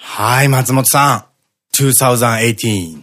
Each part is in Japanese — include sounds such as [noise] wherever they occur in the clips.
はい、松本さん。2018。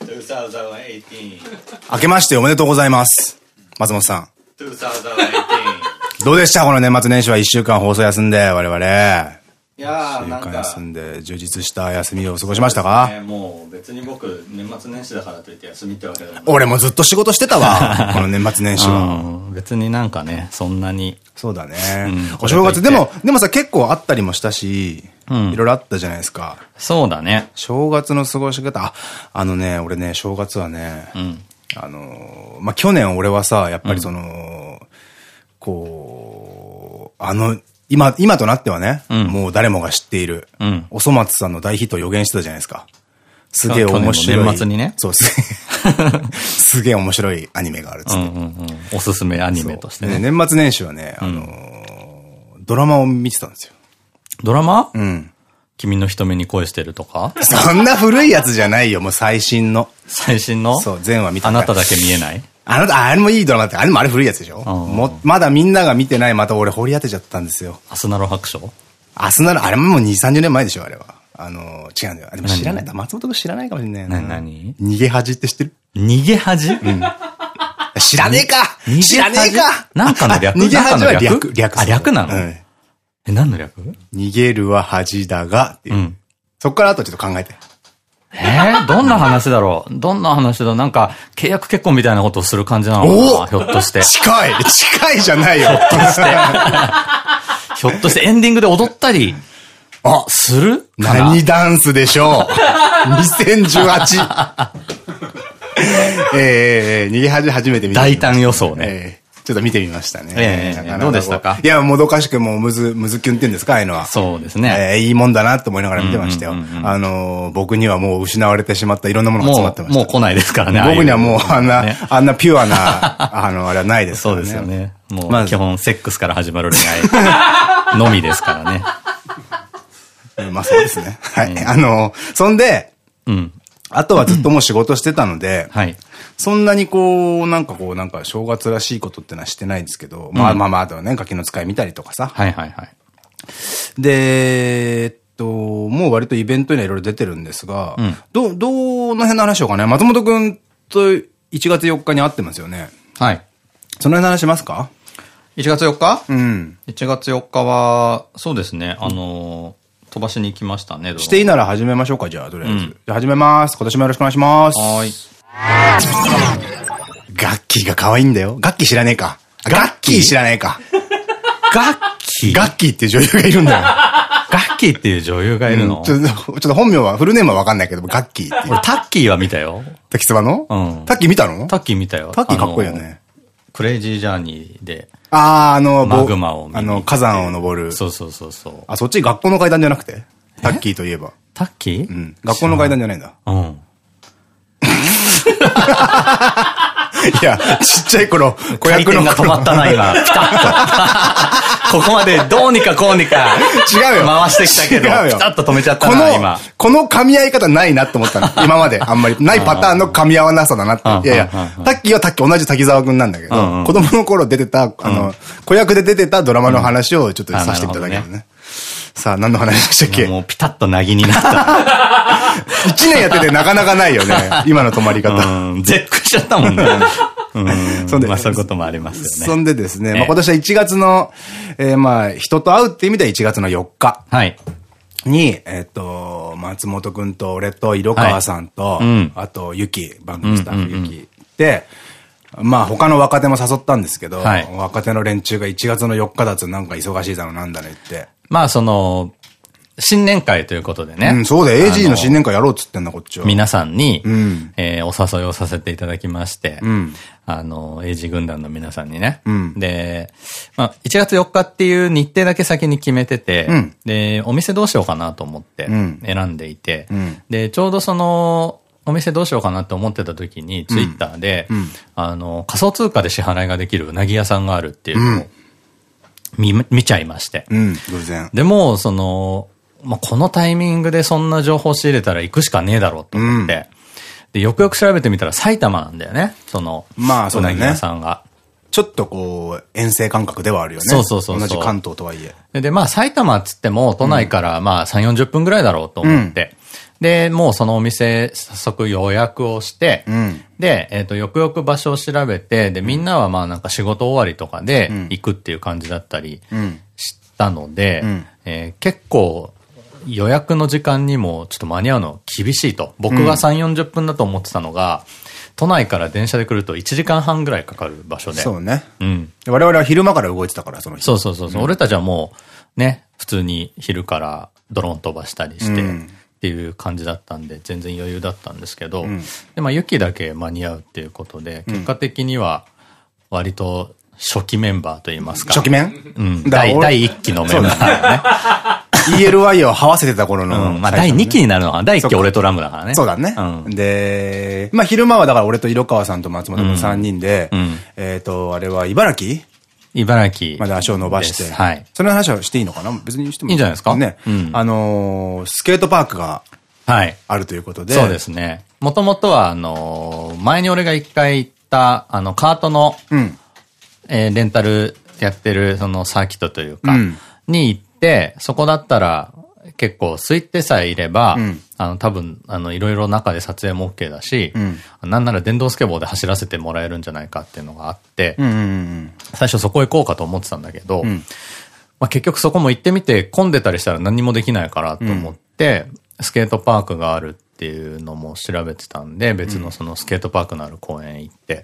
2018明けましておめでとうございます。松本さん。2018どうでした？この年末年始は1週間放送休んで、我々。いやー1週間休んで、充実した休みを過ごしましたか、ね。もう別に僕年末年始だからといって休みってわけでもない。俺もずっと仕事してたわ。[laughs] この年末年始は。うん。別になんかねそんなに。そうだね。うん。お正月、でも、でもさ、結構あったりもしたし、うん。いろいろあったじゃないですか。そうだね。正月の過ごし方、あ、あのね、俺ね、正月はね、うん。あのー、まあ、去年俺はさ、やっぱりその、こう、あの、今、今となってはね、うんもう誰もが知っている、うんおそ松さんの大ヒットを予言してたじゃないですか。すげえ面白い。去年末にねそう、す [laughs] すげえ面白いアニメがあるっつって。うんうんうんおすすめアニメとしてねね年末年始はね、あのードラマを見てたんですよ。ドラマ？うん。君の瞳に恋してるとか？そんな古いやつじゃないよ、もう最新の。最新の？そう、全話見てあなただけ見えない？あなた、あれもいいドラマって、あれもあれ古いやつでしょ？ん。も、まだみんなが見てない、また俺掘り当てちゃったんですよ。アスナロ白書？アスナル、あれももう2、30年前でしょ、あれは。あの、違うんだよ。あでも知らない。松本君知らないかもしれないな。な何？逃げ恥って知ってる？逃げ恥？知らねえか！知らねえか！なんかの略？あ [laughs] 逃げ恥は略。略、略。あ略なの？うん。え、何の略？逃げるは恥だが、っていう。うん。そっからあとちょっと考えて。えー、どんな話だろう？どんな話だろう？なんか、契約結婚みたいなことをする感じなのかおなひょっとして。近い！近いじゃないよ。ひょっとして。エンディングで踊ったり、あする？何ダンスでしょう ?2018! ええ逃げ恥初めて見た大胆予想ね。ええちょっと見てみましたね。どうでしたか？こいや、もどかしくもうむず、むずキュンって言うんですかああいうのは。そうですね。ええいいもんだなって思いながら見てましたようんうんうんう。んあのー、僕にはもう失われてしまったいろんなものが詰まってました。もう来ないですからね。僕にはもうあんなね、あんなピュアな、あの、あれはないですかそうらね。ですよね。もう、基本、セックスから始まる恋愛のみですからね。うんまあそうですね。はい。あのー、そんで、うん。あとはずっともう仕事してたので、はい。そんなにこう、なんかこう、なんか正月らしいことってのはしてないんですけど、まあまあまあ、あとはね、柿の使い見たりとかさ。はいはいはい。で、えっと、もう割とイベントにはいろいろ出てるんですが、うんど、どの辺の話しようかね。松本くんと1月4日に会ってますよね。はい。その辺の話しますか？1月4日？うん。1月4日は、そうですね、あのー飛ばしに行きましたね、していいなら始めましょうか、じゃあ、とりあえず。うんじゃあ始めます。今年もよろしくお願いします。はーい。ガッキーが可愛いんだよ。ガッキー知らねえか。ガッキー知らねえか。ガッキーガッキーっていう女優がいるんだよ。ガッキーっていう女優がいるの、うんちょっと、ちょっと本名は、フルネームはわかんないけど、ガッキー。俺、タッキーは見たよ。滝つばの？うんタッキー見たの？タッキー見たよ。タッキーかっこいいよね。クレイジージャーニーで。あー、あの、ぼマグマをあの、火山を登る。そうそうそうそう。あ、そっち学校の階段じゃなくて？タッキーといえば。タッキー？うん。学校の階段じゃないんだ。うん。いや、ちっちゃい頃、子回役のが止まったな、今。[laughs] ピタッと。ここまでどうにかこうにか。違うよ。回してきたけど、ピタッと止めちゃったこな、の今。、この噛み合い方ないなって思ったの。今まであんまり。ないパターンの噛み合わなさだなって。いやいや、タッキーはタッキー同じ滝沢くんなんだけど、子供の頃出てた、あの、子役で出てたドラマの話をちょっとさせていただけるあなるね。さあ、何の話でしたっけ？もうピタッとなぎになった。一年やっててなかなかないよね。今の止まり方。うん、絶句しちゃったもんね。うん。[laughs] そんでまあそういうこともありますよそね。んでですね、ええまあ今年は1月の、えーまあ人と会うって意味では1月の4日はい。に、えっと、松本くんと俺と色川さんと、はいうんあとゆき、番組スタッフゆきで、まあ他の若手も誘ったんですけど、はい若手の連中が1月の4日だとなんか忙しいだのなんだの言って。まあその、新年会ということでね。うん、そうだ AG の新年会やろうっつってんだ、こっちは。皆さんに、ん。えーお誘いをさせていただきまして、ん。あの、エイジ軍団の皆さんにね。ん。で、まあ、1月4日っていう日程だけ先に決めてて、うん。で、お店どうしようかなと思ってん。選んでいて、ん。で、ちょうどその、お店どうしようかなと思ってた時に、ツイッターで、ん。あの、仮想通貨で支払いができるうなぎ屋さんがあるっていうのを見、見ちゃいまして。うん、偶然。でも、その、まあ、このタイミングでそんな情報仕入れたら行くしかねえだろうと思って、で、よくよく調べてみたら埼玉なんだよね。その、まあそうだねなぎ屋さんが。ちょっとこう、遠征感覚ではあるよね。そうそうそう同じ関東とはいえ。で、でまあ、埼玉っつっても、都内からまあ、3、40分ぐらいだろうと思って。で、もうそのお店、早速予約をして、うん、で、えっ、ー、と、よくよく場所を調べて、で、みんなはまあなんか仕事終わりとかで行くっていう感じだったりしたので、うん、えー、結構予約の時間にもちょっと間に合うの厳しいと。僕が3、40分だと思ってたのが、都内から電車で来ると1時間半ぐらいかかる場所で。そうね。うん。我々は昼間から動いてたから、その日。そうそうそうそう、うん、俺たちはもう、ね、普通に昼からドローン飛ばしたりして、うんっていう感じだったんで、全然余裕だったんですけど、うん、で、まあ、雪だけ間に合うっていうことで、結果的には、割と初期メンバーといいますか。初期面？うん。第、第1期のメンバーね。[laughs] ELY を這わせてた頃の。うん、まあ、第2期になるのは、第1期俺とラムだからね。そうだね。うん、で、まあ、昼間はだから俺と色川さんと松本君3人で、うん、えっと、あれは茨城茨城。まで足を伸ばして。はい。その話はしていいのかな？別にしてもいいんじゃないですか？ね。うん、あのー、スケートパークが、はい。あるということで。そうですね。もともとは、あのー、前に俺が一回行った、あの、カートの、うん、えー、レンタルやってる、そのサーキットというか、うん、に行って、そこだったら、結構空いてさえいれば、うん、あの多分、あの、いろいろ中で撮影も OK だし、うん、なんなら電動スケボーで走らせてもらえるんじゃないかっていうのがあって、最初そこ行こうかと思ってたんだけど、うん、まあ結局そこも行ってみて混んでたりしたら何もできないからと思って、スケートパークがあるっていうのも調べてたんで、別のそのスケートパークのある公園行って、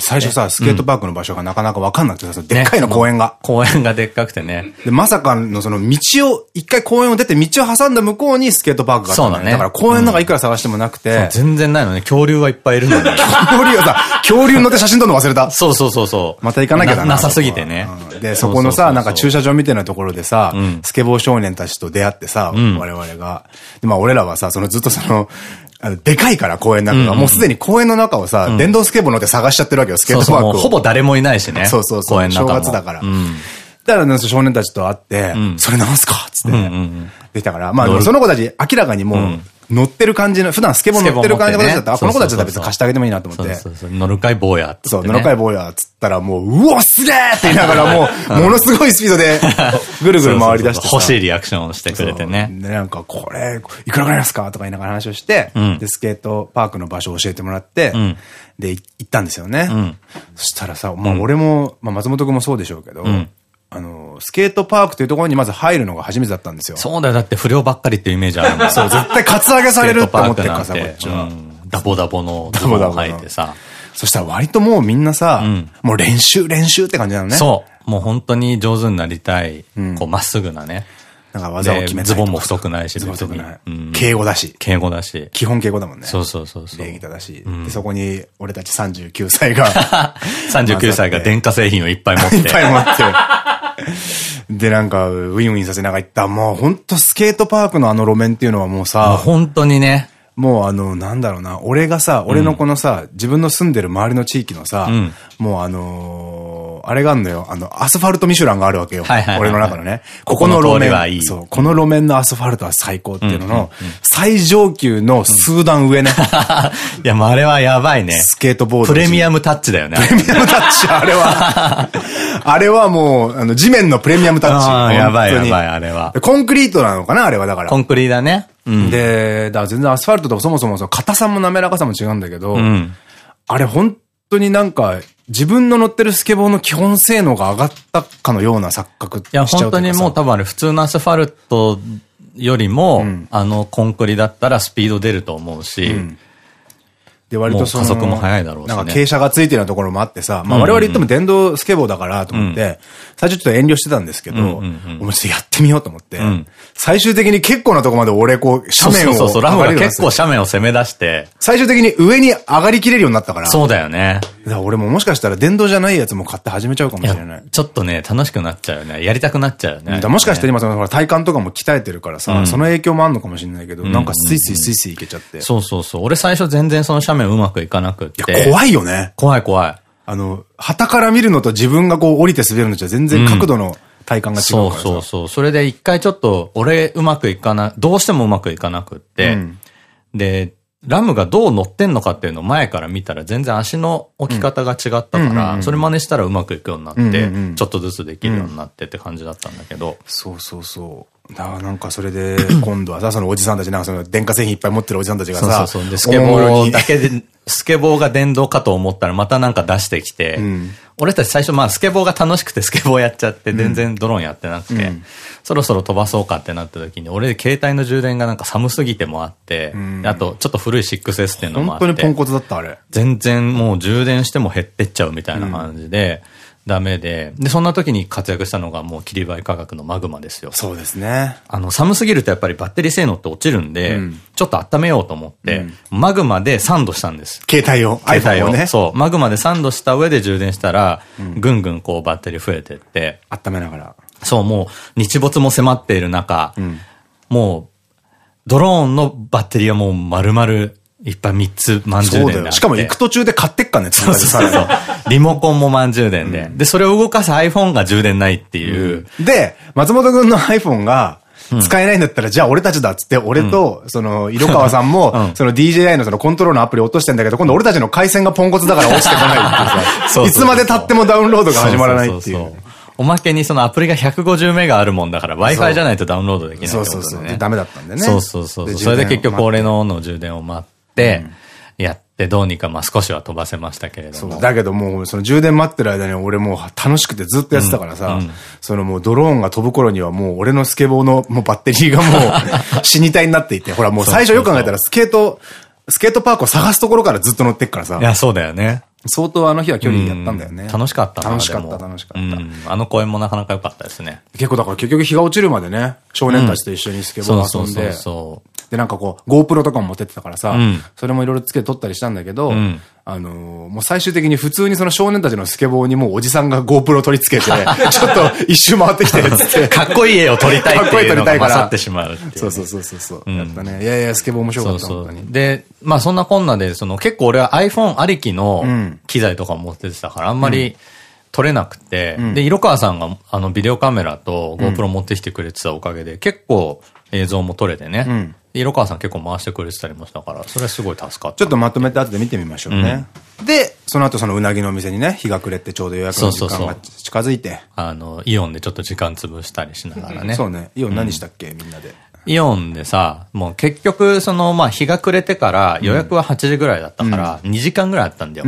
最初さ、スケートパークの場所がなかなかわかんなくてさ、でっかいの公園が。公園がでっかくてね。で、まさかのその道を、一回公園を出て道を挟んだ向こうにスケートパークがあったそうだね。だから公園のがいくら探してもなくて。全然ないのね。恐竜はいっぱいいるのに。恐竜はさ、恐竜乗って写真撮るの忘れた。そうそうそうそう。また行かなきゃな。なさすぎてね。で、そこのさ、なんか駐車場みたいなところでさ、スケボー少年たちと出会ってさ、我々が。で、まあ俺らはさ、そのずっとその、あの、でかいから公園なんかが、もうすでに公園の中をさ、電動スケボー乗って探しちゃってるわけよ、スケートパークを。ほぼ誰もいないしね。そうそうそう。公園正月だから。だから、少年たちと会って、それなんすか？つって。できたから、まあ、その子たち明らかにもう、乗ってる感じの、普段スケボー乗ってる感じの子たちだったら、この子たちだったら別に貸してあげてもいいなと思って。そうそう乗るかい坊やそう、乗るかい坊やっつったらもう、うわ、すげえって言いながらもう、[laughs] ものすごいスピードで、ぐるぐる回り出して [laughs] 欲しいリアクションをしてくれてね。で、なんか、これ、いくらぐらいですかとか言いながら話をして、で、スケートパークの場所を教えてもらって、で、行ったんですよね。そしたらさ、まあ俺も、まあ松本君もそうでしょうけど、あの、スケートパークというところにまず入るのが初めてだったんですよ。そうだよ。だって不良ばっかりっていうイメージあるもん。[laughs] そう、絶対カツアゲされるって思ってるからさ、こっちは。ダボダボのダボダボ履いてさ。そしたら割ともうみんなさ、もう練習練習って感じなのね。そう。もう本当に上手になりたい、こうまっすぐなね。なんか技を決めズボンも太くないし、太くない。敬語だし。敬語だし。基本敬語だもんね。そうそうそう礼儀正しい。で、そこに俺たち39歳が。[laughs] 39歳が電化製品をいっぱい持って。[laughs] いっぱい持って。で、なんか、ウィンウィンさせながら行った。もうほんとスケートパークのあの路面っていうのはもうさ。本当にね。もうあの、なんだろうな、俺がさ、俺のこのさ、自分の住んでる周りの地域のさ、もうあのあれがあるのよ。あの、アスファルトミシュランがあるわけよ。俺の中のね。ここの路面。そう。この路面のアスファルトは最高っていうのの、最上級の数段上ね。[laughs] いや、もうあれはやばいね。スケートボード。プレミアムタッチだよね。プレミアムタッチ、あれは。[laughs] あれはもう、あの、地面のプレミアムタッチ。やばいやばい、あれは。コンクリートなのかなあれはだから。コンクリだね。で、だから全然アスファルトとそもそもその硬さも滑らかさも違うんだけど、あれ本当になんか、自分の乗ってるスケボーの基本性能が上がったかのような錯覚いや、本当にもう多分あれ普通のアスファルトよりも、うん、あのコンクリだったらスピード出ると思うし、うん。で、割とその、加速も早いだろうし、ね、なんか傾斜がついてるようなところもあってさ、まあ我々言っても電動スケボーだからと思って、最初ちょっと遠慮してたんですけど、お前ちょっとやってみようと思って、最終的に結構なとこまで俺こう、斜面を。そうそうラフが結構斜面を攻め出して。最終的に上に上がりきれるようになったから。そうだよね。だから俺ももしかしたら電動じゃないやつも買って始めちゃうかもしれない。ちょっとね、楽しくなっちゃうよね。やりたくなっちゃうよね。もしかしたら今その体幹とかも鍛えてるからさ、その影響もあるのかもしれないけど、なんかスイスイスイスイいけちゃって。そうそうそう。俺最初全然その斜面うまくいかなくって。いや、怖いよね。怖い怖い。あの、旗から見るのと自分がこう降りて滑るのじゃ全然角度の体感が違うからそうそうそう。それで一回ちょっと、俺うまくいかな、どうしてもうまくいかなくって、で、ラムがどう乗ってんのかっていうのを前から見たら全然足の置き方が違ったから、それ真似したらうまくいくようになって、ちょっとずつできるようになってって感じだったんだけど。そうそうそう。だなんかそれで、今度はさ、そのおじさんたち、なんかその電化製品いっぱい持ってるおじさんたちがさ、そうそうで、スケボーだけで、スケボーが電動かと思ったらまたなんか出してきて、うん、俺たち最初まあスケボーが楽しくて [laughs] スケボーやっちゃって全然ドローンやってなくて、うん、そろそろ飛ばそうかってなった時に、俺携帯の充電がなんか寒すぎてもあって、うん、あとちょっと古い 6S っていうのもあって、本当にポンコツだったあれ。全然もう充電しても減ってっちゃうみたいな感じで、ダメで、で、そんな時に活躍したのがもう切り張り価格のマグマですよ。そうですね。あの、寒すぎるとやっぱりバッテリー性能って落ちるんで、うん、ちょっと温めようと思って、うん、マグマでサンドしたんです。携帯を。携帯をね。そう。マグマでサンドした上で充電したら、うん、ぐんぐんこうバッテリー増えてって。温めながら。そう、もう日没も迫っている中、もう、ドローンのバッテリーはもう丸々いっぱい3つ満充電でしかも行く途中で買ってっかね、そうそうそう。リモコンも満充電で。うん、で、それを動かす iPhone が充電ないっていう。うん、で、松本くんの iPhone が、使えないんだったら、じゃあ俺たちだっつって、俺と、その、色川さんも、[laughs] その DJI のそのコントロールのアプリ落としてんだけど、今度俺たちの回線がポンコツだから落ちてこないっていうさ、[laughs] いつまで経ってもダウンロードが始まらないっていう。おまけにそのアプリが150メガあるもんだから Wi-Fi じゃないとダウンロードできないそうそうそう。ダメだったんでね。そうそうそう。それで結局俺のの充電を待って、やって、どうにかまあ少しは飛ばせましたけれども。だけどもう、その充電待ってる間に俺もう楽しくてずっとやってたからさ、うんうん、そのもうドローンが飛ぶ頃にはもう俺のスケボーのもうバッテリーがもう死に体になっていて、ほらもう最初よく考えたらスケート、スケートパークを探すところからずっと乗ってっからさ。いや、そうだよね。相当あの日は距離やったんだよね。楽しかった楽しかった、楽しかった。あの公園もなかなか良かったですね。結構だから結局日が落ちるまでね、少年たちと一緒にスケボー遊んで。で、なんかこう、GoPro とかも持ってってたからさ、それもいろいろつけて撮ったりしたんだけど、あのもう最終的に普通にその少年たちのスケボーにもうおじさんが GoPro 取り付けて、[laughs] ちょっと一周回ってきてっつって。かっこいい絵を撮りたいっていうのが勝ってしまうそうそうそうそう。やったね。いやいや、スケボー面白かった。そうそうで、まあそんなこんなで、その結構俺は iPhone ありきの機材とか持っててたから、あんまり、撮れなくて、うん、で、色川さんがあのビデオカメラと GoPro 持ってきてくれてたおかげで、結構映像も撮れてね、うん、色川さん結構回してくれてたりもしたから、それはすごい助かった。ちょっとまとめて後で見てみましょうね。うん、で、その後そのうなぎのお店にね、日が暮れてちょうど予約の時間が近づいて。あの、イオンでちょっと時間潰したりしながらね。そうね。イオン何したっけ、みんなで。イオンでさ、もう結局、その、まあ、日が暮れてから予約は8時ぐらいだったから、2時間ぐらいあったんだよ。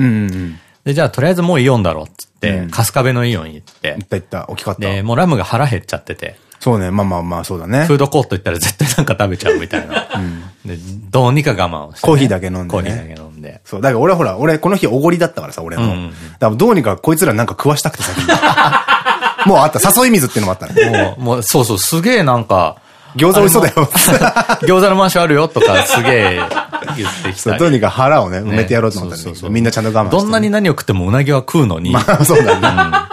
で、じゃあとりあえずもうイオンだろうっつって、春日部のイオン行って。行った行った、大きかった。で、もうラムが腹減っちゃってて。そうね、まあまあまあ、そうだね。フードコート行ったら絶対なんか食べちゃうみたいな。うん、で、どうにか我慢をして、ね、コーヒーだけ飲んで、ね。コーヒーだけ飲んで。そう、だから俺はほら、俺この日おごりだったからさ、俺の。だからどうにかこいつらなんか食わしたくて先に。[laughs] もうあった、誘い水っていうのもあったね。もう、もう、そうそう、すげえなんか、餃子美味しそうだよ。[laughs] 餃子のマンションあるよとか、すげえ言ってきた。どうにか腹をね、埋めてやろうと思ったんだけど、みんなちゃんと我慢して。どんなに何を食ってもうなぎは食うのに。[laughs] まあ、そうだね。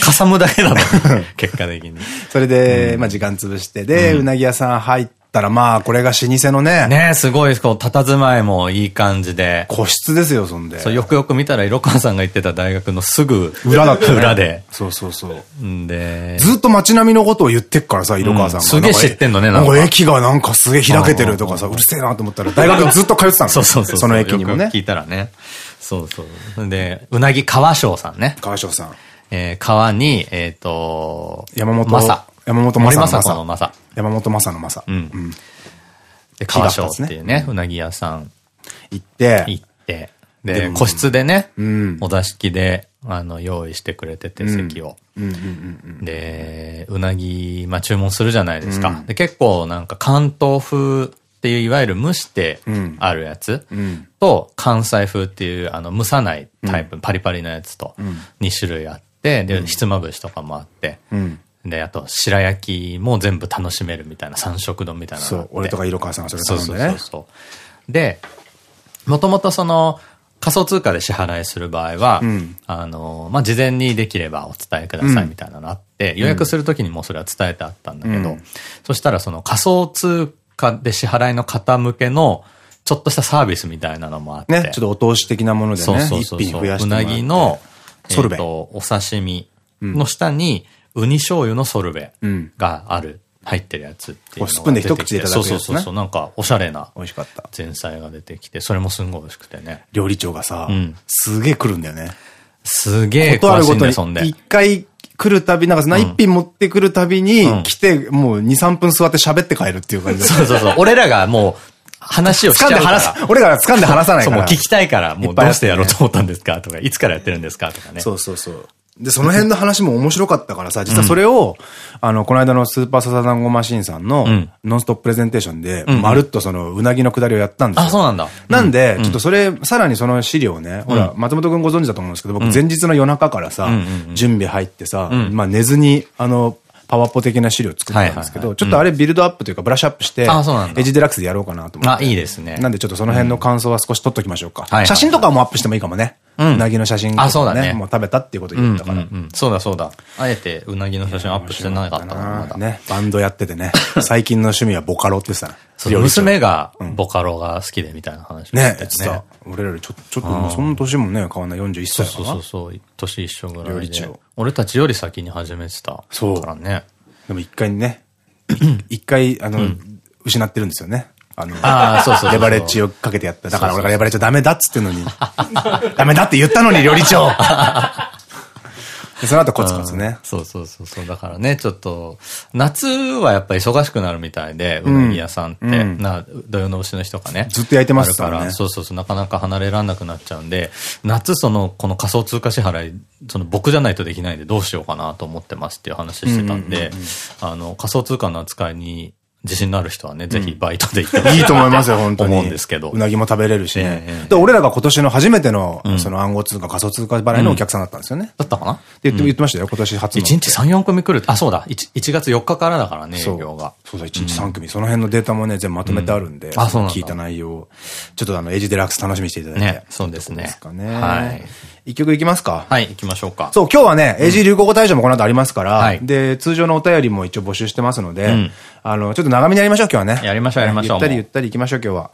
かさむだけなの。[laughs] 結果的に。それで、まあ時間潰して、で、うなぎ屋さん入ったら、まあ、これが老舗のね。ねすごい、こう、佇まいもいい感じで。個室ですよ、そんで。そう、よくよく見たら、色川さんが行ってた大学のすぐ裏だった、裏で。そうそうそう。んで。ずっと街並みのことを言ってっからさ、色川さんが。すげえ知ってんのね、なんか。駅がなんかすげえ開けてるとかさ、うるせえなと思ったら、大学ずっと通ってたの。そうそうそう。その駅にもね。聞いたらね。そうそう。で、うなぎ川翔さんね。川翔さん。えー、川に、えっ、ー、と、山本正。山本正の正。山本正の正。うん。うん、で、川翔っていうね、うなぎ屋さん。行って、行って、で、個室でね、お座敷で、あの、用意してくれてて、席を。で、うなぎ、まあ注文するじゃないですか。で、結構なんか関東風っていういわゆる蒸してあるやつと関西風っていうあの蒸さないタイプ、パリパリのやつと2種類あって、で、ひつまぶしとかもあって、で、あと白焼きも全部楽しめるみたいな三色丼みたいなそう、俺とか色川さんがそれ頼んでね。そうそうそうで、もともとその仮想通貨で支払いする場合は、うん、あの、まあ、事前にできればお伝えくださいみたいなのあって、うん、予約するときにもそれは伝えてあったんだけど、うん、そしたらその仮想通貨で支払いの方向けの、ちょっとしたサービスみたいなのもあって。ね、ちょっとお通し的なものでね、そうそうそうそう。うなぎの、ソルベ。お刺身の下に、ウニ醤油のソルベがある。入ってるやつっていうのスプーンで一口いただくやつ、ね、そうそうそう。なんか、おしゃれな。美味しかった。前菜が出てきて、それもすんごい美味しくてね。料理長がさ、うん、すげえ来るんだよね。すげえ詳しいんだよ、そんで。一回来るたび、なんか一品持ってくるたびに、来て、もう2、3分座って喋って帰るっていう感じそうそうそう。俺らがもう、話をしちゃうから。掴んで話す。俺ら掴んで話さないから。そう、聞きたいから、もうどうしてやろうと思ったんですかとか、いつからやってるんですかとかね。そうそうそう。で、その辺の話も面白かったからさ、実はそれを、あの、この間のスーパーサザダンゴマシンさんの、ノンストッププレゼンテーションで、まるっとその、うなぎのくだりをやったんですよ。あ、そうなんだ。なんで、ちょっとそれ、さらにその資料ね、ほら、松本くんご存知だと思うんですけど、僕前日の夜中からさ、準備入ってさ、まあ寝ずに、あの、パワポ的な資料作ったんですけど、ちょっとあれビルドアップというかブラッシュアップして、エジデラックスでやろうかなと思って。あ、いいですね。なんでちょっとその辺の感想は少し撮っときましょうか。写真とかもアップしてもいいかもね。うなぎの写真あ、そうだね。もう食べたっていうこと言ったから。そうだそうだ。あえてうなぎの写真アップしてなかったな。ね。バンドやっててね。[laughs] 最近の趣味はボカロってさ。娘がボカロが好きでみたいな話ね。ね。俺らよりちょちょっと、その年もね、変わんない41歳そうそうそう。年一緒ぐらいで。俺たちより先に始めてたからね。でも一回ね、一回、あの、失ってるんですよね。あの、あそうそうレバレッジをかけてやった。だから俺がレバレッジはダメだっつってんのに。[laughs] ダメだって言ったのに、料理長その後コツコツね。そうそうそうそう。だからね、ちょっと、夏はやっぱり忙しくなるみたいで、うなぎ屋さんって、うん、な、土曜の牛の日とかね。ずっと焼いてますからね。そうそうそう、なかなか離れらんなくなっちゃうんで、夏その、この仮想通貨支払い、その僕じゃないとできないんでどうしようかなと思ってますっていう話してたんで、あの、仮想通貨の扱いに自信のある人はね、ぜひバイトで行って [laughs] いいと思いますよ、[laughs] 本当に。思うんですけど。うなぎも食べれるしね。で、俺らが今年の初めての、その暗号通貨、仮想通貨払いのお客さんだったんですよね。だったかな？って言ってましたよ、今年初の。1日3、4組来る。あ、そうだ。1月4日からだからね、営業が。そうだ、1日3組。その辺のデータもね、全部まとめてあるんで、あ、そう聞いた内容。ちょっとあの、エイジデラックス楽しみにしていただいて。ね、そうですね。ですかね。はい。一曲いきますか？はい、行きましょうか。そう、今日はね、英字流行語大賞もこの後ありますから、で、通常のお便りも一応募集してますので、あの、ちょっと長めにやりましょう、今日はね。やりましょう、やりましょう。ゆったりゆったり行きましょう、今日は。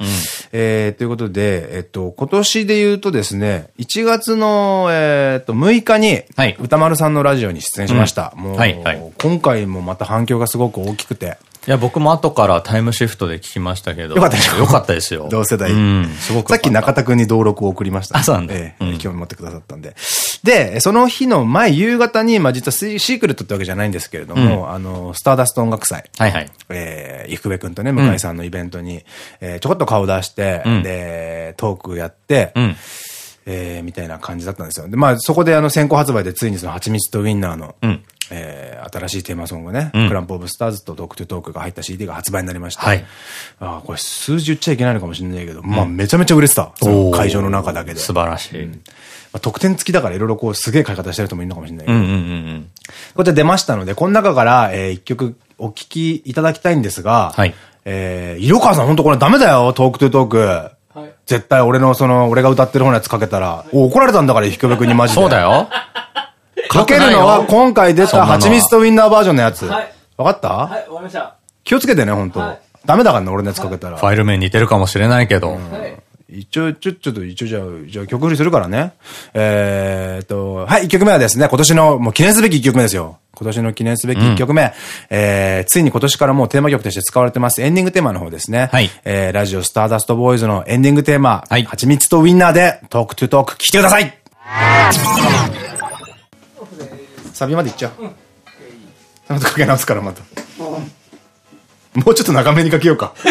えー、ということで、えっと、今年で言うとですね、1月の、えっと、6日に、歌丸さんのラジオに出演しました。もう、今回もまた反響がすごく大きくて。いや、僕も後からタイムシフトで聞きましたけど。よかったですよ。よかったですよ。同世代。うん、すごく。さっき中田くんに登録を送りました。あ、そうなんだ。ええ、興味持ってくださったんで。で、その日の前、夕方に、まあ実はシークレットってわけじゃないんですけれども、あの、スターダスト音楽祭。はいはい。えー、伊福部くんとね、向井さんのイベントに、えちょこっと顔出して、で、トークやって、えー、みたいな感じだったんですよ。で、まあ、そこであの、先行発売でついにその、蜂蜜とウィンナーの、うん、えー、新しいテーマソングね、うん、クランプオブスターズとドクトゥトークが入った CD が発売になりました。はい。あこれ数字言っちゃいけないのかもしれないけど、うん、まあ、めちゃめちゃ売れてた。会場の中だけで。素晴らしい。うん、まあ、特典付きだからいろいろこう、すげえ買い方してる人もいるのかもしれないけど。こちら出ましたので、この中から、えー、一曲お聴きいただきたいんですが、はい。えー、色川さん本当これダメだよ、トークトゥトーク。絶対俺のその、俺が歌ってる方のやつかけたら、怒られたんだから、ひくべくにマジで。そうだよ。かけるのは今回出た蜂蜜とウィンナーバージョンのやつ。はい。わかった？はい、わかりました。気をつけてね、本当ダメだからね、俺のやつかけたら。ファイル名似てるかもしれないけど。一応、ちょ、ちょっと、一応じゃあ、じゃあ曲振りするからね。えっと、はい、一曲目はですね、今年の、もう記念すべき一曲目ですよ。今年の記念すべき1曲目、うん、えー、ついに今年からもうテーマ曲として使われてますエンディングテーマの方ですね。はい。えー、ラジオスターダストボーイズのエンディングテーマ、はい。蜂蜜とウィンナーでトークトゥトーク聞いてくださいサビまでいっちゃう。うん。またかけ直すからまた。もうちょっと長めにかけようか。[laughs]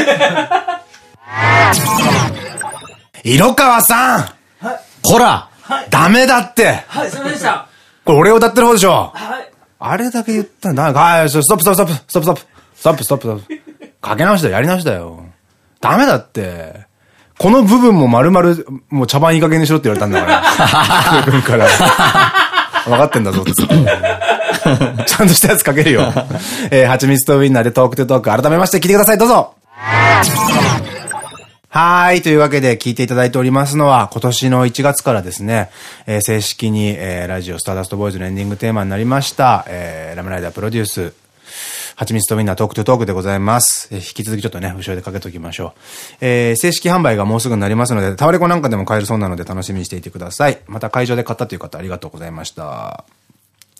色川さんはい。こらはい。ダメだってはい、すみませんでした。これ俺を歌ってる方でしょ？はい。あれだけ言ったんだ。はい、ストップストップストップストップストップストップストップストップ。かけ直したよ、やり直したよ。ダメだって。この部分も丸々、もう茶番いい加減にしろって言われたんだから。[laughs] 部分から。分かってんだぞって。[laughs] ちゃんとしたやつかけるよ。えー、蜂蜜とウィンナーでトークトゥトーク。改めまして聞いてください、どうぞはい。というわけで聞いていただいておりますのは、今年の1月からですね、えー、正式に、えー、ラジオスターダストボーイズのエンディングテーマになりました、えー、ラムライダープロデュース、はちみつとみんなトークトゥトークでございます。えー、引き続きちょっとね、後ろでかけときましょう。えー、正式販売がもうすぐになりますので、タワレコなんかでも買えるそうなので楽しみにしていてください。また会場で買ったという方ありがとうございました。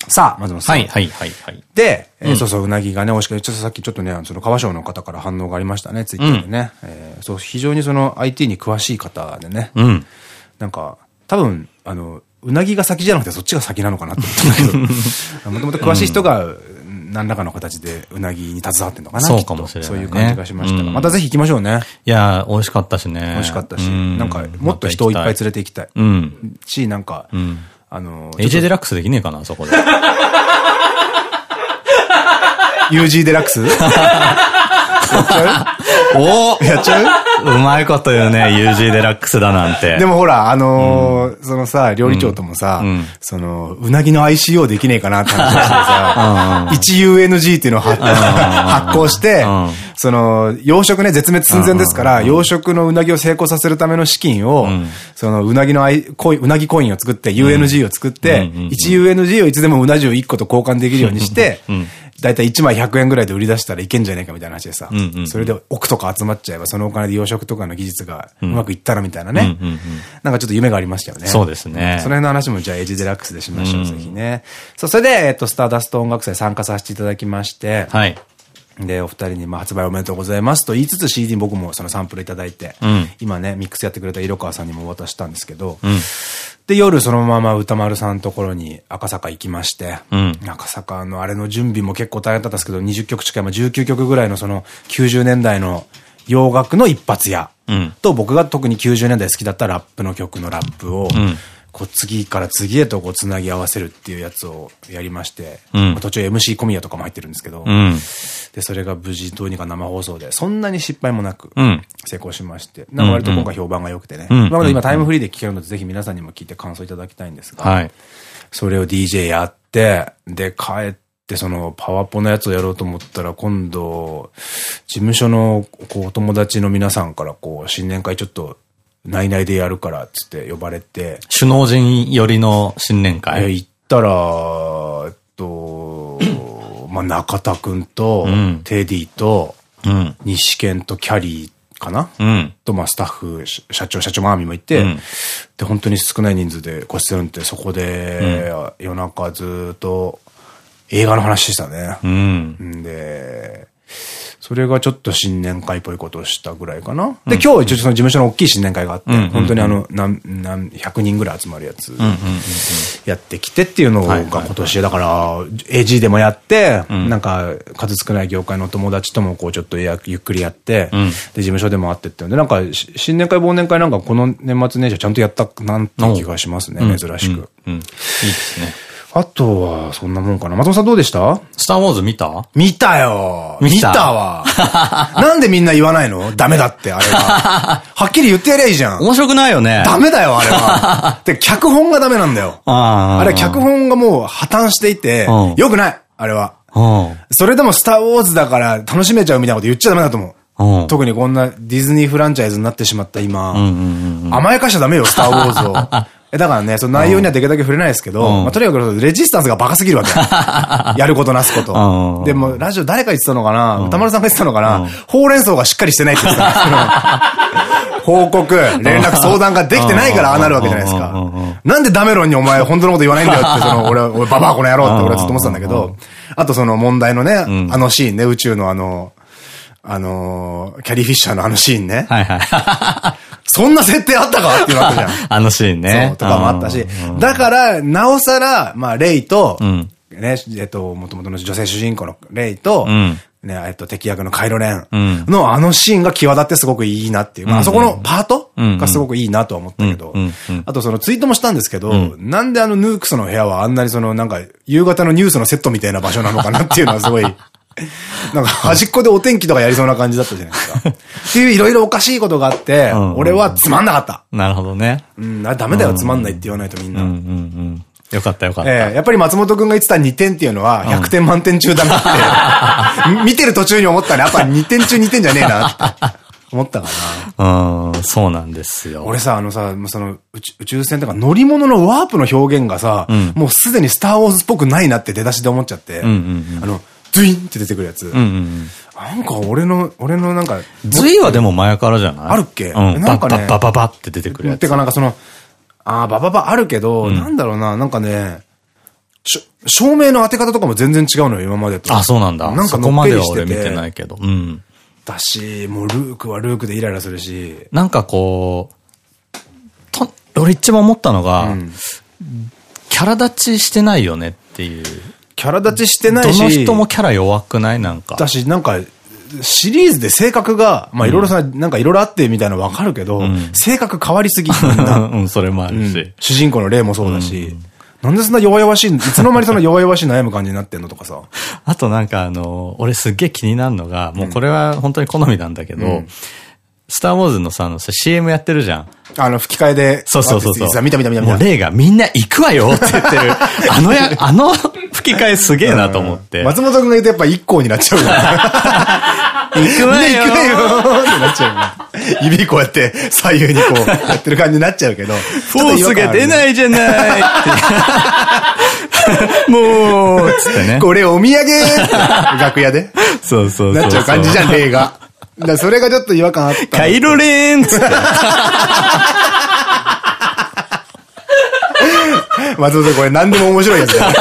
さあ、松本さん。はい、はい、はい、はい。で、えー、そうそう、うなぎがね、美味しくて、ちょっとさっきちょっとね、その、川省の方から反応がありましたね、ツイッターでね。うん、えー、そう、非常にその、IT に詳しい方でね。うん。なんか、多分、あの、うなぎが先じゃなくてそっちが先なのかなって思ったんだけど、もともと詳しい人が、何らかの形でうなぎに携わってんのかなそうかもしれない、そういう感じがしましたが。またぜひ行きましょうね。いや美味しかったしね。美味しかったし。なんか、もっと人をいっぱい連れて行きたい。うん。し、なんか、あの、AJ デラックスできねえかな、そこで。[laughs] UG デラックス？[laughs] おやっちゃう？うまいこと言うね、UG デラックスだなんて。でもほら、あのー、そのさ、料理長ともさ、うん、その、うなぎの ICO できねえかなって話してさ、[laughs] 1UNG っていうのを発行して、その、養殖ね、絶滅寸前ですから、養殖のうなぎを成功させるための資金を、その、うなぎのうなぎコインを作って、UNG を作って、1UNG をいつでもうな重1個と交換できるようにして、だいたい1枚100円ぐらいで売り出したらいけんじゃねえかみたいな話でさ、それで億とか集まっちゃえば、そのお金で養殖とかの技術がうまくいったらみたいなね。なんかちょっと夢がありましたよね。そうですね。その辺の話もじゃあエイジデラックスでしましょう、ぜひね。そう、それで、えっと、スターダスト音楽祭参加させていただきまして、はい。で、お二人にまあ発売おめでとうございますと言いつつ CD 僕もそのサンプルいただいて、うん、今ね、ミックスやってくれた色川さんにも渡したんですけど、うん、で、夜そのまま歌丸さんのところに赤坂行きまして、うん、赤坂のあれの準備も結構大変だったんですけど、20曲近い、まあ、19曲ぐらいのその90年代の洋楽の一発屋と、僕が特に90年代好きだったラップの曲のラップを、こう次から次へとこうつなぎ合わせるっていうやつをやりまして、うん、途中 MC 小宮とかも入ってるんですけど、うん、で、それが無事どうにか生放送で、そんなに失敗もなく、成功しまして、なんか割と今回評判が良くてね、ま今タイムフリーで聴けるので、ぜひ皆さんにも聞いて感想いただきたいんですが、はい、それを DJ やって、で、帰って、そのパワポのやつをやろうと思ったら、今度、事務所のこうお友達の皆さんからこう、新年会ちょっと内々でやるからっつって呼ばれて。首脳陣寄りの新年会？行ったら、えっと、まあ、中田くんと、テディと、西健とキャリーかな、うん、と、まあ、スタッフ、社長、社長マーミーもいて、うん、で、本当に少ない人数でご出演って、そこで、夜中ずっと映画の話でしたね。うん、で、それがちょっと新年会っぽいことをしたぐらいかな。で、今日一応その事務所の大きい新年会があって、本当にあの、何、何、100人ぐらい集まるやつ、やってきてっていうのが今年、だから、AG でもやって、なんか、数少ない業界の友達ともこうちょっとゆっくりやって、で、事務所でもあってってで、なんか、新年会、忘年会なんかこの年末年始はちゃんとやったなんて気がしますね、珍しく。いいですね。あとは、そんなもんかな。松本さんどうでした？スターウォーズ見た？見たよ見た？わ [laughs] なんでみんな言わないの？ダメだって、あれは。[laughs] はっきり言ってやりゃいいじゃん。面白くないよね。ダメだよ、あれは。[laughs] で、脚本がダメなんだよ。あれ、脚本がもう破綻していて、よくないあれは。それでもスターウォーズだから楽しめちゃうみたいなこと言っちゃダメだと思う。特にこんなディズニーフランチャイズになってしまった今、甘やかしちゃダメよ、スターウォーズを。だからね、その内容にはできるだけ触れないですけど、まあ、とにかくレジスタンスがバカすぎるわけ。[laughs] やることなすこと。でも、ラジオ誰か言ってたのかな？歌丸さんが言ってたのかな？ほうれん草がしっかりしてないって言ってた。んですけど、報告、連絡、相談ができてないからああなるわけじゃないですか。なんでダメロンにお前本当のこと言わないんだよって、その、俺、俺、ババアこの野郎って俺はずっと思ってたんだけど、あとその問題のね、あのシーンね、宇宙のあの、あのキャリーフィッシャーのあのシーンね。はいはい。そんな設定あったかっていうわけじゃん。[laughs] あのシーンね。そう、とかもあったし。だから、なおさら、まあ、レイと、ね、えっと、もともとの女性主人公のレイと、ね、えっと、敵役のカイロレンのあのシーンが際立ってすごくいいなっていう。まあ、あそこのパートがすごくいいなとは思ったけど、あとそのツイートもしたんですけど、なんであのヌークスの部屋はあんなにそのなんか夕方のニュースのセットみたいな場所なのかなっていうのはすごい [laughs] なんか端っこでお天気とかやりそうな感じだったじゃないですか。[laughs] っていういろいろおかしいことがあって、俺はつまんなかった。なるほどね。うん、ダメだよ、つまんないって言わないとみんな。うんうんうんよかったよかった。ええやっぱり松本くんが言ってた2点っていうのは100点満点中だなって、[laughs] 見てる途中に思ったね。やっぱ2点中2点じゃねえなって思ったかな。うん、そうなんですよ。俺さ、あのさ、その宇宙船とか乗り物のワープの表現がさ、うん、もうすでにスターウォーズっぽくないなって出だしで思っちゃって、あの、ズインって出てくるやつ。なんか俺の、俺のなんか。ズイはでも前からじゃない？あるっけ？うん。なんかね。バババって出てくるやつ。てかなんかその、ああ、バババあるけど、なんだろうな、なんかね、照明の当て方とかも全然違うのよ、今までと。あ、そうなんだ。なんかそこまでは俺見てないけど。うん。だし、もうルークはルークでイライラするし。なんかこう、と、俺一番思ったのが、うん、キャラ立ちしてないよねっていう。キャラ立ちしてないし。どの人もキャラ弱くない？なんか。だし、なんか、シリーズで性格が、まあいろいろさ、なんかいろいろあってみたいなのわかるけど、性格変わりすぎ。[laughs] うん、それもあるし。主人公の例もそうだし。なんでそんな弱々しい、いつの間にそんな弱々しい悩む感じになってんのとかさ。[laughs] あとなんかあの、俺すっげえ気になるのが、もうこれは本当に好みなんだけど、スターウォーズのさ、あのさ、CM やってるじゃん。あの、吹き替えで。そうそうそうそう。見た見た見た見た。もう、レイがみんな行くわよって言ってる。[laughs] あのや、あの吹き替えすげえなと思って。松本くんが言うとやっぱ一行になっちゃう。行くわよ行くわよってなっちゃう。指こうやって左右にこうやってる感じになっちゃうけど。フォースが出ないじゃない [laughs] もう、つってね。これお土産楽屋で。[laughs] そうそうそう。なっちゃう感じじゃん、レイが。だそれがちょっと違和感あった。カイロレーンつって。[laughs] 松本これ何でも面白いやつだよ。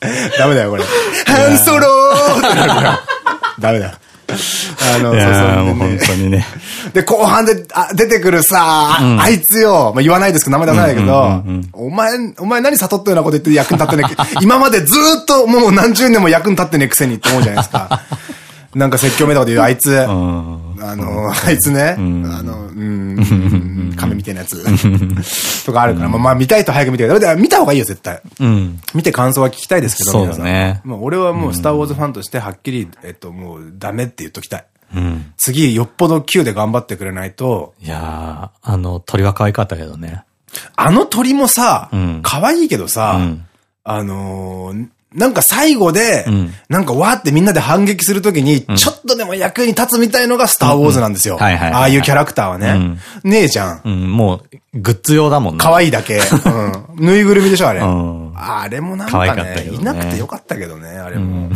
[laughs] ダメだよ、これ。ハンソロー。ダメだ。あの、そうそう。もう本当にね。で、後半であ出てくるさ、あいつよ、まあ言わないですけど、名前出さないけど、お前、お前何悟ったようなこと言って役に立ってね今までずっともう何十年も役に立ってねえくせにって思うじゃないですか。なんか説教めたこと言う、あいつ。あの、あいつね。あの、うん、亀みたいなやつ。[laughs] とかあるから、まあ見たいと早く見てくだ見た方がいいよ、絶対。見て感想は聞きたいですけど、そうね。もう俺はもうスターウォーズファンとしてはっきり、えっと、もうダメって言っときたい。次、よっぽど Q で頑張ってくれないと。いやー、あの、鳥は可愛かったけどね。あの鳥もさ、可愛いけどさ、あのなんか最後で、なんかわーってみんなで反撃するときに、ちょっとでも役に立つみたいのがスターウォーズなんですよ。ああいうキャラクターはね。ねえじゃん。もう、グッズ用だもんね。可愛いだけ。[laughs] ぬいぐるみでしょ、あれ。あれもなんかね、いなくてよかったけどね、あれも。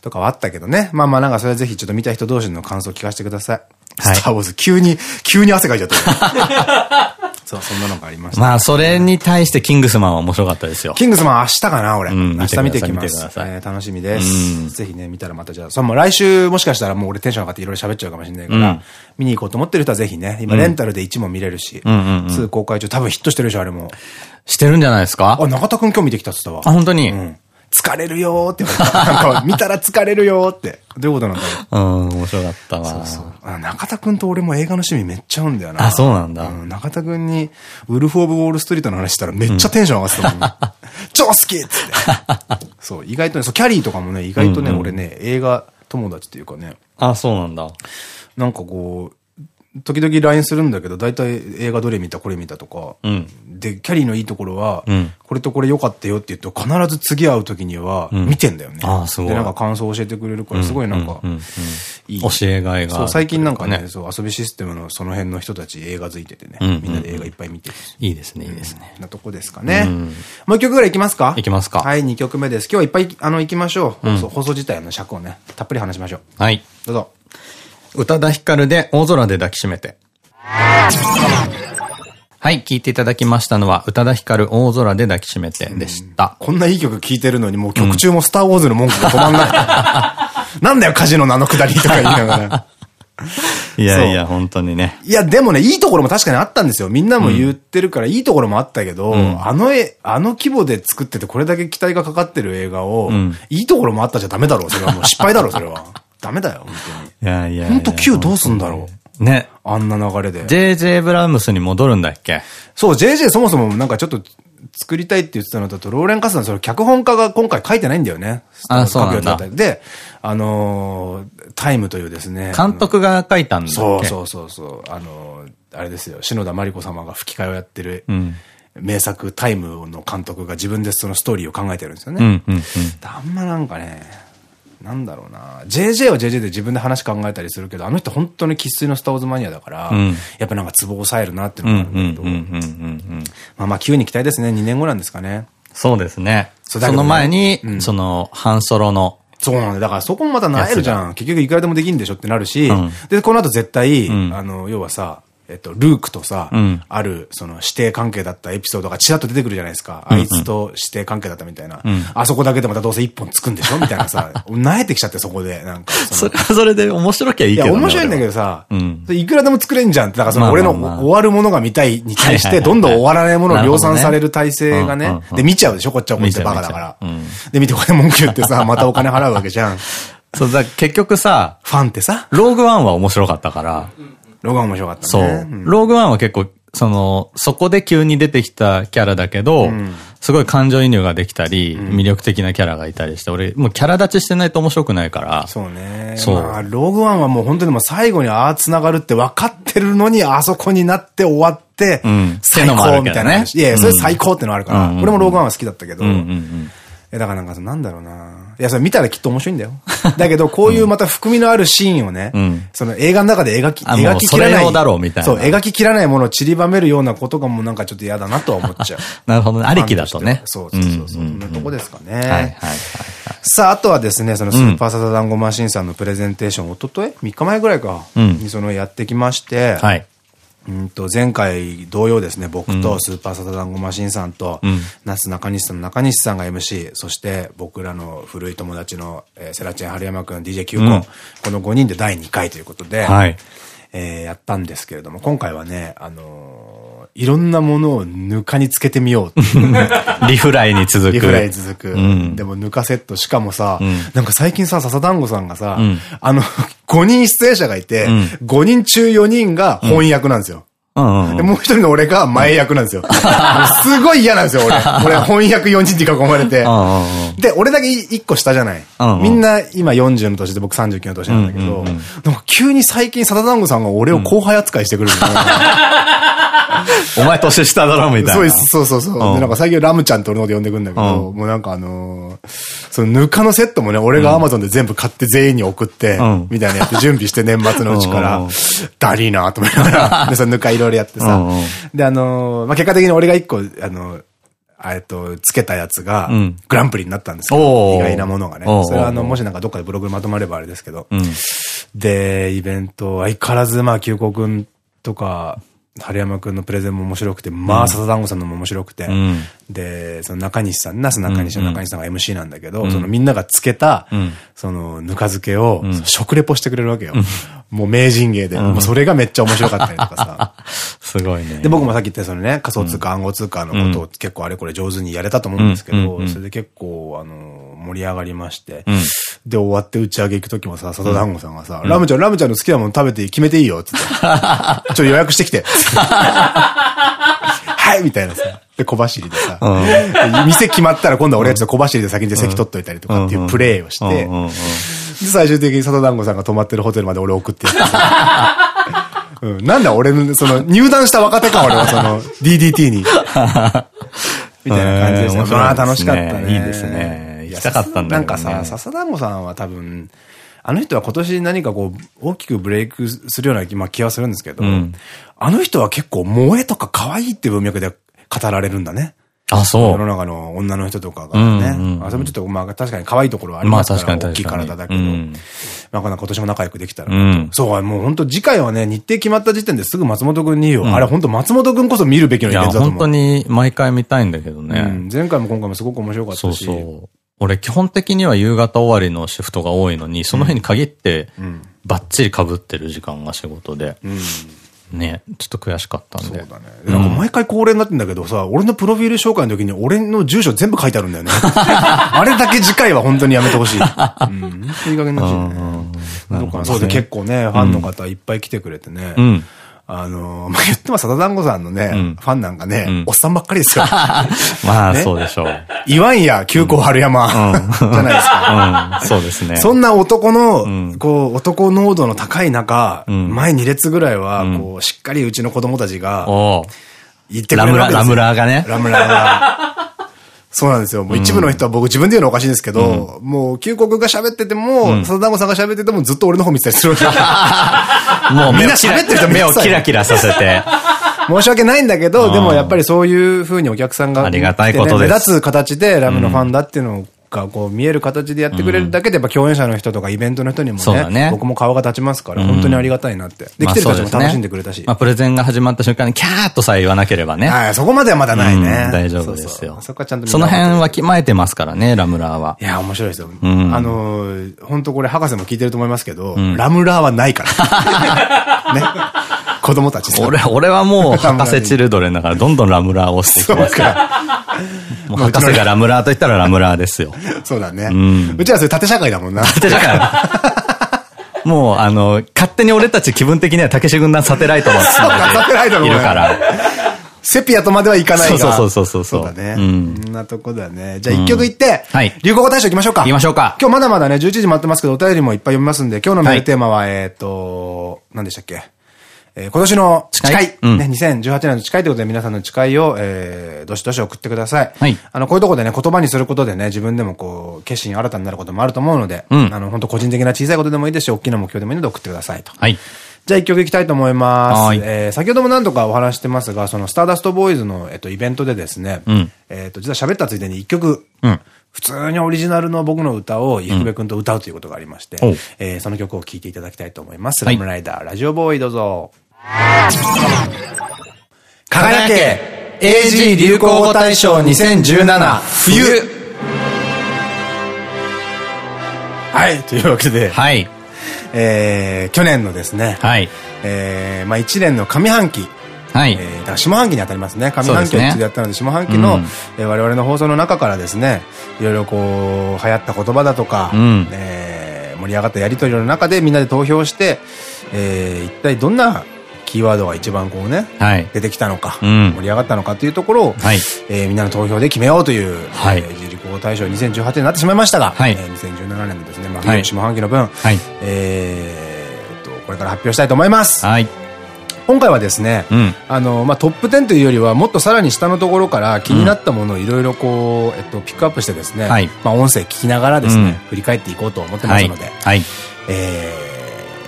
とかはあったけどね。まあまあなんかそれはぜひちょっと見た人同士の感想を聞かせてください。スターウォーズ、急に、急に汗かいちゃった。[laughs] そう、そんなのがありました。まあ、それに対してキングスマンは面白かったですよ。キングスマン明日かな、俺。明日見てきます。楽しみです。ぜひね、見たらまたじゃあ、その来週もしかしたらもう俺テンション上がっていろいろ喋っちゃうかもしれないから、見に行こうと思ってる人はぜひね、今レンタルで1も見れるし、2公開中多分ヒットしてるでしょ、あれも。してるんじゃないですか？あ、中田くん今日見てきたって言ったわ。あ、本当に？疲れるよーって言われた。なんか、見たら疲れるよーって。どういうことなんだろう。うん、面白かったわ。そうそう。中田くんと俺も映画の趣味めっちゃ合うんだよな。あ、そうなんだ。うん、中田くんに、ウルフ・オブ・ウォール・ストリートの話したらめっちゃテンション上がってたもん。[laughs] 超好きっつって。[laughs] そう、意外とね、そう、キャリーとかもね、意外とね、俺ね、映画友達っていうかね。あ、そうなんだ。なんかこう、時々 LINE するんだけど、大体映画どれ見た、これ見たとか。うん、で、キャリーのいいところは、うん、これとこれ良かったよって言うと、必ず次会う時には、見てんだよね。あすごい。で、なんか感想を教えてくれるから、すごいなんか、いい。教えがいが。そう、最近なんかね、そう、遊びシステムのその辺の人たち映画づいててね、みんなで映画いっぱい見てる。いいですね、いいですね。なとこですかね。もう一曲ぐらいいきますか？いきますか。はい、二曲目です。今日はいっぱい、あの、行きましょう。放送自体の尺をね、たっぷり話しましょう。はい。どうぞ。宇多田ヒカルで大空で抱きしめて。はい、聴いていただきましたのは、宇多田ヒカル大空で抱きしめてでした。こんないい曲聴いてるのに、もう曲中もスターウォーズの文句が止まんない。[laughs] なんだよ、カジノのあのくだりとか言いながら。[laughs] いやいや、本当にね。いや、でもね、いいところも確かにあったんですよ。みんなも言ってるから、いいところもあったけど、うん、あの絵、あの規模で作っててこれだけ期待がかかってる映画を、うん、いいところもあったじゃダメだろう。それはもう失敗だろう、それは。ダメだよ、本当に。いやいや本当 Q どうすんだろう。ね。あんな流れで。JJ ブラームスに戻るんだっけ？そう、JJ そもそもなんかちょっと作りたいって言ってたのだと、ローレン・カスナその脚本家が今回書いてないんだよね。あ、そうなんだ。で、あのー、タイムというですね。監督が書いたんだそうそうそうそう。あのー、あれですよ、篠田麻里子様が吹き替えをやってる。うん名作タイムの監督が自分でそのストーリーを考えてるんですよね。あんまなんかね、なんだろうな。JJ は JJ で自分で話考えたりするけど、あの人本当に生粋のスターウォーズマニアだから、うん、やっぱなんかツボを抑えるなっていうのがあるんだけど、まあまあ急に期待ですね。2年後なんですかね。そうですね。そねその前に、うん、その、半ソロの、そうなんだ。だからそこもまたなえるじゃん。結局いくらでもできんでしょってなるし、うん、で、この後絶対、あの、要はさ、えっと、ルークとさ、うん、ある、その、指定関係だったエピソードがちらっと出てくるじゃないですか。あいつと指定関係だったみたいな。うん、あそこだけでまたどうせ一本つくんでしょみたいな [laughs] さ、慣れてきちゃってそこで、なんかそ。それは [laughs] それで面白きゃいいけど、ね、いや、面白いんだけどさ、うん、いくらでも作れんじゃんって、だからその、俺の終わるものが見たいに対して、どんどん終わらないものを量産される体制がね、で、見ちゃうでしょこっちはこっちバカだから。で、見てこれ文句言ってさ、またお金払うわけじゃん。そうだ、結局さ、ファンってさ、ローグワンは面白かったから。ローグワン面白かったね。そう。ローグワンは結構その、そこで急に出てきたキャラだけど、うん、すごい感情移入ができたり、うん、魅力的なキャラがいたりして、俺、もうキャラ立ちしてないと面白くないから。そうね。そう。まあ、ローグワンはもう本当にもう最後にああ繋がるって分かってるのに、あそこになって終わって、うん、最高みたいな。ね、いやそれ最高ってのあるから、俺もローグワンは好きだったけど、え、だからなんかなんだろうな。いや、それ見たらきっと面白いんだよ。だけど、こういうまた含みのあるシーンをね、うん、その映画の中で描き、描ききらない。だろうみたいな。そう、描ききらないものを散りばめるようなことがもうなんかちょっと嫌だなとは思っちゃう。なるほどね。ありきだとね。そうそうそう。そんなとこですかね。はいはいはい。さあ、あとはですね、そのスーパーサザダンゴマシンさんのプレゼンテーション、おととい ?3 日前ぐらいか。にそのやってきまして、はい。うんと前回同様ですね、僕とスーパーサタダンゴマシンさんと、那須中西さんの中西さんが MC、そして僕らの古い友達の、えー、セラチェン春山くん、DJ キューコ、この5人で第2回ということで、はい、えー、やったんですけれども、今回はね、あのー、いろんなものをぬかにつけてみよう [laughs] リフライに続く。リフライに続く。うん、でもぬかセット、しかもさ、うん、なんか最近さ、笹団子さんがさ、うん、あの、5人出演者がいて、うん、5人中4人が翻訳なんですよ。もう一人の俺が前役なんですよ。[laughs] すごい嫌なんですよ、俺。[laughs] 俺翻訳4人に囲まれて。で、俺だけ1個下じゃない。みんな今40の年で僕39の年なんだけど、でも急に最近サダダンゴさんが俺を後輩扱いしてくる [laughs] お前年下だろみたいな。そうそうそう。で、なんか最近ラムちゃんって俺ので呼んでくんだけど、もうなんかあのそのぬかのセットもね、俺がアマゾンで全部買って全員に送って、みたいなやって準備して年末のうちから、だりーなと思いながら、で、そのぬかいろいろやってさ。で、あのまあ、結果的に俺が一個、あのえっと、つけたやつが、グランプリになったんですけど、意外なものがね。それはあの、もしなんかどっかでブログまとまればあれですけど。で、イベント、相変わらず、まあ、休校くんとか、春山くんのプレゼンも面白くて、まあ、笹団子さんのも面白くて、うん、で、その中西さん、なす中西の中西さんが MC なんだけど、うん、そのみんながつけた、うん、そのぬか漬けを、食レポしてくれるわけよ。もう名人芸で。もうそれがめっちゃ面白かったりとかさ。[laughs] すごいね。で、僕もさっき言ったそのね、仮想通貨、暗号通貨のことを結構あれこれ上手にやれたと思うんですけど、それで結構、あの、盛り上がりまして、で、終わって打ち上げ行くときもさ、佐藤団子さんがさ、ラムちゃん、ラムちゃんの好きなもの食べて決めていいよ、つって。[laughs] ちょっと予約してきて。[laughs] はいみたいなさ。で、小走りでさ。店決まったら今度は俺がちょっと小走りで先に席取っといたりとかっていうプレイをして、で、最終的に佐藤団子さんが泊まってるホテルまで俺送ってやってさ。うん、なんだ俺の、その、入団した若手か、俺はその、[laughs] DDT に。みたいな感じですよ。まあ楽しかったね。いいですね。行きたかったんだなんかさ、笹団子さんは多分、あの人は今年何かこう、大きくブレイクするような、まあ、気はするんですけど、うん、あの人は結構萌えとか可愛いっていう文脈で語られるんだね。あ、そう。世の中の女の人とかがね。あ、それもちょっと、まあ確かに可愛いところはありますから、まあ確かに大きい体だけど。まあ今年も仲良くできたら。そう、もう本当次回はね、日程決まった時点ですぐ松本くんに言うよ。あれ本当松本くんこそ見るべきのイベントだと思う。本当に毎回見たいんだけどね。前回も今回もすごく面白かったし。そうそう。俺基本的には夕方終わりのシフトが多いのに、その辺に限って、バッチリ被ってる時間が仕事で。ね、ちょっと悔しかったんで。そうだね。なんか毎回恒例になってんだけどさ、俺のプロフィール紹介の時に俺の住所全部書いてあるんだよね。[laughs] あれだけ次回は本当にやめてほしい。[laughs] うん。いい加減なしね。そうで結構ね、ファンの方いっぱい来てくれてね。うんあのー、まあ、言っても、さだ団子さんのね、うん、ファンなんかね、うん、おっさんばっかりですよ。[laughs] [laughs] まあ、ね、そうでしょう。言わんや、急行春山、じゃないですか。そうですね。そんな男の、こう、男濃度の高い中、前2列ぐらいは、こう、しっかりうちの子供たちが、言ってくれるわけですよ。ラムラーがね。ラムラーが。そうなんですよ。もう一部の人は僕自分で言うのおかしいんですけど、うん、もう旧国が喋ってても、笹団子さんが喋っててもずっと俺の方見てたりするわけ [laughs] もうみんな喋ってる人目をキラキラさせて。申し訳ないんだけど、でもやっぱりそういうふうにお客さんが、ありがたいことです。目立つ形でラムのファンだっていうのをがこう見える形でやってくれるだけで、やっぱ共演者の人とかイベントの人にもね、ね僕も顔が立ちますから、本当にありがたいなって。で、来てる人たちも楽しんでくれたし。まあ、プレゼンが始まった瞬間に、キャーとさえ言わなければね。はい、そこまではまだないね。大丈夫ですよ。そこはちゃんとその辺はきまえてますからね、ラムラーは。いや、面白いですよ。あの、本当これ博士も聞いてると思いますけど、ラムラーはないから。[laughs] ね。子供たち俺、俺はもう博士チルドレンだからどんどんラムラーをしていきますから。[laughs] もう博士がラムラーと言ったらラムラーですよ。[laughs] そうだね。うん。うちはそれ縦社会だもんな。縦社会。[laughs] もう、あの、勝手に俺たち気分的には竹志軍団サテライトのつもりでいるから。セピアとまではいかないが。そうそうそうそう。そうだね。うん。そんなとこだね。じゃあ一曲いって、はい。流行語大賞行きましょうか。行きましょうか。今日まだまだね、11時待ってますけど、お便りもいっぱい読みますんで、今日のメールテーマは、えっと、何でしたっけ？えー、今年の誓い、うん、ね、2018年の誓いということで皆さんの誓いを、えー、どしどし送ってください。はい。あの、こういうとこでね、言葉にすることでね、自分でもこう、決心新たになることもあると思うので、うん、あの、本当個人的な小さいことでもいいですし、大きな目標でもいいので送ってくださいと。はい。じゃあ一曲いきたいと思います。はい、えー、先ほども何度かお話してますが、そのスターダストボーイズの、えっと、イベントでですね、うん、えっと、実は喋ったついでに一曲、うん普通にオリジナルの僕の歌を、ゆくべくんと歌うということがありまして、うん、えー、その曲を聴いていただきたいと思います。はい、ラムライダー、ラジオボーイどうぞ。輝け AG 流行語大賞2017冬はい、というわけで、はい。えー、去年のですね、はい。えー、まあ一年の上半期、はい。えー、だから下半期に当たりますね。上半期をやったので、下半期の、うん、えー、我々の放送の中からですね、いろいろこう、流行った言葉だとか、うん、えー、盛り上がったやりとりの中でみんなで投票して、えー、一体どんなキーワードが一番こうね、はい、出てきたのか、うん、盛り上がったのかというところを、はい、えー、みんなの投票で決めようという、はい、えー、自力大賞2018年になってしまいましたが、はい、えー、2017年のですね、まあ、はい、下半期の分、はい、えこれから発表したいと思います。はい。今回はですね、うん、あの、まあ、トップ10というよりは、もっとさらに下のところから気になったものをいろいろこう、えっと、ピックアップしてですね、はい、まあ、音声聞きながらですね、うん、振り返っていこうと思ってますので、はい、はい、えー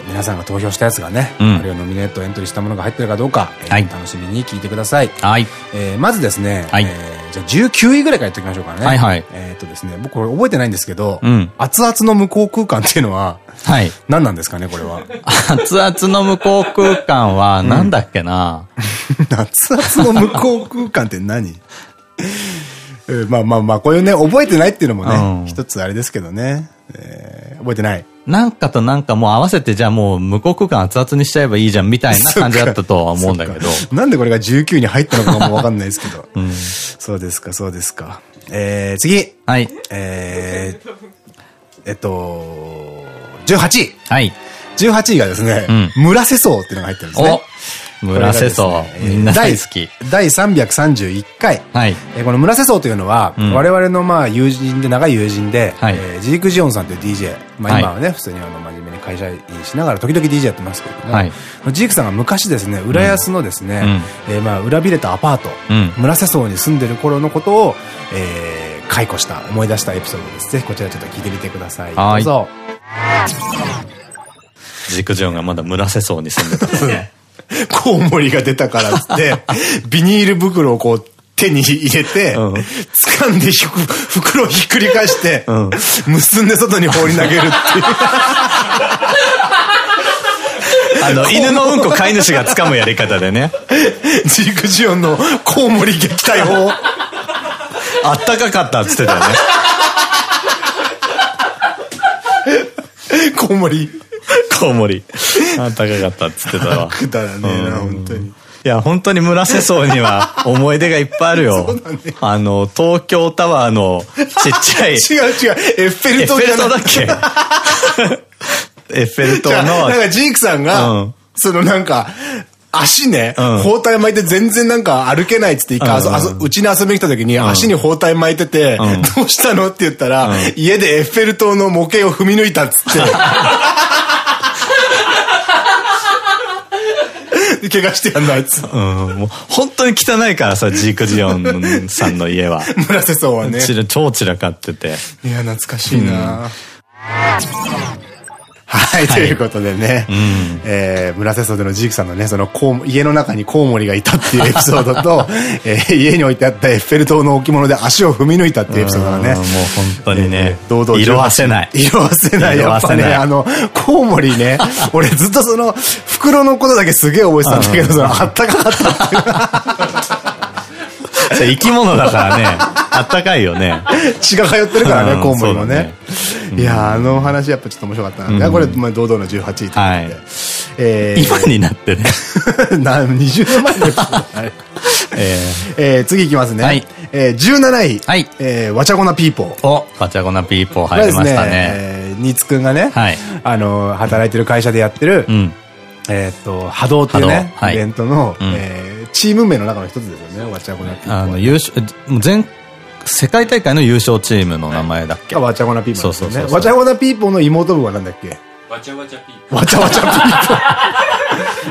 皆さんが投票したやつがね、うん、あるいはノミネートエントリーしたものが入ってるかどうか、はい、楽しみに聞いてください。はい。えー、まずですね、はい、えー、じゃあ19位ぐらいからやっておきましょうかね。はいはい。えっとですね、僕これ覚えてないんですけど、うん、熱々の向こう空間っていうのは、はい。何なんですかね、これは。熱々の向こう空間は、なんだっけな、うん、熱々の向こう空間って何？[laughs] まあまあまあ、こういうね、覚えてないっていうのもね、うん、一つあれですけどね。えー、覚えてない。なんかとなんかもう合わせてじゃあもう無国空間熱々にしちゃえばいいじゃんみたいな [laughs] 感じだったとは思うんだけど。なんでこれが19に入ったのかもわかんないですけど。[laughs] うん、そうですか、そうですか。えー、次。はい。えー、えっと、18位。はい。18位がですね、うん、村瀬荘っていうのが入ってるんですね。村瀬荘、みんな大好き。第331回。はい。この村瀬荘というのは、我々のまあ友人で、長い友人で、ジーク・ジオンさんという DJ。まあ今はね、普通にあの真面目に会社員しながら時々 DJ やってますけども、はい、ジークさんが昔ですね、浦安のですね、えまあ裏びれたアパート、村瀬荘に住んでる頃のことを、え解雇した、思い出したエピソードです。ぜひこちらちょっと聞いてみてください。どうぞ。ジーク・ジオンがまだ村瀬荘に住んでたんですね。コウモリが出たからっつって、[laughs] ビニール袋をこう、手に入れて、うん、掴んで袋をひっくり返して、うん、結んで外に放り投げるっていう。[laughs] あの、犬のうんこ飼い主が掴むやり方でね。ジークジオンのコウモリ撃退法。あったかかったっつってたよね。[laughs] コウモリ。コウモリ。あ高かったっつってたわ。くだらねえな、本当に。いや、本当に村瀬荘には思い出がいっぱいあるよ。ね、あの、東京タワーのちっちゃい。[laughs] 違う違う、エッフェル塔エッフェル塔だっけ？[laughs] エッフェル塔の。なんかジークさんが、うん、そのなんか、足ね、うん、包帯巻いて全然なんか歩けないっつって一回、うちに遊びに来た時に足に包帯巻いてて、うん、どうしたのって言ったら、家でエッフェル塔の模型を踏み抜いたっつって。[laughs] 怪我してやんだ、あいつ。うん、もう本当に汚いからさ、ジークジオンさんの家は。[laughs] 村瀬荘はね。超散らかってて。いや、懐かしいな、はい、ということでね、えー、村瀬袖のジークさんのね、その家の中にコウモリがいたっていうエピソードと、[laughs] えー、家に置いてあったエッフェル塔の置物で足を踏み抜いたっていうエピソードがね。もう本当にね、堂々色あせない。色あせない。やっぱね、あの、コウモリね、[laughs] 俺ずっとその、袋のことだけすげえ覚えてたんだけど、その、あったかかったっていう。生き物だからね、あったかいよね。血が通ってるからね、コウモリもね。いやあの話やっぱちょっと面白かったな。これ、まあ、堂々の18位ということで。え今になってね。[laughs] な20年前のやつ。え次いきますね。はい。え17位。はい。えわちゃごなピーポー。お、わちゃごなピーポー入りましたね。新津くんがね、はい。あの、働いてる会社でやってる、うん。えっと、波動っていうね、イベントの、えチーム名の中の一つですよね、わちゃごなピーポー。あの、優勝、全、世界大会の優勝チームの名前だっけ？わちゃごなピーポー。そうそうそう。わちゃごなピーポーの妹分はなんだっけ？わちゃわちゃピーポー。わちゃわちゃピーポー。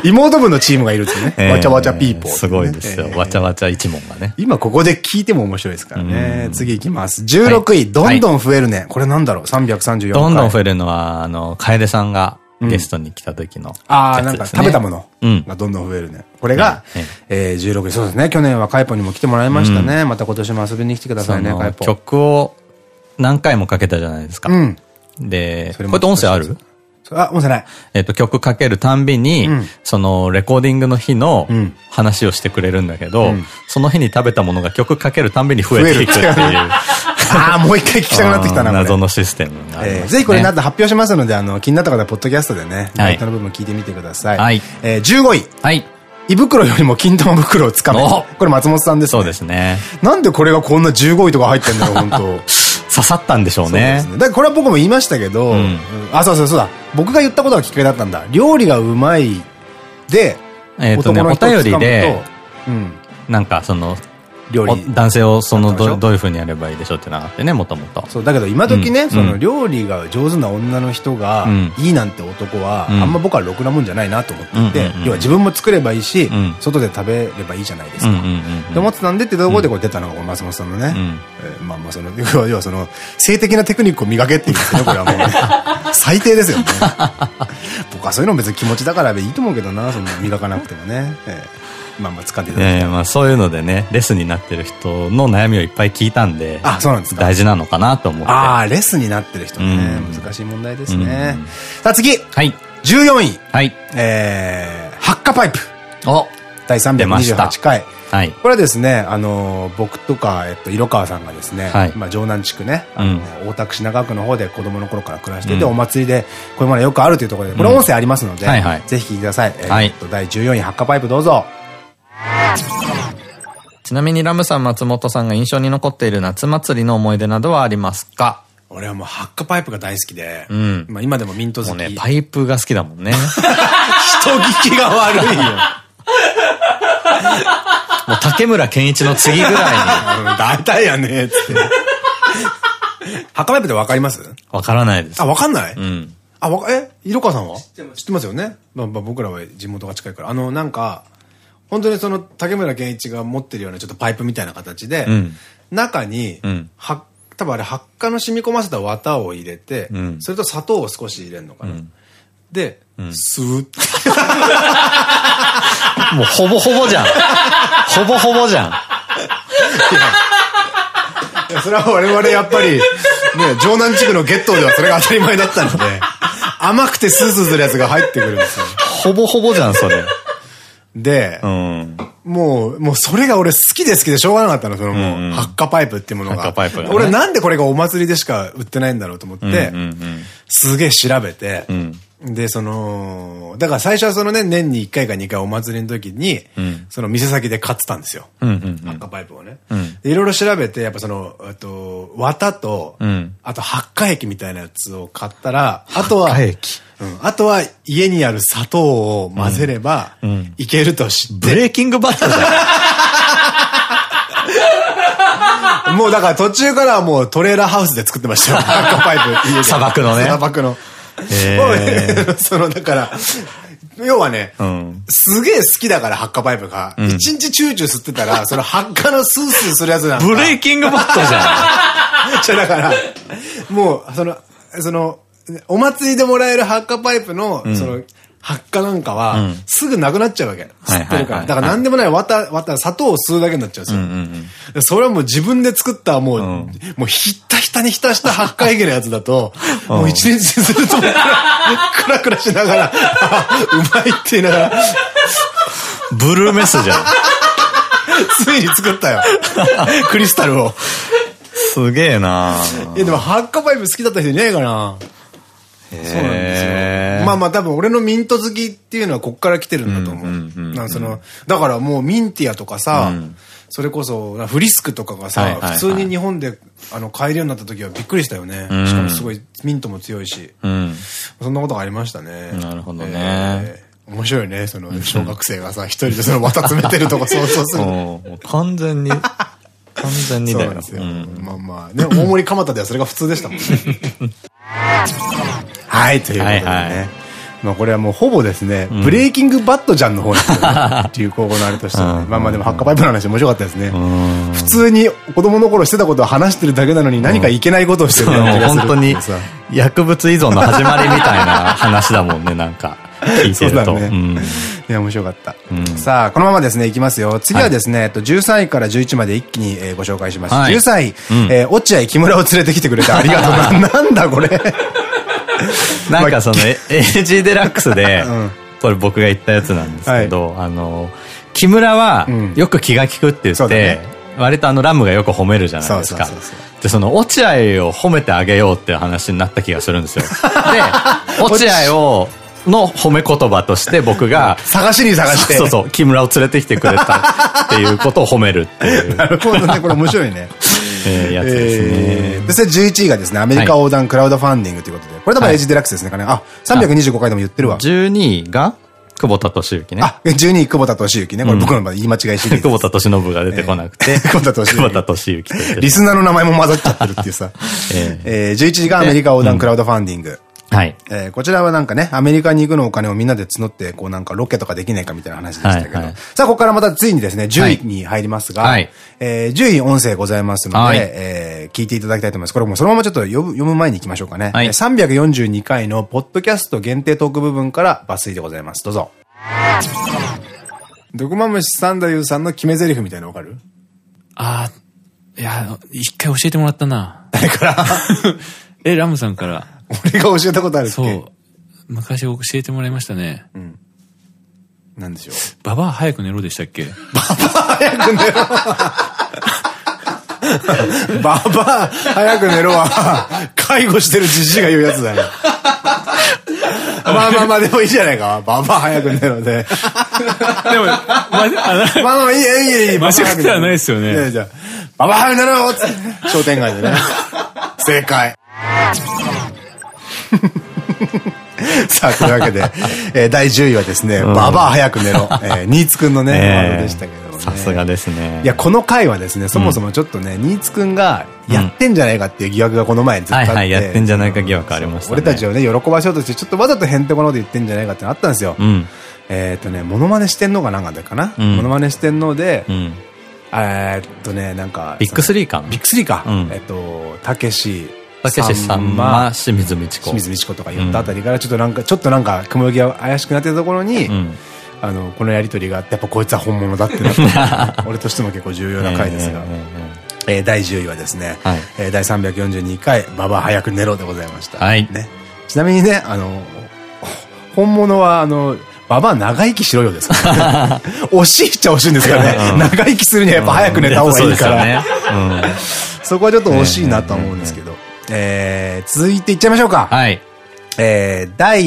妹分のチームがいるってね。[laughs] わちゃわちゃピーポー。すごいですよ。わちゃわちゃ一問がね。今ここで聞いても面白いですからね。次いきます。16位、どんどん増えるね。これなんだろう ?334 どんどん増えるのは、あの、楓さんが、ゲストに来た時の、ああ、なんか食べたものがどんどん増えるね。これが、え16位。そうですね。去年はカイポにも来てもらいましたね。また今年も遊びに来てくださいね、カイポ。曲を何回もかけたじゃないですか。で、これって音声ある？あ、音声ない。えっと、曲かけるたんびに、その、レコーディングの日の話をしてくれるんだけど、その日に食べたものが曲かけるたんびに増えていくっていう。[laughs] ああ、もう一回聞きたくなってきたな。謎のシステムが。ぜひこれなって発表しますので、あの、気になった方は、ポッドキャストでね、ライトの部分聞いてみてください。はい。え15位。はい。胃袋よりも金玉袋をつかめ。これ松本さんですね。そうですね。なんでこれがこんな15位とか入ってんだろう、本当 [laughs] 刺さったんでしょうね。だからこれは僕も言いましたけど、あ、そうそうそうだ。僕が言ったことがきっかけだったんだ。料理がうまいで、えっとね、お便りで、うん、なんかその、料理。男性をそのどどういうふうにやればいいでしょうってなってね、もともと。そう、だけど今時ね、その料理が上手な女の人がいいなんて男は、あんま僕はろくなもんじゃないなと思っていて、要は自分も作ればいいし、外で食べればいいじゃないですか。って思ってたんでってところでこう出たのが松本さんのね、まあまあその、[laughs] 要はその、性的なテクニックを磨けっていうんですね、これはもうね。[laughs] 最低ですよね。僕はそういうの別に気持ちだからいいと思うけどな、その磨かなくてもね。えーまあまあ使っていただいて。まあそういうのでね、レスになってる人の悩みをいっぱい聞いたんで、あ、そうなんですか。大事なのかなと思って。ああ、レスになってる人ね、難しい問題ですね。さあ次はい。14位はい。えー、ハッカパイプ。お第328回。はい。これはですね、あの、僕とか、えっと、色川さんがですね、はい、まあ、城南地区ね、あの、大田区品川区の方で子供の頃から暮らしていて、お祭りで、こういうものよくあるというところで、これ音声ありますので、ぜひ聞いてください。えっと、第14位、ハッカパイプどうぞ。ちなみにラムさん、松本さんが印象に残っている夏祭りの思い出などはありますか？俺はもうハッカパイプが大好きで、うん、まあ今でもミント好き。もうね、パイプが好きだもんね。人聞きが悪いよ。もう竹村健一の次ぐらいに。大体やねつって。ハッカパイプってわかります？わからないです。あ、わかんない？うん。あ、わか、え色川さんは？知ってますよね？まあ、まあ、僕らは地元が近いから。あの、なんか、本当にその竹村健一が持ってるようなちょっとパイプみたいな形で、うん、中に、うん、は多分あれ発火の染み込ませた綿を入れて、うん、それと砂糖を少し入れるのかな。で、スーッ。[laughs] もうほぼほぼじゃん。ほぼほぼじゃん。いや、それは我々やっぱり、ね、城南地区のゲットではそれが当たり前だったので、甘くてスースーするやつが入ってくるんですよ。ほぼほぼじゃん、それ。で、うん、もう、もうそれが俺好きで好きでしょうがなかったの、そのも。う、発火パイプっていうものが。発火パイプ、ね、俺なんでこれがお祭りでしか売ってないんだろうと思って、すげえ調べて、うん、で、その、だから最初はそのね、年に1回か2回お祭りの時に、うん、その店先で買ってたんですよ。発火パイプをね。いろいろ調べて、やっぱその、あと、綿と、あと発火液みたいなやつを買ったら、あとは、発火液。うん、あとは家にある砂糖を混ぜれば、いけると知って。ブレーキングバットだよ。[laughs] もうだから途中からはもうトレーラーハウスで作ってましたよ。[laughs] 赤パイプ。砂漠のね。砂漠の。[laughs] そのだから、要はね、うん、すげえ好きだから発火パイプが。一、うん、日チューチュー吸ってたら、その発火のスースーするやつなんブレーキングバットじゃん。じゃだから、もう、その、その、お祭りでもらえる発火パイプの、その、発火なんかは、すぐなくなっちゃうわけ。吸ってるから。だから何でもないわた、わた、砂糖を吸うだけになっちゃうんですよ。それはもう自分で作った、もう、もうひったひたに浸した発火エゲのやつだと、[laughs] もう一日すると、クラクラしながら、[laughs] うまいって言いながら。ブルーメスじゃん。ついに作ったよ。[laughs] クリスタルを。すげえなえ、でも発火パイプ好きだった人いないかなそうなんですよ。まあまあ多分俺のミント好きっていうのはこっから来てるんだと思う。その、だからもうミンティアとかさ、それこそフリスクとかがさ、普通に日本であの買えるようになった時はびっくりしたよね。しかもすごいミントも強いし。そんなことがありましたね。なるほどね。面白いね、その小学生がさ、一人でその綿詰めてるとこ想像する。[laughs] 完全に。完全にだよ。まあまあね、[laughs] 大森蒲田ではそれが普通でしたもんね。[laughs] はい、ということでね。まあこれはもうほぼですね、ブレイキングバットじゃんの方ですよね。流行語のあれとしてはね。まあまあでもハッカパイプの話面白かったですね。普通に子供の頃してたことを話してるだけなのに何かいけないことをしてるような気がする。本当に薬物依存の始まりみたいな話だもんね、なんか。聞いてると。ね、うん、いや、面白かった。うん、さあ、このままですね、いきますよ。次はですね、はい、えっと、13位から11まで一気に、えー、ご紹介します。はい、13位、うん、えー、落合木村を連れてきてくれてありがとうな。[laughs] なんだこれ。[laughs] なんかその、[laughs] AG デラックスで、これ僕が言ったやつなんですけど、あの、木村はよく気が利くって言って、割とあのラムがよく褒めるじゃないですか。で、その落合を褒めてあげようっていう話になった気がするんですよ。で、落合をの褒め言葉として僕が、[laughs] 探しに探して。そうそう、木村を連れてきてくれたっていうことを褒めるっていう。[laughs] なるほどね、これ面白いね。えー、やつですね。えそれ11位がですね、アメリカ横断クラウドファンディングということで、これ多分エイジデラックスですね、あ、325回でも言ってるわ。12位が久保田敏之ね。あ、12位久保田敏之ね。これ僕の言い間違いシリーズ。久保田敏信が出てこなくて。久保田敏之。久保田敏之リスナーの名前も混ざっちゃってるっていうさ。[laughs] えー、11位がアメリカ横断クラウドファンディング。はい。えー、こちらはなんかね、アメリカに行くのお金をみんなで募って、こうなんかロケとかできないかみたいな話でしたけど。はいはい、さあ、ここからまたついにですね、10位に入りますが、はい、えー、10位音声ございますので、はい、えー、聞いていただきたいと思います。これもそのままちょっと読む読む前に行きましょうかね。はい、342回のポッドキャスト限定トーク部分から抜粋でございます。どうぞ。毒まむし三太夫さんの決め台詞みたいなのわかる？ああ、いや、一回教えてもらったな。[laughs] 誰から [laughs] え、ラムさんから。俺が教えたことあるっけ？そう。昔教えてもらいましたね。うん。なんでしょう？ババア早く寝ろでしたっけ？ババア早く寝ろ [laughs] ババア早く寝ろは、介護してるじじが言うやつだよ。まあまあまあでもいいじゃないか。ババア早く寝ろで。でも、まあ、まあまあいいいいいい。間違ってはないですよね。じゃババア早く寝ろ商店街でね。正解。[laughs] さあ、というわけで、えー、第10位はですね、ババア早く寝ろ。[laughs] えー、ニーツくんのね、ワードでしたけどさすがですね。いや、この回はですね、そもそもちょっとね、ニーツくんがやってんじゃないかっていう疑惑がこの前ずっとあって。はいはい、やってんじゃないか疑惑ありました、俺たちをね、喜ばしようとして、ちょっとわざとへんてこなこと言ってんじゃないかってあったんですよ。えっとね、モノマネしてんのかなんかでかな？モノマネしてんので、えっとね、なんか。ビッグスリーかビッグスリーか。えっと、たけし、たけしさんま、清水美智子。清水美智子とか言ったあたりから、ちょっとなんか、ちょっとなんか、雲行きが怪しくなってたところに、あの、このやりとりがあって、やっぱこいつは本物だってなって、[laughs] 俺としても結構重要な回ですが。え第10位はですね、はい、え第342回、ババ早く寝ろでございました。はい。ね。ちなみにね、あの、本物は、あの、ババア長生きしろよですから、[laughs] 惜しいっちゃ惜しいんですからね。長生きするにはやっぱ早く寝た方がいいから。そこはちょっと惜しいなと思うんですけど。えー、続いていっちゃいましょうか。はい。えー、第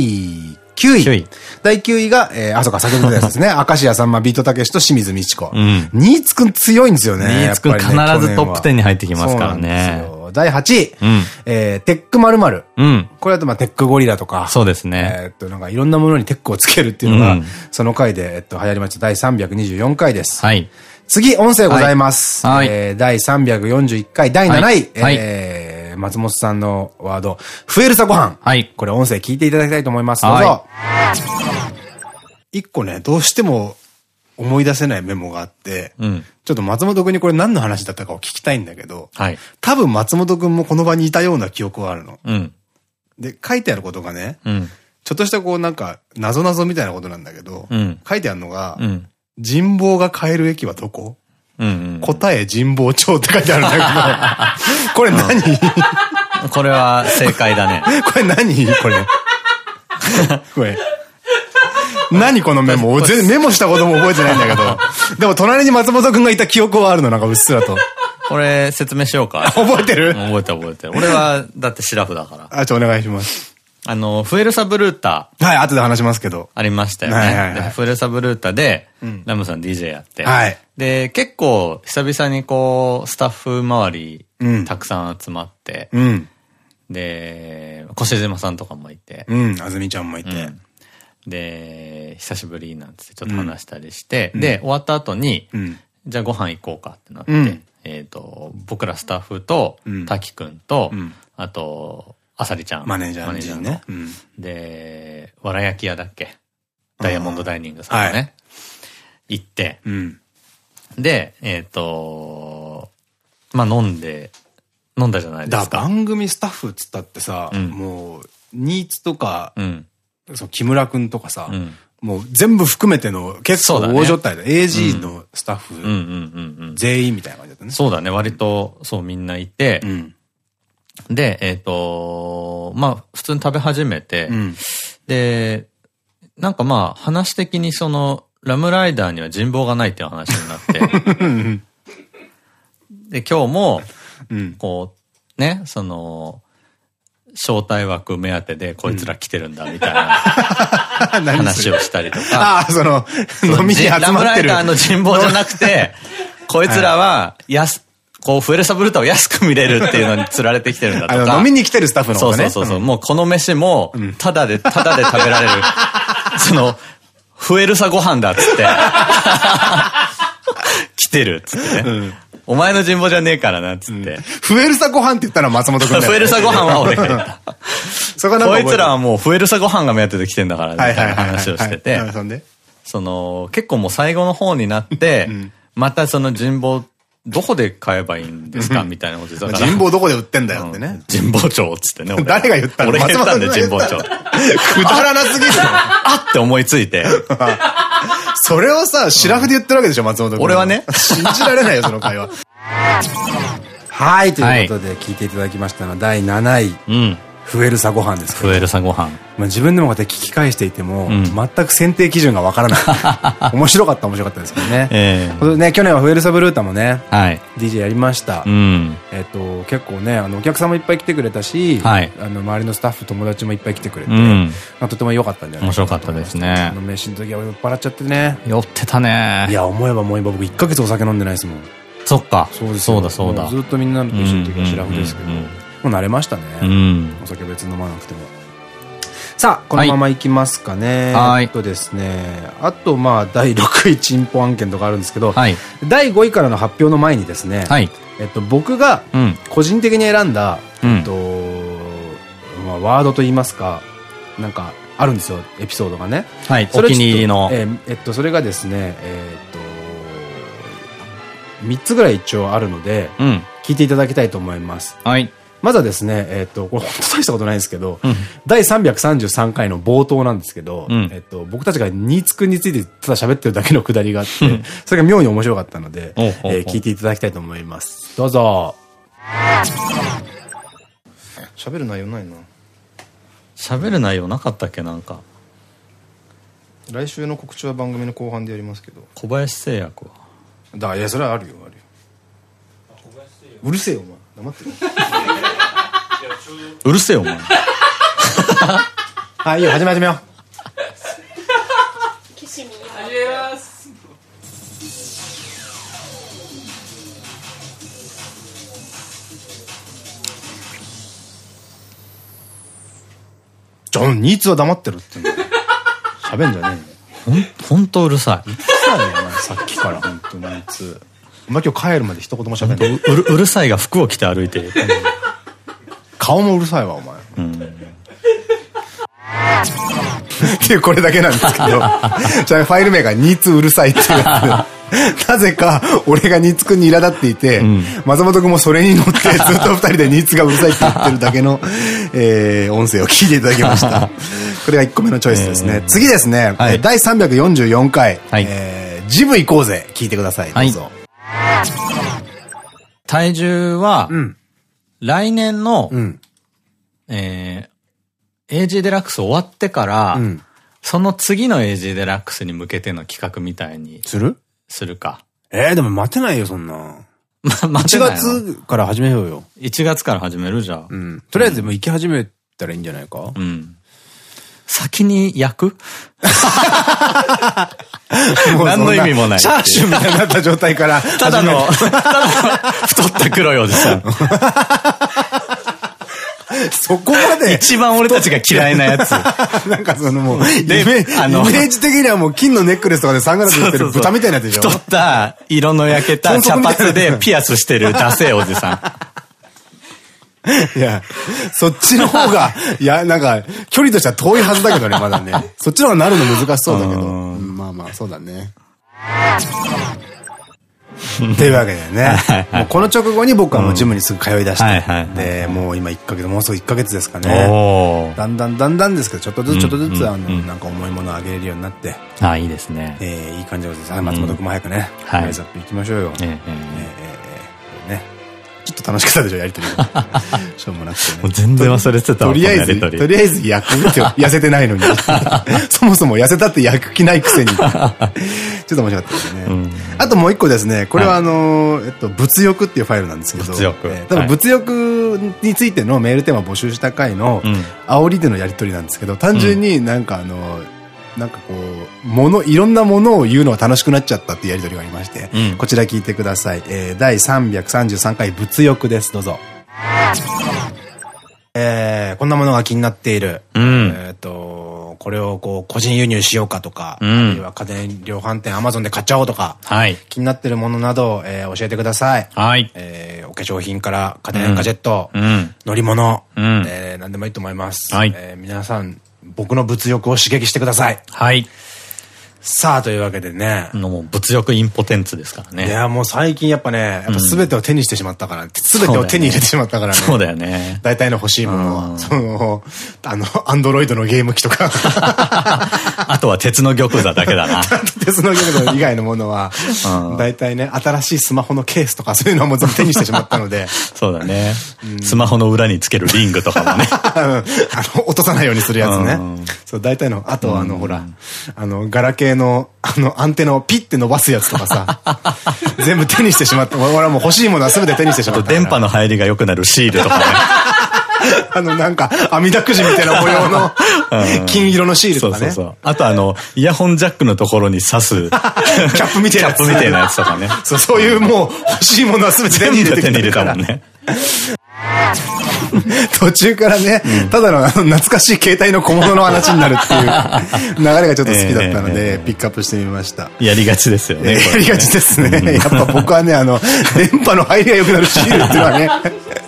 9位。位第9位が、えー、あ、そうか、先ほどのやつですね。[laughs] 明石家さんま、ビートたけしと清水美智子。うん。新津くん強いんですよね。新津くん必ずトップ10に入ってきますからね。第8位。うん。えー、テック〇〇。うん。これだと、まあ、テックゴリラとか。そうですね。えっと、なんか、いろんなものにテックをつけるっていうのが、その回で、えっと、流行りました。第324回です。はい。次、音声ございます。はい。えー、第341回、第7位。はい。えー松本さんのワード、増えるさご飯。はい。これ音声聞いていただきたいと思います。どうぞ。一個ね、どうしても思い出せないメモがあって、うん、ちょっと松本くんにこれ何の話だったかを聞きたいんだけど、はい、多分松本くんもこの場にいたような記憶はあるの。うん、で、書いてあることがね、ちょっとしたこうなんか、謎々みたいなことなんだけど、書いてあるのが、人望が買える駅はどこ？答え神保町って書いてあるんだけど、[laughs] これ何、これは正解だね。[laughs] これ何？これ。これ。何このメモ？全然メモしたことも覚えてないんだけど。でも隣に松本くんがいた記憶はあるの、なんかうっすらと。これ説明しようか。[laughs] 覚えてる？覚えて覚えてる。俺は、だってシラフだから。あ、ちょ、お願いします。あの、フエルサブルータ。はい、後で話しますけど。ありましたよね。フエルサブルータで、ラムさん DJ やって。はい。で、結構、久々にこう、スタッフ周り、たくさん集まって、うん。で、越島さんとかもいて。うん、あずみちゃんもいて。で、久しぶりなんつってちょっと話したりして、で、終わった後に、じゃあご飯行こうかってなって、えっと、僕らスタッフと、滝くんと、あと、あさりちゃん。マネージャーマネージャーね。で、わら焼き屋だっけ？ダイヤモンドダイニングさんがね。行って、で、えっと、まあ飲んで、飲んだじゃないですか。番組スタッフっつったってさ、もう、ニーツとか、その木村くんとかさ、もう全部含めての結構大所帯だ。AG のスタッフ全員みたいな感じだったね。そうだね。割とそうみんないて、で、えっと、まあ普通に食べ始めて、で、なんかまあ話的にその、ラムライダーには人望がないっていう話になって、[laughs] で、今日も、こう、ね、その、招待枠目当てでこいつら来てるんだみたいな [laughs] 話をしたりとか。ああ、その、飲みに集まってる。ラムライダーの人望じゃなくて、[laughs] こいつらは、安、こう、フエルサブルータを安く見れるっていうのに釣られてきてるんだとか。[laughs] 飲みに来てるスタッフの方ね。そうそうそう。もうこの飯も、ただで、ただで食べられる。[laughs] その、フエルサご飯だっつって。[laughs] 来てるっつってね。お前の人望じゃねえからな、つって。フエルサご飯って言ったら松本君だよ。フエルサご飯は俺が言った。そここいつらはもうフエルサご飯が目当てで来てんだから、みたいな話をしてて。その、結構もう最後の方になって、またその人望、どこで買えばいいんですか？みたいなこと言っどこで売ってんだよってね。人望町つってね。誰が言ったの？俺が言ったんだよ、人望町。くだらなすぎるあって思いついて。[laughs] それをさ、シラフで言ってるわけでしょ、松本君。俺はね。信じられないよ、その会話。[laughs] はい、ということで聞いていただきましたのは第7位。うん。フエルサご飯ですフエルサご飯。まあ自分でもまた聞き返していても、全く選定基準がわからない。[laughs] 面白かった面白かったですけどね。[laughs] ええね、去年はフエルサブルータもね、はい、DJ やりました。うん、えっと、結構ね、あの、お客さんもいっぱい来てくれたし、はい、あの、周りのスタッフ、友達もいっぱい来てくれて、うん、まあ、とても良かったんじゃない面白かったですね。あの、飯の時は酔っ払っちゃってね。酔ってたね。いや、思えば思えば僕1ヶ月お酒飲んでないですもん。そっか。そうです。そうだそうだ。ずっとみんなと一緒の時はシラフですけど。慣れましたね。うん、お酒別飲まなくても。さあ、このままいきますかね。はい。とですね、あと、まあ、第6位チンポ案件とかあるんですけど、はい、第5位からの発表の前にですね、はい、えっと、僕が個人的に選んだ、うん、えっと、まあ、ワードと言いますか、なんか、あるんですよ、エピソードがね。はい、お気に入りの。えー、えっと、それがですね、えー、っと、3つぐらい一応あるので、うん、聞いていただきたいと思います。はい。まずはですね、えっ、と、これ本当大したことないんですけど、うん、第333回の冒頭なんですけど、うん、えっと、僕たちがニーツくんについてただ喋ってるだけのくだりがあって、それが妙に面白かったので、えー、聞いていただきたいと思います。どうぞ。喋る内容ないな。喋る内容なかったっけなんか。来週の告知は番組の後半でやりますけど。小林製薬はだ、いや、それはあるよ、あるよ。うるせえよ、お前。黙ってる。うるせえよ、お前。[laughs] はい、いいよ、始め始めよう。始めます。じゃあ、ニーツは黙ってるって喋んじゃねえほん、ほんとうるさい。うるさいよ、お前。さっきから、ほんとニーツ。お前今日帰るまで一言も喋んない。うるうるさいが服を着て歩いてる。顔もうるさいわ、お前。うん、っていうこれだけなんですけど、[laughs] じゃファイル名がニーツうるさいっていうやつ。なぜか、俺がニーツくんに苛立っていて、うん、松本くんもそれに乗って、[laughs] ずっと二人でニーツがうるさいって言ってるだけの、えー、音声を聞いていただきました。これが1個目のチョイスですね。えー、次ですね、はい、第344回、はい、えー、ジム行こうぜ、聞いてください。どうぞ。はい、体重は、うん、来年の、うん、えー、AG デラックス終わってから、うんその次の AG デラックスに向けての企画みたいに。する？するか。ええー、でも待てないよ、そんな。[laughs] ま、待てない。1月から始めようよ。1月から始めるじゃん。うん。とりあえずもう行き始めたらいいんじゃないか？うん。先に焼く？何の意味もない。チャーシューみたいになった状態から。ただの、ただの太った黒いおじさん。そこまで。一番俺たちが嫌いなやつ。[laughs] なんかそのもう、イメージ的にはもう金のネックレスとかでサングラス売ってる豚みたいなやつでしょ太った、色の焼けた茶髪でピアスしてるダセえおじさん。いや、そっちの方が、いや、なんか、距離としては遠いはずだけどね、まだね。そっちの方がなるの難しそうだけど。まあまあ、そうだね。っていうわけでね。もうこの直後に僕はもうジムにすぐ通い出して。で、もう今1ヶ月、もうすぐ1ヶ月ですかね。だんだんだんだんですけど、ちょっとずつちょっとずつ、あの、なんか重いものをあげれるようになって。ああ、いいですね。えいい感じです。松本君も早くね、ライズアップ行きましょうよ。ええ。ちょっと楽しかったでしょ、やりとりが。[laughs] しょうもなくてね。もう全然忘れてたとりあえず、とりあえず焼くって痩せてないのに。[laughs] そもそも痩せたって焼く気ないくせに。[laughs] ちょっと面白かったですね。あともう一個ですね、これはあの、えっと、物欲っていうファイルなんですけど。物欲。多分物欲についてのメールテーマ募集した回の、煽りでのやりとりなんですけど、単純になんかあの、なんかこう、もの、いろんなものを言うのが楽しくなっちゃったっていうやりとりがありまして、うん、こちら聞いてください。えー、第333回物欲です。どうぞ。えー、こんなものが気になっている。うん、えっと、これをこう、個人輸入しようかとか、うん、あるいは家電量販店アマゾンで買っちゃおうとか、はい、気になってるものなど、えー、教えてください。はい。えー、お化粧品から家電、ガジェット、うん、乗り物、うん、えー、何でもいいと思います。はい。えー、皆さん、僕の物欲を刺激してください。はい。さあ、というわけでね。もう物欲インポテンツですからね。いや、もう最近やっぱね、やっぱ全てを手にしてしまったから、全てを手に入れてしまったからね。そうだよね。大体の欲しいものは、その、あの、アンドロイドのゲーム機とか。[laughs] あとは鉄の玉座だけだな。[laughs] 鉄の玉座以外のものは、大体ね、新しいスマホのケースとかそういうのはもう全部手にしてしまったので。[laughs] そうだね。スマホの裏につけるリングとかもね。あの、落とさないようにするやつね。そう、大体の、あとあの、ほら、あの、ガラケーの、あの、アンテナをピッて伸ばすやつとかさ、[laughs] 全部手にしてしまった。俺はもう欲しいものは全て手にしてしまった。電波の入りが良くなるシールとかね。[laughs] あの、なんか、網だくじみたいな模様の、金色のシールとかね。そうそうそう。あとあの、イヤホンジャックのところに刺す。キャップみたいなやつ。キャップみたいなやつとかね。そう、そういうもう、欲しいものは全て手に入れて手に入れたもんね。[laughs] 途中からね、うん、ただの懐かしい携帯の小物の話になるっていう [laughs] 流れがちょっと好きだったので、ピックアップしてみました。やりがちですよね。やりがちですね。やっぱ僕はね、あの、電波の入りが良くなるシールっていうのはね、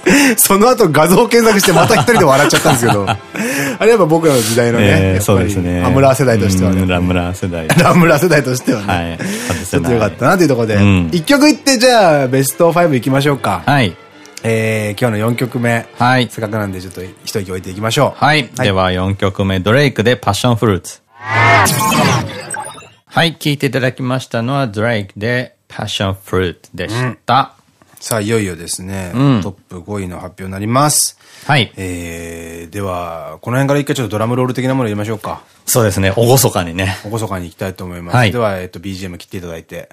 [laughs] その後画像検索してまた一人で笑っちゃったんですけど、あれやっぱ僕らの時代のね、そうですね。アムラー世代としてはね。ラムラー世代。ラムラー世代としてはね。はい。ちょっとよかったなというところで、一曲いってじゃあベスト5いきましょうか。はい。えー、今日の4曲目。はい。せっかくなんでちょっと一息置いていきましょう。はい。はい、では4曲目、ドレイクでパッションフルーツ。はい。聴いていただきましたのはドレイクでパッションフルーツでした。うん、さあ、いよいよですね、うん、トップ5位の発表になります。はい。えー、では、この辺から一回ちょっとドラムロール的なもの入れましょうか。そうですね。おごそかにね。おごそかに行きたいと思います。はい、では、えっと、BGM 切っていただいて。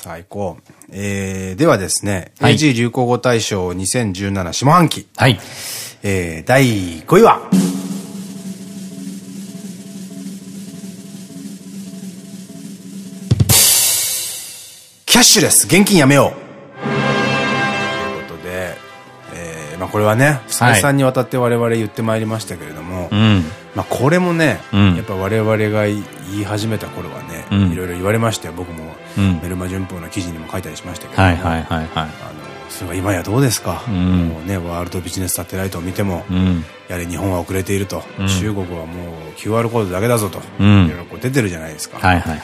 さあ行こう。えー、ではですね、はい、AG 流行語大賞2017下半期。はい。えー、第5位は、キャッシュレス、現金やめよう。まあこれはね、再三にわたって我々言ってまいりましたけれども、まあこれもね、やっぱ我々が言い始めた頃はね、いろいろ言われましたよ。僕もメルマ旬報の記事にも書いたりしましたけど、はいはいはいはい。あの、それは今やどうですか、もうね、ワールドビジネスサテライトを見ても、やはり日本は遅れていると、中国はもう QR コードだけだぞと、いろいろこう出てるじゃないですか。はいはいはい。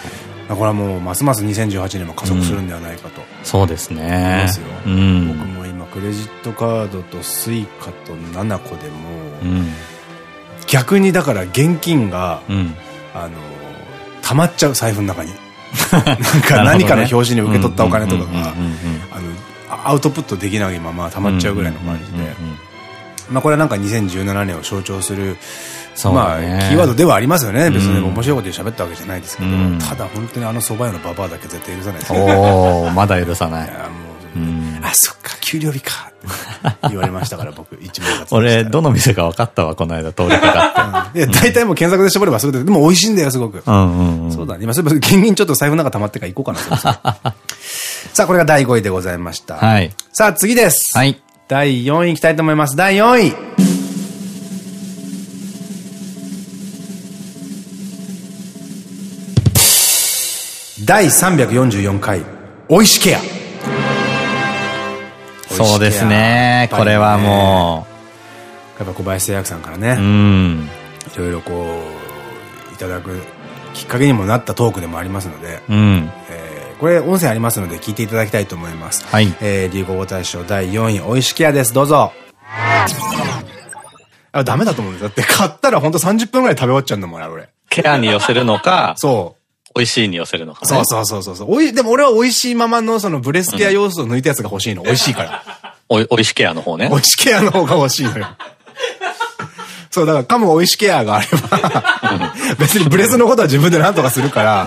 これはもうますます2018年も加速するんではないかと、うん、そうですね。僕も今クレジットカードと Suica と nanaco でも、うん、逆にだから現金が、あの溜まっちゃう財布の中になんか何かの表紙に受け取ったお金とかがアウトプットできないまま溜まっちゃうぐらいの感じで。まあこれはなんか2017年を象徴するまあ、キーワードではありますよね。別に面白いことで喋ったわけじゃないですけど、ただ本当にあの蕎麦屋のババアだけ絶対許さないですおおまだ許さない。あ、そっか、給料日か。言われましたから、僕、一名俺、どの店か分かったわ、この間、通りかかって。いや、大体もう検索で絞ればそれで、でも美味しいんだよ、すごく。そうだね。今、そういえば、現金ちょっと財布の中溜まってから行こうかな、[laughs] さあ、これが第5位でございました。はい。さあ、次です。はい。第4位いきたいと思います。第4位。第344回、おいしケア。そうですね。これはもう。やっぱ小林製薬さんからね。うん。いろいろこう、いただくきっかけにもなったトークでもありますので。うん。えー、これ音声ありますので聞いていただきたいと思います。はい。えー、流行語大賞第4位、おいしケアです。どうぞ。あ、ダメだと思うんです。だって買ったらほんと30分ぐらい食べ終わっちゃうんだもん、俺。ケアに寄せるのか。そう。美味しいに寄せるのかね。そうそうそうそう。おい、でも俺は美味しいままのそのブレスケア要素を抜いたやつが欲しいの。美味しいから。おい、美味しケアの方ね。美味しケアの方が欲しいのよ。[laughs] そう、だから噛む美味しケアがあれば別にブレスのことは自分で何とかするから、あ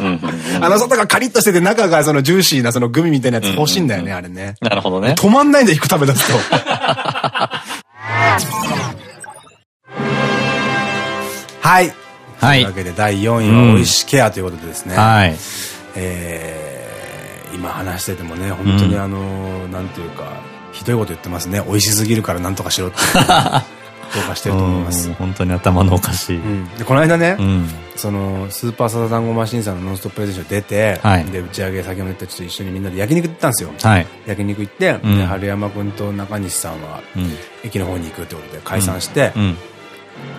の外がカリッとしてて中がそのジューシーなそのグミみたいなやつ欲しいんだよね、あれね。なるほどね。止まんないんだ、行く食べ出すと。[laughs] はい。はい。というわけで第4位は美味しケアということでですね。はい。えー、今話しててもね、本当にあの、なんていうか、ひどいこと言ってますね。美味しすぎるからなんとかしろって。どうかしてると思います。本当に頭のおかしい。で、この間ね、その、スーパーサザダンゴマシンさんのノンストッププレゼンション出て、で、打ち上げ先ほど言ったちょっと一緒にみんなで焼肉行ったんですよ。はい。焼肉行って、で、春山君と中西さんは、駅の方に行くってことで解散して、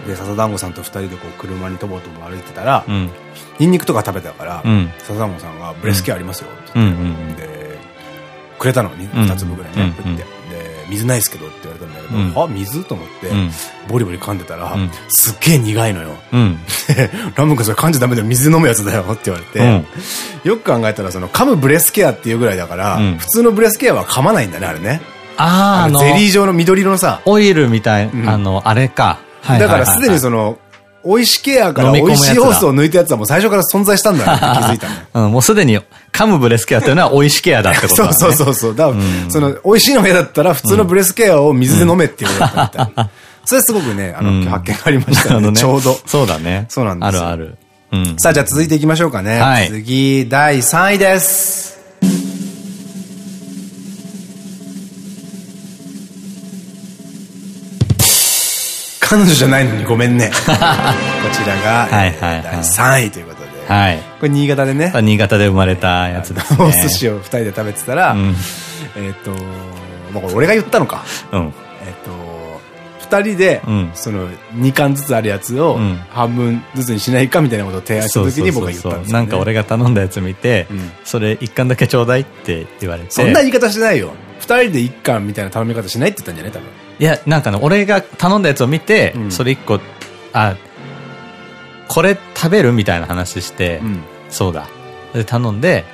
で笹団子さんと二人でこう車にとぼとぼ歩いてたら、うん、ニンニクとか食べたから、うん、笹団子さんが「ブレスケアありますよ」って言って、でくれたのに2粒ぐらいね、うん、って。で、水ないっすけどって言われたんだけど、うん、あ、水と思って、ボリボリ噛んでたら、すっげえ苦いのよ。[laughs] ラム君それ噛んじゃダメだよ、水で飲むやつだよって言われて、よく考えたら、その噛むブレスケアっていうぐらいだから、普通のブレスケアは噛まないんだね、あれね。ああ、ゼリー状の緑色のさ。オイルみたい、あの、あれか。だからすでにその、美味しケアから美味しい要素を抜いたやつはもう最初から存在したんだよ、[laughs] 気づいたね。うん、もうすでに噛むブレスケアっていうのは美味しケアだってことだ、ね、そうそうそう。だから、その、美味しいの嫌だったら普通のブレスケアを水で飲めって言われたみたいな。それすごくね、あの、発見がありましたね。ちょうど。そうだね。そうなんですあるある。うん。さあ、じゃあ続いていきましょうかね。はい。次、第3位です。彼女じゃないのにごめんね。[laughs] こちらが、第3位ということで。はい。これ新潟でね。新潟で生まれたやつですね。お寿司を二人で食べてたら、えっと、まあこれ俺が言ったのか。うん。えっと、二人で、その、二巻ずつあるやつを、半分ずつにしないかみたいなことを提案した時に僕が言ったんですなんか俺が頼んだやつ見て、それ一巻だけちょうだいって言われて。そんな言い方してないよ。二人で一巻みたいな頼み方しないって言ったんじゃない？多分。いや、なんかね、俺が頼んだやつを見て、うん、それ一個、あ、これ食べるみたいな話して、うん、そうだ。で、頼んで、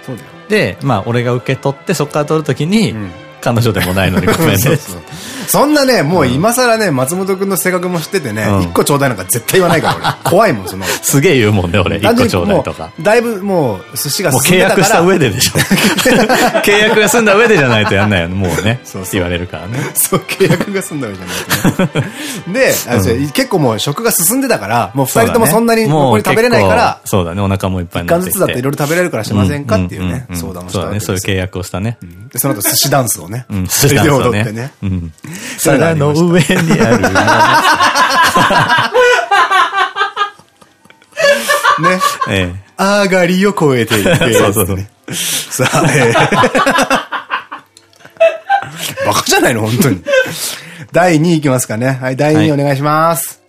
で、まあ、俺が受け取って、そこから取るときに、うん彼女でもないのに [laughs] ごめんね。そんなね、もう今更ね、松本くんの性格も知っててね、一個ちょうだいなんか絶対言わないから、俺。[laughs] 怖いもん、その。すげえ言うもんね、俺。一個ちょうだいとか。だいぶもう、寿司が進んでたから。もう契約した上ででしょ。[laughs] 契約が済んだ上でじゃないとやんないよ、もうね。そう言われるからね。そう、契約が済んだ上じゃないとね。で、結構もう食が進んでたから、もう二人ともそんなに残り食べれないから、そうだね、お腹もいっぱいになって。一貫ずつだっていろいろ食べれるからしませんかっていうね、相談をしたそうだね、そういう契約をしたね。で、その後寿司ダンスをね。寿司ダンスをね。ね。うん。皿の上にある。[laughs] ね。ええ。上がりを超えていく。[laughs] そうそうそう。さあ、ええ。[laughs] バカじゃないの本当に。第2位いきますかね。はい、第2位お願いします。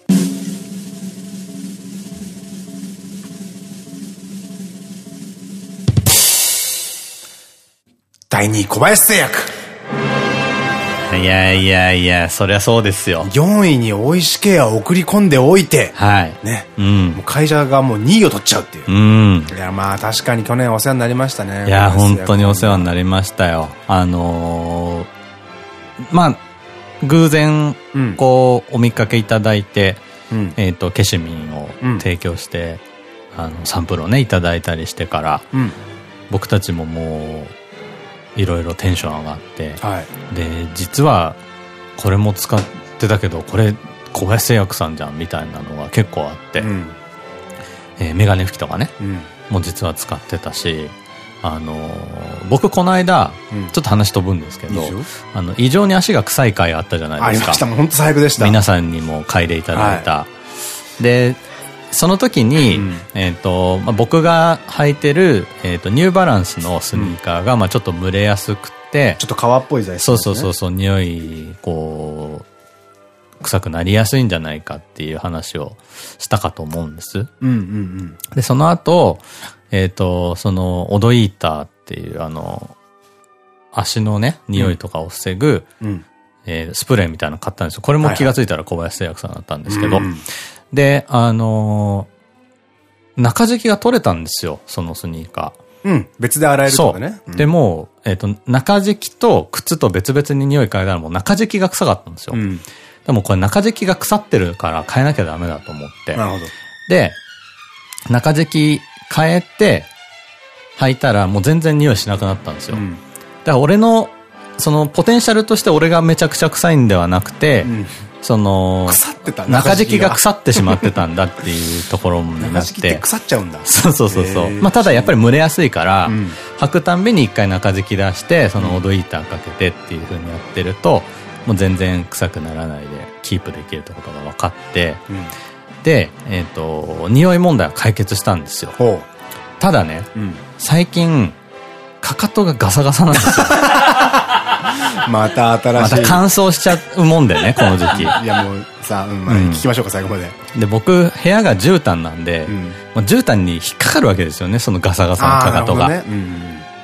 第2位小林製薬。いやいやいや、そりゃそうですよ。4位に美味しケアを送り込んでおいて、はい。ね。うん。もう会社がもう2位を取っちゃうっていう。うん。いや、まあ確かに去年お世話になりましたね。いや、本当にお世話になりましたよ。あのー、まあ、偶然、こう、お見かけいただいて、うん、えっと、ケシミンを提供して、うん、あの、サンプルをね、いただいたりしてから、うん、僕たちももう、いろいろテンション上がって、はい、で、実は、これも使ってたけど、これ、小林製薬さんじゃん、みたいなのが結構あって、うん、えー、メガネ拭きとかね、もう実は使ってたし、あのー、僕この間、ちょっと話飛ぶんですけど、あの、異常に足が臭い回あったじゃないですか。ありました、本当最悪でした。皆さんにも嗅いでいただいた。はい、で、その時に、うん、えっと、まあ、僕が履いてる、えっ、ー、と、ニューバランスのスニーカーが、まあ、ちょっと蒸れやすくて、ちょっと革っぽい材質、ね、そうそうそうそう、匂い、こう、臭くなりやすいんじゃないかっていう話をしたかと思うんです。で、その後、えっ、と、その、オドイーターっていう、あの、足のね、匂いとかを防ぐ、うん、えー、スプレーみたいなの買ったんですよ。これも気がついたら小林製薬さんだったんですけど、で、あのー、中敷きが取れたんですよ、そのスニーカー。うん。別で洗えるとかね。うん、でも、えっ、ー、と、中敷きと靴と別々に匂い嗅いだらもう中敷きが臭かったんですよ。うん、でもこれ中敷きが腐ってるから変えなきゃダメだと思って。なるほど。で、中敷き変えて、履いたらもう全然匂いしなくなったんですよ。うん、だから俺の、そのポテンシャルとして俺がめちゃくちゃ臭いんではなくて、うん、その、腐ってた中敷きが腐ってしまってたんだっていうところになって。腐っちゃうんだ。そうそうそうそう。まあただやっぱり蒸れやすいから、うん、履くたんびに一回中敷き出して、そのオドイーターかけてっていう風にやってると、もう全然臭くならないでキープできるってことが分かって、で、えっ、ー、と、匂い問題は解決したんですよ。ただね、うん、最近、かかとがガサガサなんですよ。[laughs] [laughs] また新しい。また乾燥しちゃうもんでね、この時期。[laughs] いやもうさ、うん、まあ、聞きましょうか、最後まで。で、僕、部屋が絨毯なんで、うん、まあ、絨毯に引っかかるわけですよね、そのガサガサのかかとが。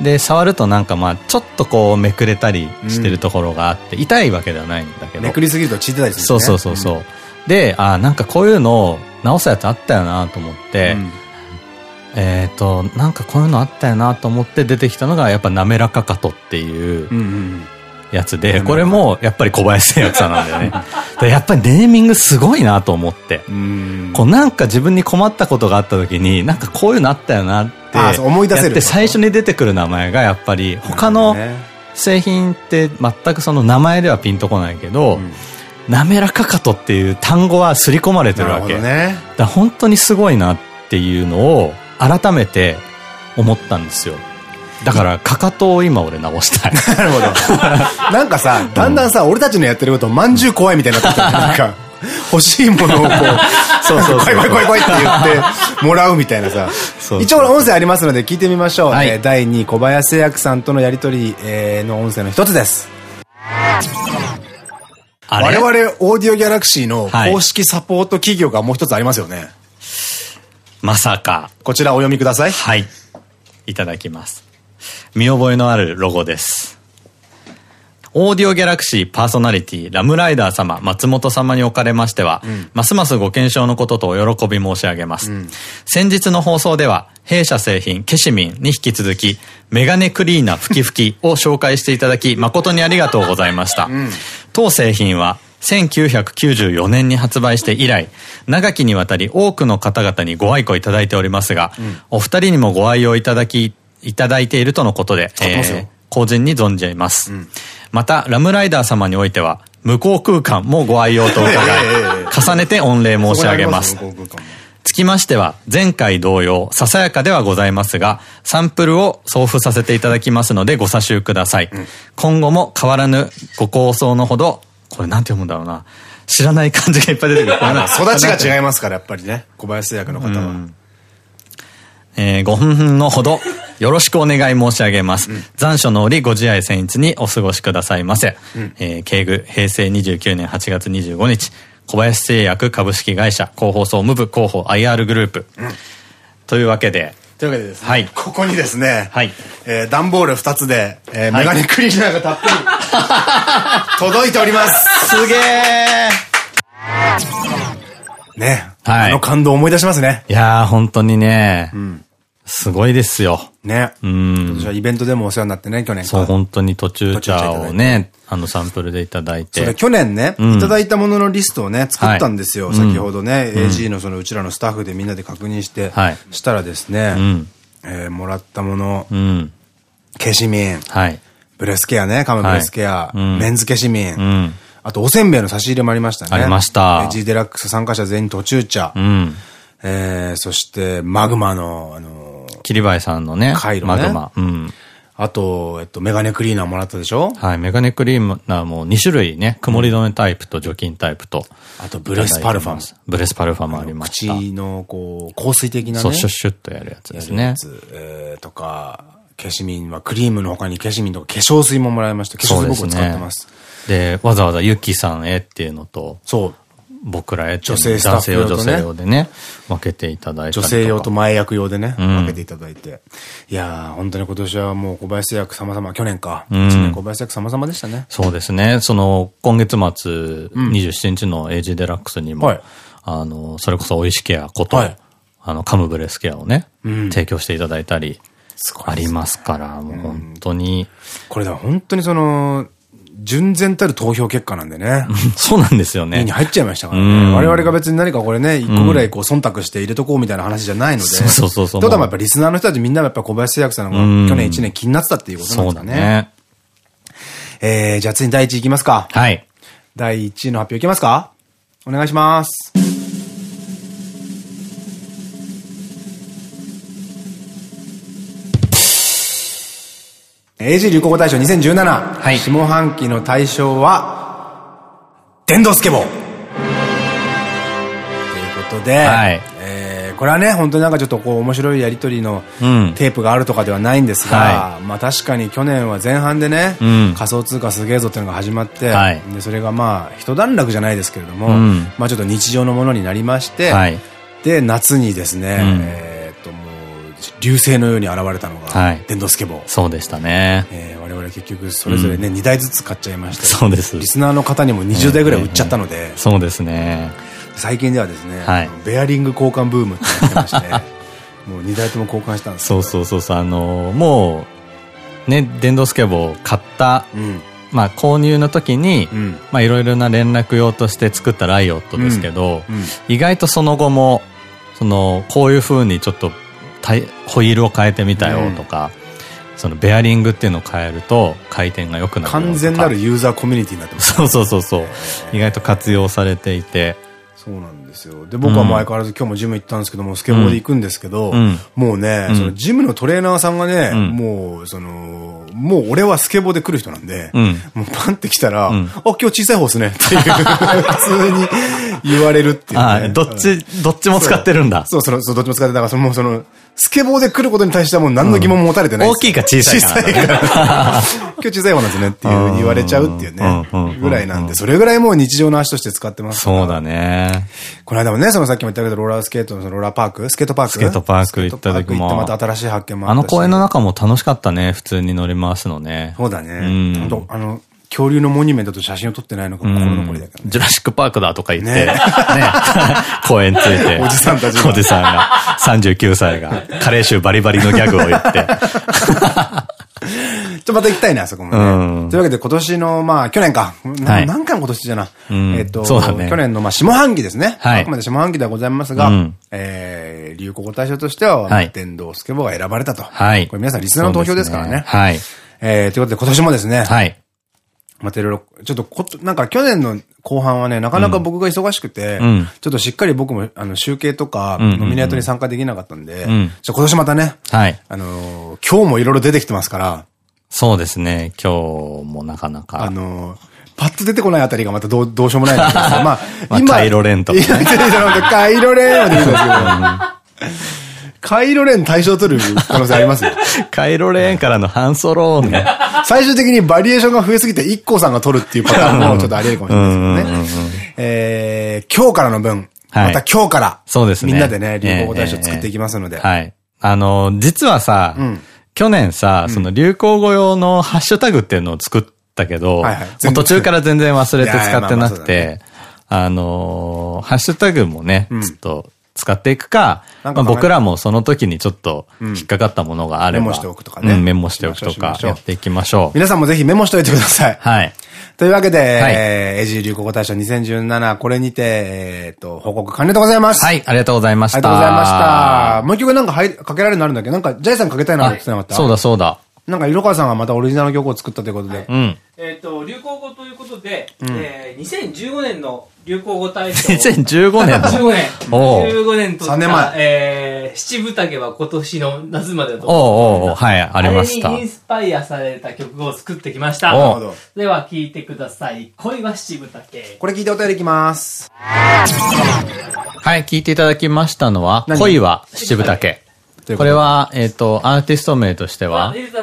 で、触るとなんかまあ、ちょっとこうめくれたりしてるところがあって、痛いわけではないんだけど。めくりすぎると血出たりする、ね、そうそうそうそう。で、あなんかこういうのを直すやつあったよなと思って、うん、えっと、なんかこういうのあったよなと思って出てきたのが、やっぱ滑らかかとっていうやつで、これもやっぱり小林製薬さんなんだよね。[laughs] やっぱりネーミングすごいなと思って。こうなんか自分に困ったことがあった時に、なんかこういうのあったよなって思い出せる。最初に出てくる名前がやっぱり他の製品って全くその名前ではピンとこないけど、うん滑らかかとっていう単語は刷り込まれてるわけ。ね、だ本当にすごいなっていうのを改めて思ったんですよ。だから、かかとを今俺直したい。[laughs] なるほど。なんかさ、だんだんさ、俺たちのやってること、まんじゅう怖いみたいになってきた。なんか、欲しいものをこう、そうそう怖い怖い怖い怖いって言ってもらうみたいなさ。一応音声ありますので聞いてみましょう。はい、第2位小林製薬さんとのやりとりの音声の一つです。我々オーディオギャラクシーの公式サポート企業がもう一つありますよね。まさか。こちらお読みください。はい。いただきます。見覚えのあるロゴです。オーディオギャラクシーパーソナリティラムライダー様、松本様におかれましては、うん、ますますご健勝のこととお喜び申し上げます。うん、先日の放送では、弊社製品、ケシミンに引き続き、メガネクリーナ吹き吹きを紹介していただき、誠にありがとうございました。うん、当製品は、1994年に発売して以来、長きにわたり多くの方々にご愛顧いただいておりますが、お二人にもご愛用いただき、いただいているとのことで、えー、公人に存じいます。また、ラムライダー様においては、無効空間もご愛用と伺い、[laughs] 重ねて御礼申し上げます。つきましては、前回同様、ささやかではございますが、サンプルを送付させていただきますのでご査集ください。うん、今後も変わらぬご構想のほど、これなんて読むんだろうな。知らない漢字がいっぱい出てくる。育ちが違いますから、やっぱりね。小林製薬の方は。うんえー、ごふんふんのほど、よろしくお願い申し上げます。うん、残暑の折ご自愛僭越にお過ごしくださいませ。うん、えー、敬具、平成29年8月25日、小林製薬株式会社広報総務部広報 IR グループ。うん、というわけで、というわけでですね。はい。ここにですね。はい。えー、段ボール2つで、えー、メガネクリーナーがたっぷり、[laughs] 届いております。すげえ。ね。はい。あの感動を思い出しますね。いやー、本当にね。うん。すごいですよ。ね。うん。私はイベントでもお世話になってね、去年そう、本当に途中茶をね、あのサンプルでいただいて。それ去年ね、いただいたもののリストをね、作ったんですよ。先ほどね、AG のそのうちらのスタッフでみんなで確認して、したらですね、えもらったもの、消しミン、ブレスケアね、カムブレスケア、メンズ消しミン、あとおせんべいの差し入れもありましたね。ありました。AG デラックス参加者全員途中茶。うんえー、そして、マグマの、あのー、桐林さんのね、回路ね。マグマ。うん。あと、えっと、メガネクリーナーもらったでしょ？はい、メガネクリーナーも2種類ね、曇り止めタイプと除菌タイプと。あと、ブレスパルファム。ブレスパルファムありました。口の、こう、香水的なね。そう、シュッシュッとやるやつですね。えー、とか、ケシミンは、クリームの他にケシミンとか化粧水ももらいました。化粧水僕使ってます。で、わざわざユキさんへっていうのと。そう。僕らへ女性スタッフ用、女性用でね、分けていただいて。女性用と前役用でね、分けていただいて。いやー、本当に今年はもう小林製薬様々、去年か。うん、年小林製薬様々でしたね。そうですね。その、今月末、27日の AG デラックスにも、あの、それこそおいしケアこと、あの、カムブレスケアをね、提供していただいたり、ありますから、もう本当に。これだ、本当にその、純然たる投票結果なんでね。[laughs] そうなんですよね。に入っちゃいましたからね。我々が別に何かこれね、一個ぐらいこう忖度して入れとこうみたいな話じゃないので。そうそうそうそう。ただやっぱリスナーの人たちみんなやっぱ小林製薬さんが去年1年気になってたっていうことなんですかね。ねえー、じゃあ次に第1位いきますか。はい。第1位の発表いきますかお願いします。AG 流行語大賞2017。はい。下半期の大賞は、電動スケボー。ということで、はい。えー、これはね、本当になんかちょっとこう面白いやりとりのテープがあるとかではないんですが、はい、まあ確かに去年は前半でね、うん、仮想通貨すげえぞっていうのが始まって、はい、でそれがまあ一段落じゃないですけれども、うん、まあちょっと日常のものになりまして、はい、で、夏にですね、うん、えー流星のように現れたのが、電動スケボー。そうでしたね。えー、我々結局それぞれね、2台ずつ買っちゃいまして。そうです。リスナーの方にも20台ぐらい売っちゃったので。そうですね。最近ではですね、ベアリング交換ブームってなってまして、[laughs] もう2台とも交換したんですそうそうそうそう、あのもう、ね、電動スケボー買った、まあ購入の時に、まあいろいろな連絡用として作ったライオットですけど、意外とその後も、その、こういう風にちょっとホイールを変えてみたよとか、うん、そのベアリングっていうのを変えると回転が良くなる完全なるユーザーコミュニティになってます、そうそうそうそう。意外と活用されていて。そうなんですよ。で、僕はもう相変わらず今日もジム行ったんですけども、スケボーで行くんですけど、うん、もうね、うん、そのジムのトレーナーさんがね、うん、もう、その、もう俺はスケボーで来る人なんで、もうパンって来たら、あ、今日小さい方っすね。っていう、普通に言われるっていう、ね。あどっち、どっちも使ってるんだ。そう、そう、そう、どっちも使って、だからその、もうその、スケボーで来ることに対してはもう何の疑問も持たれてない大きいか小さいか。小さいから。[laughs] 今日小さい方なんですねっていう言われちゃうっていうね。ぐらいなんで、それぐらいもう日常の足として使ってますそうだね。この間もね、そのさっきも言ったけど、ローラースケートのローラーパークスケートパークスケートパーク行った時も。また新しい発見もあの公園の中も楽しかったね、普通に乗り回すのね。そうだね。うん。あの、恐竜のモニュメントと写真を撮ってないのが心残りだから、ね、ジュラシックパークだとか言って、ね、[laughs] 公園ついて。おじさんたちおじさんが、39歳が、加齢臭バリバリのギャグを言って。[laughs] ちょ、また行きたいね、あそこもね。うん、というわけで今年の、まあ、去年か。はい、何回も今年じゃな。うん、えっと、去年の、まあ、下半期ですね。はい、あくまで下半期ではございますが、うん、えー、流行語大賞としては、はい、電動スケボーが選ばれたと。はい。これ皆さんリスナーの投票ですからね。ねはい。えー、ということで今年もですね。はい。またいろいろ、ちょっとこ、なんか去年の後半はね、なかなか僕が忙しくて、うん、ちょっとしっかり僕も、あの、集計とか、ノミネートに参加できなかったんで、今年またね、はい。あのー、今日もいろいろ出てきてますから、そうですね、今日もなかなか。あのー、パッと出てこないあたりがまたどう、どうしようもない [laughs] んですけど、まあ、今。カイロレンとか、カイロレンはできるんですけど、カイロレーン対象取る可能性ありますよ。[laughs] カイロレーンからの半ソロね。[laughs] 最終的にバリエーションが増えすぎて IKKO さんが取るっていうパターンもちょっとあり得るかもしれないですけどね。えー、今日からの分、また今日から、そうですね。みんなでね、流行語大賞作っていきますので。はい。あの、実はさ、去年さ、その流行語用のハッシュタグっていうのを作ったけど、途中から全然忘れて使ってなくて、あのハッシュタグもね、ちょっと使っていくか、まあ僕らもその時にちょっと引っかかったものがあれば、メモしておくとかね。メモしておくとかやっていきましょう。皆さんもぜひメモしておいてください。はい。というわけで、はい、えー、エジ流行語大賞2017、これにて、えっ、ー、と、報告完了でございます。はい、ありがとうございました。ありがとうございました。もう一曲なんか入かけられるのあるんだけ？ど、なんか、ジャイさんかけたいなって言ってなかった？そうだそうだ。なんか、色川さんがまたオリジナル曲を作ったということで。うん。えっと、流行語ということで、うん、えー、2015年の流行語大賞。2015年 ?15 年。15年と3年前。えー、七分丈は今年の夏までだと思う。おおはい、ありました。あれにインスパイアされた曲を作ってきました。では、聴いてください。恋は七分丈。これ聞いてお便りいきます。はい、聞いていただきましたのは、恋は七分丈。これは、えっ、ー、と、アーティスト名としては、フィルタ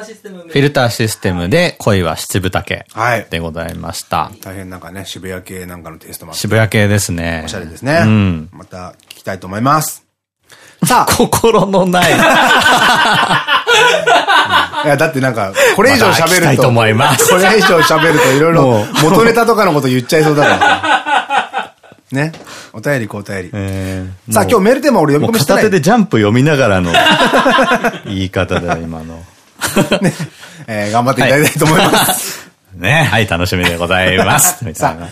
ーシステム。で恋は七分丈。はい。でございました。大変なんかね、渋谷系なんかのテイストも渋谷系ですね。おしゃれですね。うん。また聞きたいと思います。さあ。[laughs] 心のない。[laughs] いや、だってなんか、これ以上喋ると。と思います。これ以上喋るといろいろ元ネタとかのこと言っちゃいそうだから。[laughs] ね。お便り、お便り。えー、さあ、今日メールテーマ俺読み込みして片手でジャンプ読みながらの [laughs] 言い方だよ、今の。[laughs] ね。えー、頑張っていただきたいと思います。ね。はい、楽しみでございます。[laughs] さあ、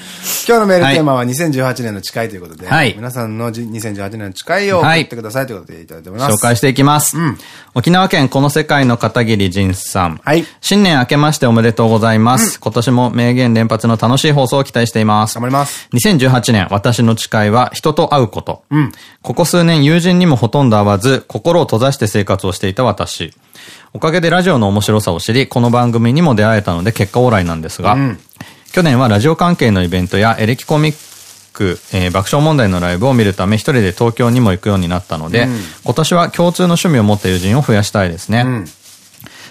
今日のメールテーマは2018年の誓いということで、はい、皆さんの2018年の誓いを送ってくださいということでいただいております。紹介していきます。うん、沖縄県この世界の片桐仁さん。はい。新年明けましておめでとうございます。うん、今年も名言連発の楽しい放送を期待しています。頑張ります。2018年、私の誓いは人と会うこと。うん。ここ数年友人にもほとんど会わず、心を閉ざして生活をしていた私。おかげでラジオの面白さを知り、この番組にも出会えたので結果オーライなんですが、うん、去年はラジオ関係のイベントやエレキコミック、えー、爆笑問題のライブを見るため一人で東京にも行くようになったので、うん、今年は共通の趣味を持った友人を増やしたいですね。うん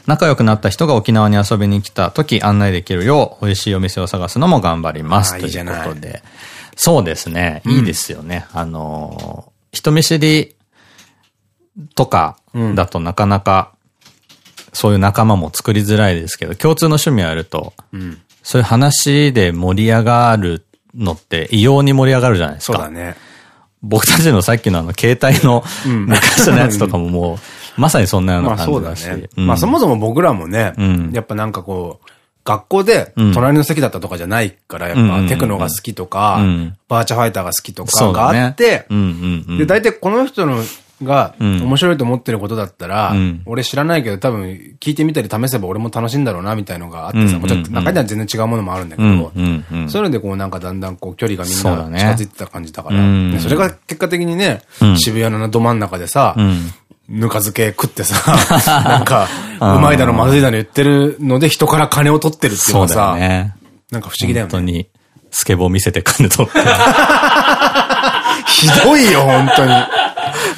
仲良くなった人が沖縄に遊びに来た時案内できるよう美味しいお店を探すのも頑張ります。ということで。そうですね。いいですよね。あの人見知りとかだとなかなかそういう仲間も作りづらいですけど、共通の趣味あると、うん、そういう話で盛り上がるのって異様に盛り上がるじゃないですか。そうだね。僕たちのさっきのあの携帯の昔のやつとかももう、まさにそんなような感じだし。まあそうだね。まあそもそも僕らもね、やっぱなんかこう、学校で隣の席だったとかじゃないから、やっぱテクノが好きとか、バーチャファイターが好きとかがあって、で、大体この人のが面白いと思ってることだったら、俺知らないけど多分聞いてみたり試せば俺も楽しいんだろうなみたいのがあってさ、もちろん。中には全然違うものもあるんだけど、そういうのでこうなんかだんだんこう距離がみんな近づいてた感じだから、それが結果的にね、渋谷のど真ん中でさ、ぬか漬け食ってさ、[laughs] なんか、うまいだのまずいだの言ってるので人から金を取ってるっていうのはさ、なんか不思議だよね。本当に、スケボー見せて金取って。[laughs] ひどいよ、本当に。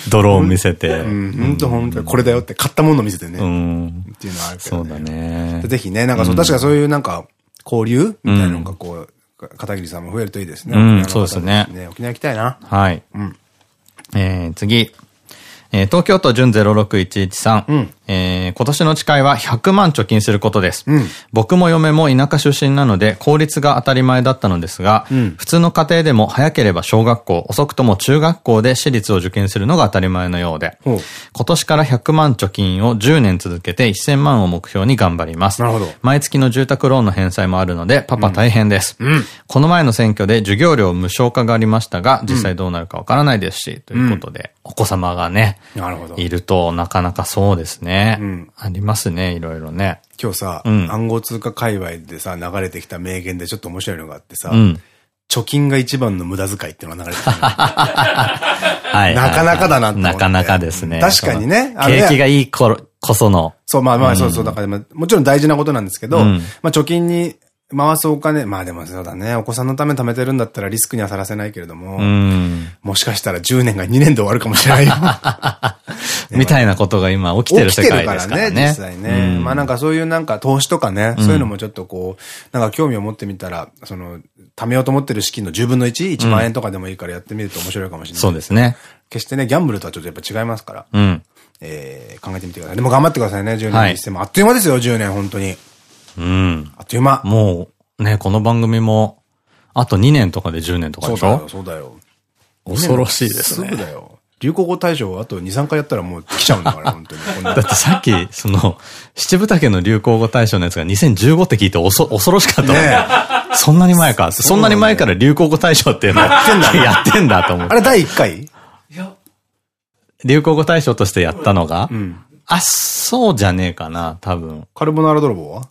ドローン見せて。うん、本当本当これだよって、買ったもの見せてね。うん。っていうのはあるけど、ね。そうだね。ぜひね、なんかそう、確かそういうなんか、交流みたいなのがこう、片桐さんも増えるといいですね。うん、そうですね。沖縄行きたいな。はい。うん。えー、次。えー、東京都純06113。うん、えー、今年の誓いは100万貯金することです。うん、僕も嫁も田舎出身なので、公立が当たり前だったのですが、うん、普通の家庭でも早ければ小学校、遅くとも中学校で私立を受験するのが当たり前のようで、今年から100万貯金を10年続けて1000万を目標に頑張ります。なるほど。毎月の住宅ローンの返済もあるので、パパ大変です。うん、この前の選挙で授業料無償化がありましたが、実際どうなるかわからないですし、ということで、お子様がね。いるとなかなかそうですね。うんありますね、いろいろね。今日さ、うん、暗号通貨界隈でさ、流れてきた名言でちょっと面白いのがあってさ、うん、貯金が一番の無駄遣いっていうのが流れてきた。[laughs] はい。なかなかだなってなかなかですね。確かにね。景気がいい頃こその。そう、まあまあ、そうそう。だから、もちろん大事なことなんですけど、まあ貯金に回すお金、まあでもそうだね。お子さんのため貯めてるんだったらリスクにはさらせないけれども、もしかしたら10年が2年で終わるかもしれないよ。[laughs] [laughs] みたいなことが今起きてる世界ですからね。実際ね。まあなんかそういうなんか投資とかね、そういうのもちょっとこう、なんか興味を持ってみたら、その、貯めようと思ってる資金の10分の1、1万円とかでもいいからやってみると面白いかもしれない。そうですね。決してね、ギャンブルとはちょっとやっぱ違いますから。うん。えー、考えてみてください。でも頑張ってくださいね、10年にしても。あっという間ですよ、10年、本当に。うん。あっという間。もう、ね、この番組も、あと2年とかで10年とかでしょ？そうだよ、そうだよ。恐ろしいですね。すぐだよ。流行語大賞あと2、3回やったらもう来ちゃうんだから、[laughs] 本当に。だってさっき、その、七分丈の流行語大賞のやつが2015って聞いておそ恐ろしかったね。そんなに前か。そんなに前から流行語大賞っていうのやってんだ。やってんだと思って。あれ第1回？いや。流行語大賞としてやったのが、うん、あ、そうじゃねえかな、多分。カルボナーラ泥棒は？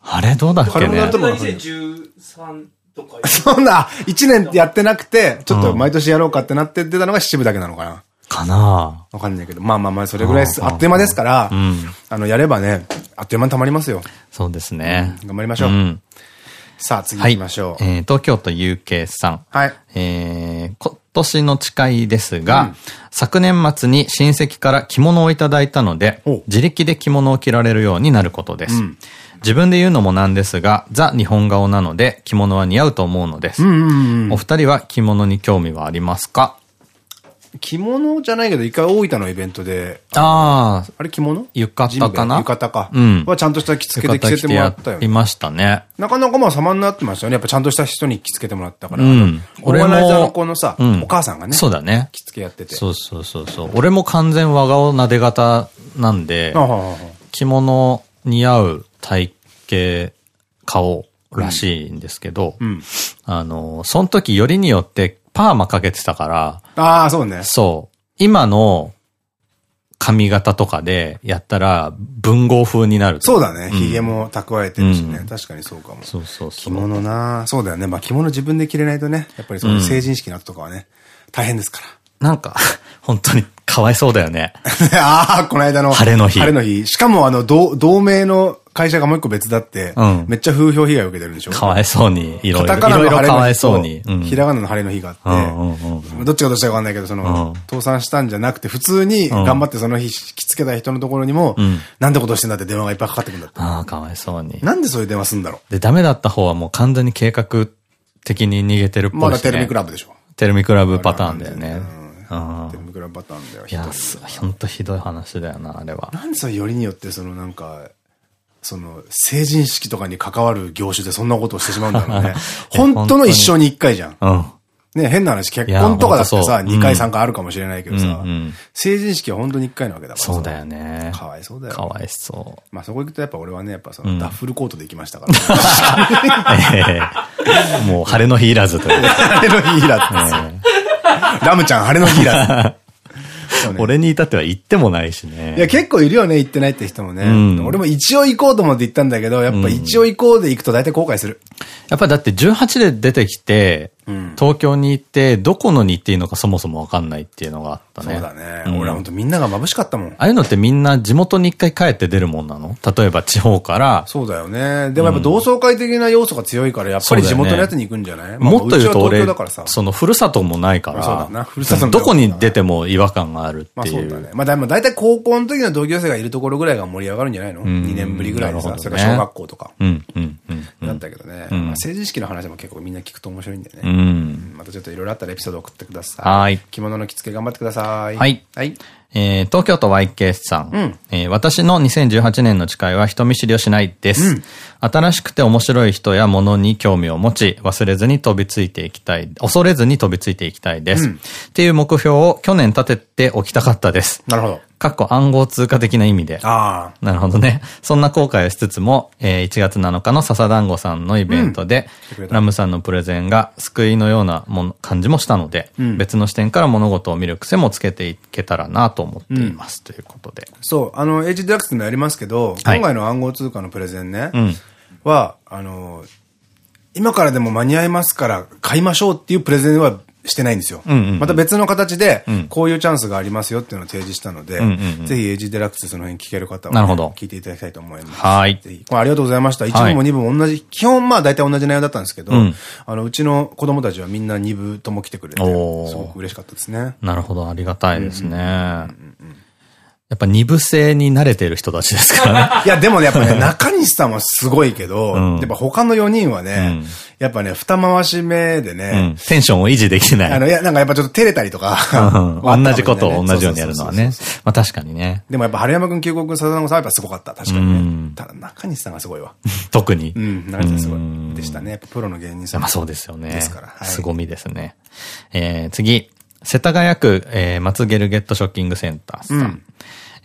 あれどうだっけねカルボナーラ泥棒は2013とか。そんな、1年やってなくて、ちょっと毎年やろうかってなって出たのが七分だけなのかな。かなわかんないけど。まあまあまあ、それぐらいあっという間ですから、うん、あの、やればね、あっという間に溜まりますよ。そうですね。頑張りましょう。うん、さあ、次行きましょう。はい、えー、東京都 UK さん。はい。えー、今年の誓いですが、うん、昨年末に親戚から着物をいただいたので、自力で着物を着られるようになることです。自分で言うのもなんですが、ザ日本顔なので着物は似合うと思うのです。お二人は着物に興味はありますか？着物じゃないけど、一回大分のイベントで。ああ。あれ着物？浴衣かな？浴衣か。うん。はちゃんとした着付けで着せてもらったよね。いましたね。なかなかまあ様になってましたよね。やっぱちゃんとした人に着付けてもらったから。うん。俺も。オーガナイザーの子のさ、お母さんがね。そうだね。着付けやってて。そうそうそうそう。俺も完全和顔なで型なんで、着物似合う体型、顔らしいんですけど、うん、あの、その時よりによってパーマかけてたから、ああ、そうね。そう。今の髪型とかでやったら文豪風になる。そうだね。髭も蓄えてるしね。うん、確かにそうかも。そうそうそう。着物なそうだよね。まあ着物自分で着れないとね、やっぱりその成人式の後とかはね、大変ですから。なんか、[laughs] 本当にかわいそうだよね。[laughs] ああ、この間の。晴れの日。晴れの日。しかもあの、同、同名の会社がもう一個別だって、うん、めっちゃ風評被害を受けてるんでしょ？かわいそうに。いろいろ。カタカナの晴れの日と、うん、ひらがなの晴れの日があって、どっちがどっちかわかんないけど、その、倒産したんじゃなくて、普通に頑張ってその日着付けた人のところにも、なんてことしてんだって電話がいっぱいかかってくるんだって。ああ、かわいそうに。なんでそういう電話すんだろう？で、ダメだった方はもう完全に計画的に逃げてるっぽい、ね。まだテレビクラブでしょ？テレビクラブパターンだよね。テレビクラブパターンだよ。いや、ほんとひどい話だよな、あれは。なんでそれよりによってそのなんか、その、成人式とかに関わる業種でそんなことをしてしまうんだろうね。[laughs] 本当の一生に一回じゃん。うん。ね、変な話、結婚とかだってさ、2回3回あるかもしれないけどさ、成人式は本当に1回なわけだからそうだよね。かわいそうだよ。かわいそう。まあそこ行くとやっぱ俺はね、やっぱその、ダッフルコートで行きましたから。[laughs] もう晴れの日いらずという。[laughs] 晴れの日いらず。ラムちゃん晴れの日いらず。[laughs] 俺に至っては行ってもないしね。いや、結構いるよね、行ってないって人もね。うん、俺も一応行こうと思って行ったんだけど、やっぱ一応行こうで行くと大体後悔する。やっぱだって18で出てきて、東京に行って、どこのに行っていいのかそもそもわかんないっていうのがあったね。そうだね。俺は本当みんなが眩しかったもん。ああいうのってみんな地元に一回帰って出るもんなの？例えば地方から。そうだよね。でもやっぱ同窓会的な要素が強いから、やっぱり地元のやつに行くんじゃない？もっと言うと俺、そのふるさともないから。そうだな。ふるさとどこに出ても違和感があるっていう。まあそうだね。まあでも大体高校の時の同級生がいるところぐらいが盛り上がるんじゃないの ?2 年ぶりぐらいでさ。それから小学校とか。うんうんうん。だったけどね。成人式の話も結構みんな聞くと面白いんだよね。うん。またちょっといろいろあったらエピソード送ってください。はい。着物の着付け頑張ってください。はい。はい。えー、東京都 YK さん。うん、えー、私の2018年の誓いは人見知りをしないです。うん、新しくて面白い人や物に興味を持ち、忘れずに飛びついていきたい、恐れずに飛びついていきたいです。うん、っていう目標を去年立てておきたかったです。なるほど。かっこ暗号通貨的な意味で。ああ。なるほどね。そんな後悔をしつつも、えー、1月7日の笹団子さんのイベントで、うん、ラムさんのプレゼンが救いのようなもの感じもしたので、うん、別の視点から物事を見る癖もつけていけたらなと思っています。うん、ということで。そう、あの、エイジデラックスでもやりますけど、はい、今回の暗号通貨のプレゼンね、は、あの、今からでも間に合いますから買いましょうっていうプレゼンはしてないんですよ。また別の形で、こういうチャンスがありますよっていうのを提示したので、ぜひエイジデラックスその辺聞ける方は、聞いていただきたいと思います。はい。ありがとうございました。1部も2部も同じ、基本まあ大体同じ内容だったんですけど、あの、うちの子供たちはみんな2部とも来てくれて、すごく嬉しかったですね。なるほど、ありがたいですね。やっぱ二部制に慣れてる人たちですからね。[laughs] いや、でもね、やっぱね、中西さんはすごいけど、やっぱ他の4人はね、やっぱね、二回し目でね、テンションを維持できない。あの、いや、なんかやっぱちょっと照れたりとか。同じことを同じようにやるのはね。まあ確かにね。でもやっぱ春山くん、旧国君、笹野さんはやっぱすごかった。確かにね。ただ中西さんがすごいわ。特に。うん、中西さんすごい。でしたね。プロの芸人さん。まあそうですよね。ですから。凄みですね。え次。世田谷区、えー、松ゲルゲットショッキングセンターさん。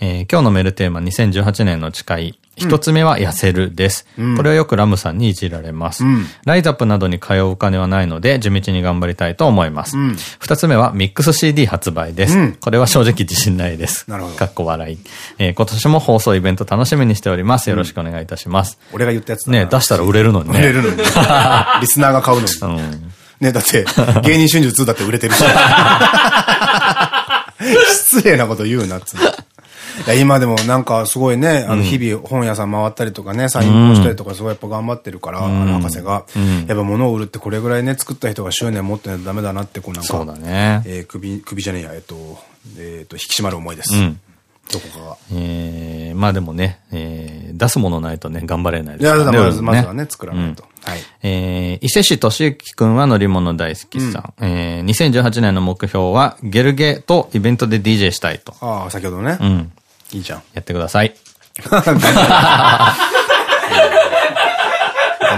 えー、今日のメールテーマ2018年の誓い。一つ目は痩せるです。うん、これはよくラムさんにいじられます。うん、ライザップなどに通うお金はないので、地道に頑張りたいと思います。二、つ目はミックス CD 発売です。これは正直自信ないです。なるほど。かっこ笑い。えー、今年も放送イベント楽しみにしております。よろしくお願いいたします。俺が言ったやつね出したら売れるのにね。売れるのに。[laughs] リスナーが買うのに。うんね、だって、芸人春秋2だって売れてるし。[laughs] 失礼なこと言うなっつ今でもなんかすごいね、あの日々本屋さん回ったりとかね、サインをしたりとかすごいやっぱ頑張ってるから、あの博士が。やっぱ物を売るってこれぐらいね、作った人が執念持ってないとダメだなって、こうなんか。そうだね。え首、首じゃねえや、えっと、えっと、引き締まる思いです。どこかが。ええまあでもね、えー、出すものないとね、頑張れないですからね。いや、まず、まずはね、作らないと。はい。えー、伊勢市敏之くんは乗り物大好きさん。えー、2018年の目標は、ゲルゲとイベントで DJ したいと。ああ、先ほどね。うん。いいじゃん。や [laughs] ってください。頑張っ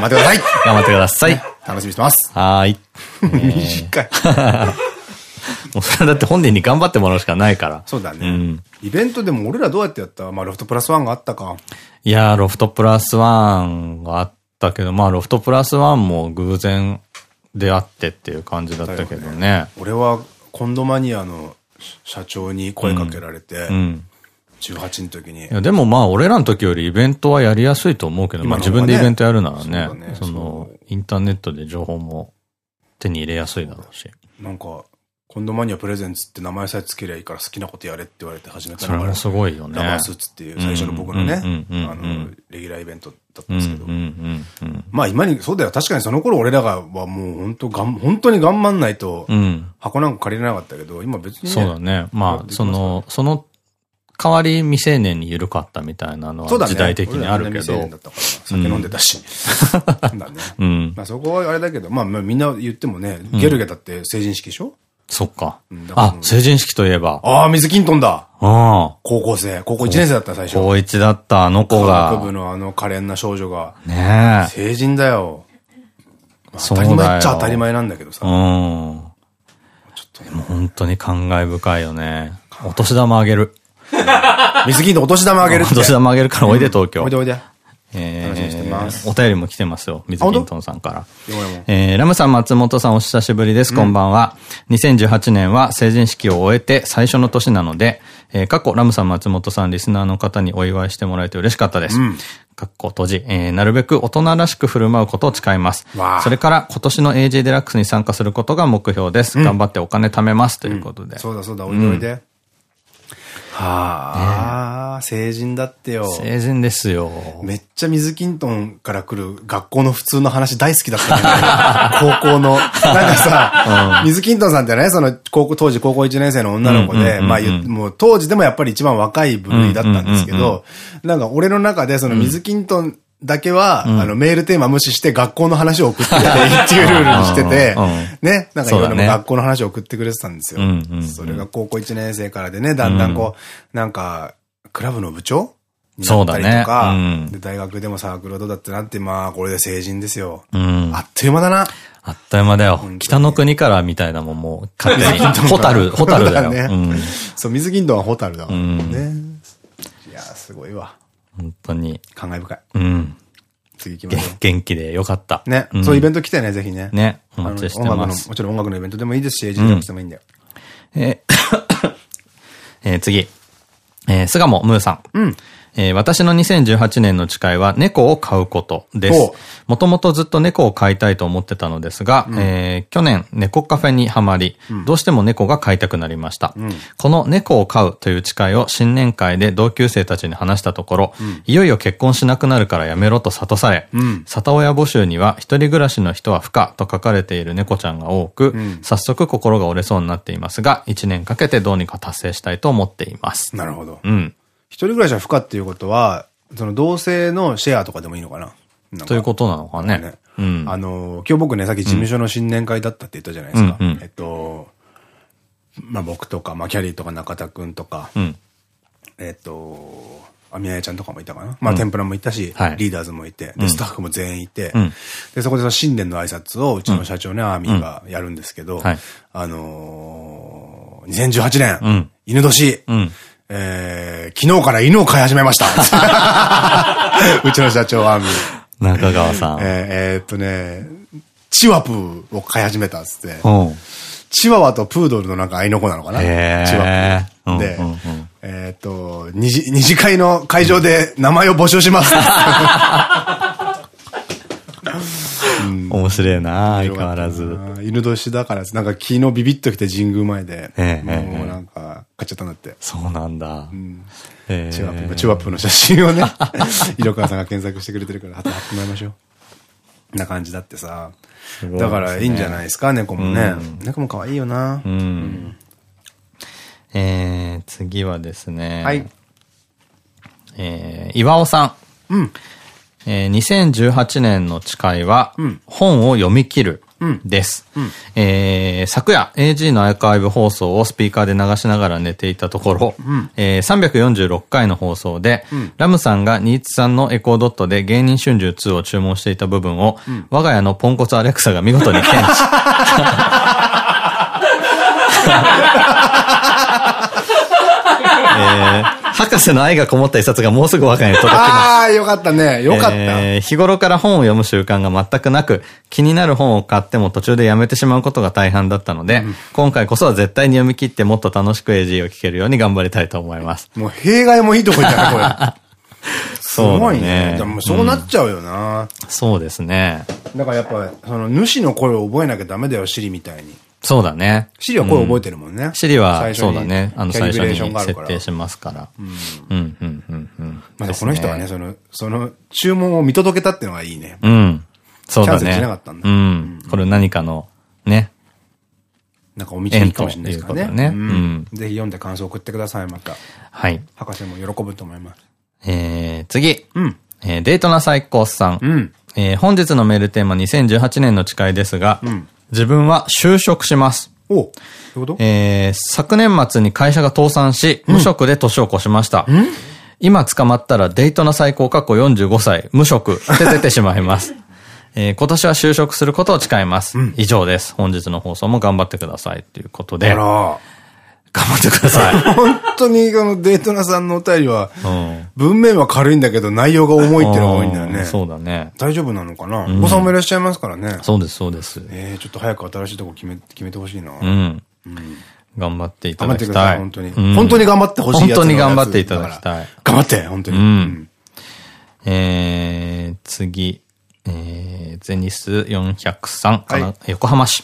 てください頑張ってください楽しみしてます。はーい。短い。[laughs] もうそれだって本人に頑張ってもらうしかないから。そうだね。うん、イベントでも俺らどうやってやった？まあロフトプラスワンがあったか。いやー、ロフトプラスワンがあったけど、まあロフトプラスワンも偶然であってっていう感じだったけどね。ね俺はコンドマニアの社長に声かけられて、うん、うん18の時に。いや、でもまあ、俺らの時よりイベントはやりやすいと思うけど、まあ自分でイベントやるならね、そねその、インターネットで情報も手に入れやすいだろうし。なんか、コンドマニアプレゼンツって名前さえつけりゃいいから好きなことやれって言われて始めたのが。それもすごいよね。ラバースーツっていう最初の僕のね、あの、レギュラーイベントだったんですけど。まあ今に、そうだよ。確かにその頃俺らがはもう本当がん、本当に頑張んないと、箱なんか借りれなかったけど、今別に、ね、そうだね。まあ、その、その代わり未成年に緩かったみたいなのは時代的にあるけど。酒飲んでたし。うん。まあそこはあれだけど、まあみんな言ってもね、ゲルゲだって成人式でしょ？そっか。あ、成人式といえば。ああ、水キントンだ。ああ。高校生。高校1年生だった最初。高1だったあの子が。学部のあの可憐な少女が。ねえ。成人だよ。当たり前っちゃ当たり前なんだけどさ。うん。ちょっとでも本当に感慨深いよね。お年玉あげる。水着のお年玉あげるお年玉あげるからおいで東京。おいでおいで。えー、お便りも来てますよ。水金トンさんから。えー、ラムさん、松本さん、お久しぶりです。こんばんは。2018年は成人式を終えて最初の年なので、えー、過去、ラムさん、松本さん、リスナーの方にお祝いしてもらえて嬉しかったです。うんかっこ閉じ、えー、なるべく大人らしく振る舞うことを誓います。それから今年の AJ デラックスに参加することが目標です。うん、頑張ってお金貯めます。ということで。そうだそうだ、おいでおいで。はあ、成人だってよ。成人ですよ。めっちゃ水キントンから来る学校の普通の話大好きだったね。[laughs] 高校の。なんかさ、水キントンさんってね、その高校、当時高校1年生の女の子で、まあ、もう当時でもやっぱり一番若い部類だったんですけど、なんか俺の中でその水キントン、だけは、うん、あの、メールテーマ無視して学校の話を送ってくれてっていうルールにしてて、ね、なんかいろいろ学校の話を送ってくれてたんですよ。それが高校1年生からでね、だんだんこう、なんか、クラブの部長になったりとか、で大学でもサークルどうだってなって、まあ、これで成人ですよ。うん、あっという間だな。あっという間だよ。北の国からみたいなもんもう、勝手に。ホタル、ホタルだよ。そう、水銀道はホタルだもんね。いや、すごいわ。本当に。感慨深い。うん。次行きましょう。元気でよかった。ね。そういうイベント来てね、ぜひね。ね。お待ちしてます。もちろん音楽のイベントでもいいですし、エイジでもいいんだよ。[coughs] えー、次。えー、巣鴨ムーさん。うん。えー、私の2018年の誓いは猫を飼うことです。もともとずっと猫を飼いたいと思ってたのですが、うん、えー、去年猫カフェにはまり、うん、どうしても猫が飼いたくなりました。うん、この猫を飼うという誓いを新年会で同級生たちに話したところ、いよいよ結婚しなくなるからやめろと諭され、里親募集には一人暮らしの人は不可と書かれている猫ちゃんが多く、早速心が折れそうになっていますが、一年かけてどうにか達成したいと思っています。なるほど。うん。一人暮らしは不可っていうことは、その同性のシェアとかでもいいのかな。ということなのかね。うん。あの、今日僕ね、さっき事務所の新年会だったって言ったじゃないですか。えっと、まあ僕とか、まあキャリーとか中田くんとか、えっと、あみややちゃんとかもいたかな。まあ、天ぷらもいたし、リーダーズもいて、で、スタッフも全員いて、で、そこでその新年の挨拶をうちの社長ね、アーミーがやるんですけど、あの2018年、犬年、え昨日から犬を飼い始めました [laughs] うちの社長アーミー。中川さん。えっとね、チワプーを飼い始めたっつって、チワワとプードルのなんか愛の子なのかな？チワプー。で、えっと、二次、二次会の会場で名前を募集します。[laughs] 面白いな相変わらず。犬年だから、なんか昨日ビビッと来て神宮前で、もうなんか買っちゃったんだって。そうなんだ。チワップ、チワップの写真をね、[laughs] 色川さんが検索してくれてるから、貼ってもらいましょう。な感じだってさ。だからいいんじゃないですか、猫もね。猫も可愛いよな。えー、次はですね。はい。えー、岩尾さん。うん。えー、2018年の誓いは、本を読み切る。です。うん、えー、昨夜 AG のアーカイブ放送をスピーカーで流しながら寝ていたところ、うん、えー、346回の放送で、うん、ラムさんがニーツさんのエコードットで芸人春秋2を注文していた部分を、うん、我が家のポンコツアレクサが見事に検知。[laughs] え [laughs] ー博士の愛がこもった一冊がもうすぐ我が家に届きます。ああ、よかったね。よかった。えー、日頃から本を読む習慣が全くなく、気になる本を買っても途中でやめてしまうことが大半だったので、うん、今回こそは絶対に読み切ってもっと楽しく AG を聞けるように頑張りたいと思います。もう弊害もいいとこじゃないこれ。[laughs] すごいね。でもそうなっちゃうよな、うん、そうですね。だからやっぱ、その主の声を覚えなきゃダメだよ、シリみたいに。そうだね。シリは声覚えてるもんね。シリは、そうだね。あの、最初に設定しますから。うん。うん、うん、うん、うん。まあこの人はね、その、その、注文を見届けたっていうのがいいね。うん。そうだね。キャンセルしなかったんだ。うん。これ何かの、ね。なんかお道にかもしれないですからね。ね。うん。ぜひ読んで感想送ってください、また。はい。博士も喜ぶと思います。えー、次。うん。えー、デートな最高さん。うん。えー、本日のメールテーマ2018年の誓いですが、うん。自分は就職します。おうえー、昨年末に会社が倒産し、無職で年を越しました。うん、今捕まったらデートの最高過去45歳、無職、捨てててしまいます。[laughs] えー、今年は就職することを誓います。うん、以上です。本日の放送も頑張ってください。ということで。あら。頑張ってください。本当にあのデートナさんのお便りは、文面は軽いんだけど内容が重いっていうのが多いんだよね。そうだね。大丈夫なのかな、お子さんもいらっしゃいますからね。そうです、そうです。えー、ちょっと早く新しいとこ決め、決めてほしいな。うん。頑張っていただきたい。本当に。本当に頑張ってほしい本当に頑張っていただきたい。頑張って、本当に。うん。えー、次。えー、ゼニス403、横浜市。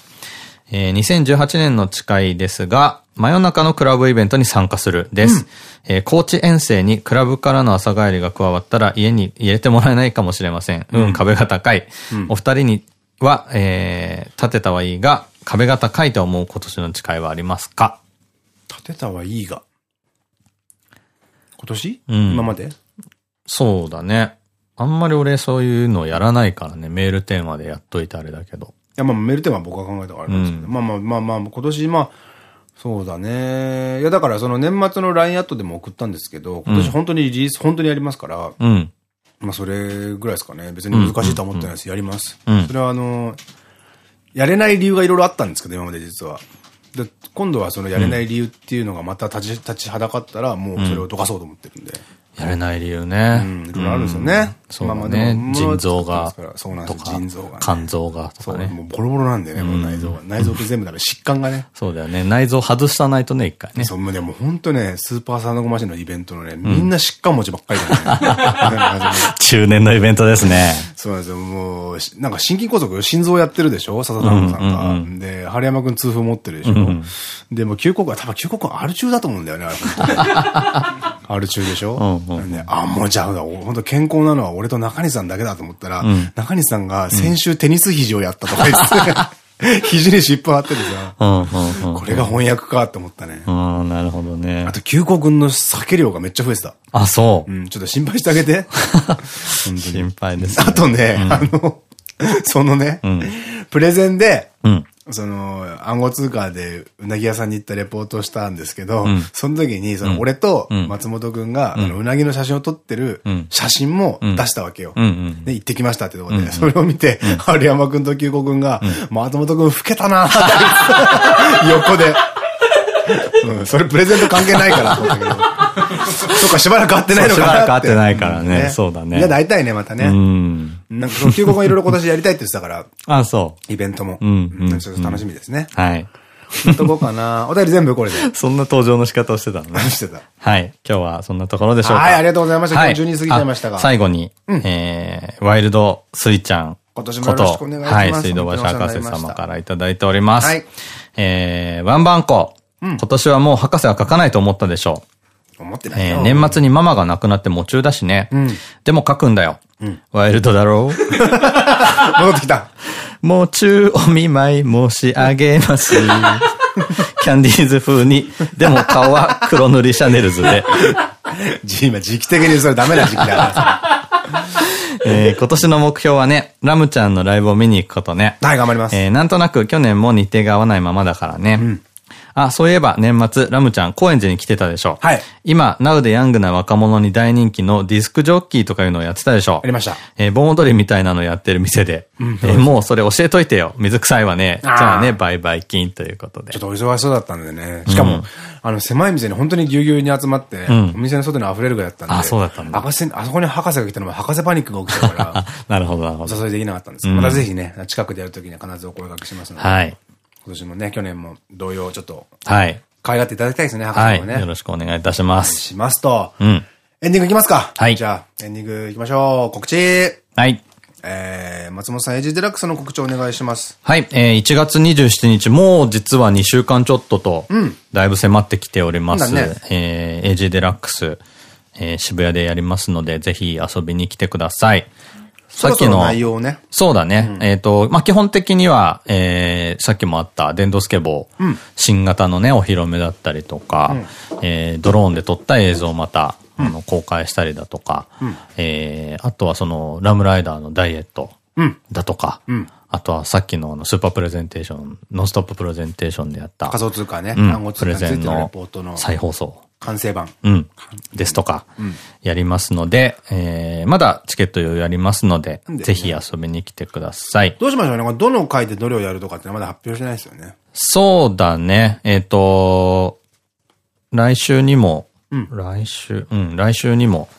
えー、2018年の誓いですが、真夜中のクラブイベントに参加するです。うん、えー、高知遠征にクラブからの朝帰りが加わったら家に入れてもらえないかもしれません。うん、うん、壁が高い。うん、お二人には、えー、立てたはいいが、壁が高いと思う今年の誓いはありますか？立てたはいいが。今年？うん。今まで？そうだね。あんまり俺そういうのやらないからね。メールテーマでやっといてあれだけど。や、まあ、メールテーマは僕が考えたからなんですけど、うん、まあまあまあまあ、今年、まあ、そうだね。いや、だからその年末の LINE アットでも送ったんですけど、今年本当にリリース、本当にやりますから、うん、まあそれぐらいですかね。別に難しいと思ってないです。やります。それはあの、やれない理由がいろいろあったんですけど、今まで実は。で、今度はそのやれない理由っていうのがまた立ち、立ちはだかったら、もうそれをどかそうと思ってるんで。やれない理由ね。うん、いろいろあるんですよね。そうだね。腎臓が。そうなんです。腎臓が。肝臓がとかね。もうボロボロなんでね、もう内臓が。内臓って全部だから疾患がね。そうだよね。内臓外さないとね、一回ね。そう、でも本当ね、スーパーサンドゴマシンのイベントのね、みんな疾患持ちばっかりだね。[laughs] [laughs] 中年のイベントですね。そうなんですよ。もう、なんか心筋梗塞、心臓やってるでしょ？笹田さんが。で、春山くん痛風持ってるでしょ？でも、旧国は多分旧国はアル中だと思うんだよね、あれ。[laughs] アル中でしょ？あ、もうじゃあ、本当健康なのは俺と中西さんだけだと思ったら、うん、中西さんが先週テニス肘をやったとか言って、[laughs] 肘に尻尾張っててさ。これが翻訳かって思ったね。うん、なるほどね。あと、急行軍の酒量がめっちゃ増えてた。あ、そう。うん、ちょっと心配してあげて。[laughs] 心配です、あとね、あの、そのね、プレゼンで、その、暗号通貨でうなぎ屋さんに行ったレポートをしたんですけど、うん、その時に、その、俺と松本くんが、うん、うなぎの写真を撮ってる写真も出したわけよ。で、行ってきましたってところで、それを見て、春山くんと九子くん。が、松本くん老けたな [laughs] 横で。うん、それプレゼント関係ないから。そっか、しばらく会ってないのかなしばらく会ってないからね。そうだね。いや、大体ね、またね。うん。なんか、その、休校がいろいろ今年やりたいって言ってたから。あ、そう。イベントも。うん。楽しみですね。はい。とこかな。[laughs] お便り全部これで。そんな登場の仕方をしてたのね。してた。はい。今日はそんなところでしょうか。はい、ありがとうございました。今日12過ぎちゃいましたが。最後に、えー、ワイルドスイちゃん。今年もよろしくお願いします。はい、水道橋博士様からいただいております。はい。えー、ワンバンコ。今年はもう博士は書かないと思ったでしょう。思ってないえー、年末にママが亡くなって夢中だしね。うん、でも書くんだよ。うん、ワイルドだろう？[laughs] 戻ってきた。夢中お見舞い申し上げます。[laughs] キャンディーズ風に。でも顔は黒塗りシャネルズで。[laughs] 今時期的にそれダメな時期だから。えー、今年の目標はね、ラムちゃんのライブを見に行くことね。はい、頑張ります。えー、なんとなく去年も日程が合わないままだからね。うんあ、そういえば年末、ラムちゃん、高円寺に来てたでしょ。はい。今、ナウでヤングな若者に大人気のディスクジョッキーとかいうのをやってたでしょ。ありました。えー、盆踊りみたいなのやってる店で。うん、えー、もうそれ教えといてよ。水臭いわね。じゃあね、バイバイ金ということで。ちょっとお忙しそうだったんでね。しかも、うん、あの、狭い店に本当にぎゅうぎゅうに集まって、うん、お店の外に溢れるぐらいだったんで。あ、そうだったんだ。あそこに博士が来たのも博士パニックが起きたから。なるほど、なるほど。お誘いできなかったんです。またぜひね、近くでやるときには必ずお声掛けしますので。はい。今年もね、去年も同様、ちょっと。はい。可愛がっていただきたいですね、博士もね。はい。よろしくお願いいたします。しますと。うん。エンディングいきますか。はい。じゃあ、エンディングいきましょう。告知。はい。えー、松本さん、 AG デラックスの告知お願いします。はい。えー、1月27日、もう実は2週間ちょっとと、うん。だいぶ迫ってきております。ね、えー、 AG デラックス、えー、渋谷でやりますので、ぜひ遊びに来てください。さっきの。内容ね。そうだね。うん、えっと、まあ、基本的には、えー、さっきもあった電動スケボー、うん、新型のね、お披露目だったりとか、うん、えー、ドローンで撮った映像をまた、あの、公開したりだとか、うん、えー、あとはその、ラムライダーのダイエットだとか、あとはさっきのあのスーパープレゼンテーション、ノンストッププレゼンテーションでやった。仮想通貨ね。プレゼンの再放送。完成版。うん。ですとか、やりますので、えー、まだチケット余裕ありますので、ぜひ遊びに来てください。どうしましょうねどの回でどれをやるとかってまだ発表してないですよね。そうだね。えっ、ー、と、来週にも、うん、来週、うん、来週にも、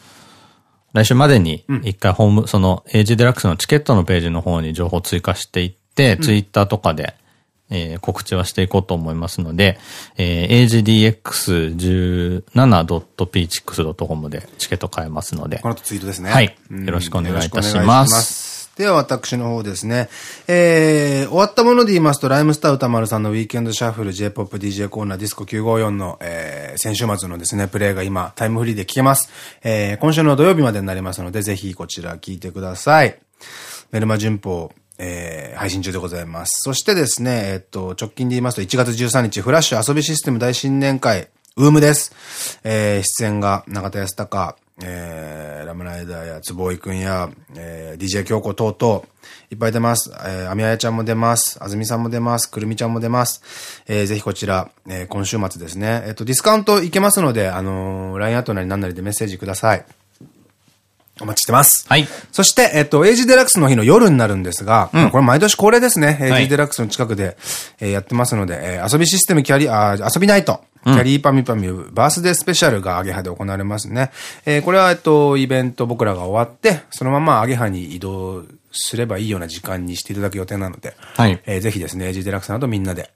来週までに一回ホーム、その、エイジデラックスのチケットのページの方に情報追加していって、ツイッターとかで、えー、告知はしていこうと思いますので、えー、agdx17.pchix.com でチケット買えますので。この後ツイートですね。はい。よろしくお願いいたします。では私の方ですね。えー、終わったもので言いますと、ライムスター歌丸さんのウィーケンドシャッフル J-POP DJ コーナーディスコ954の、えー、先週末のですね、プレイが今、タイムフリーで聞けます。えー、今週の土曜日までになりますので、ぜひこちら聞いてください。メルマ旬報、えー、配信中でございます。そしてですね、えっと、直近で言いますと1月13日、フラッシュ遊びシステム大新年会、WOMB です。えー、出演が中田ヤスタカ、えー、ラムライダーや坪井くんや、えー、DJ 京子等々、いっぱい出ます。えー、アミアヤちゃんも出ます。あずみさんも出ます。くるみちゃんも出ます。えー、ぜひこちら、えー、今週末ですね。えっ、と、ディスカウントいけますので、あのー、LINE アットなり何なりでメッセージください。お待ちしてます。はい。そして、えっと、 AG デラックスの日の夜になるんですが、うん、これ毎年恒例ですね。 AG デラックスの近くで、えー、やってますので、えー、遊びシステムキャリア、遊びナイト、キャリーパミパミバースデースペシャルがアゲハで行われますね。えー、これは、えっと、イベント僕らが終わって、そのままアゲハに移動すればいいような時間にしていただく予定なので、はい。えー、ぜひですね、エイジデラックスなどみんなで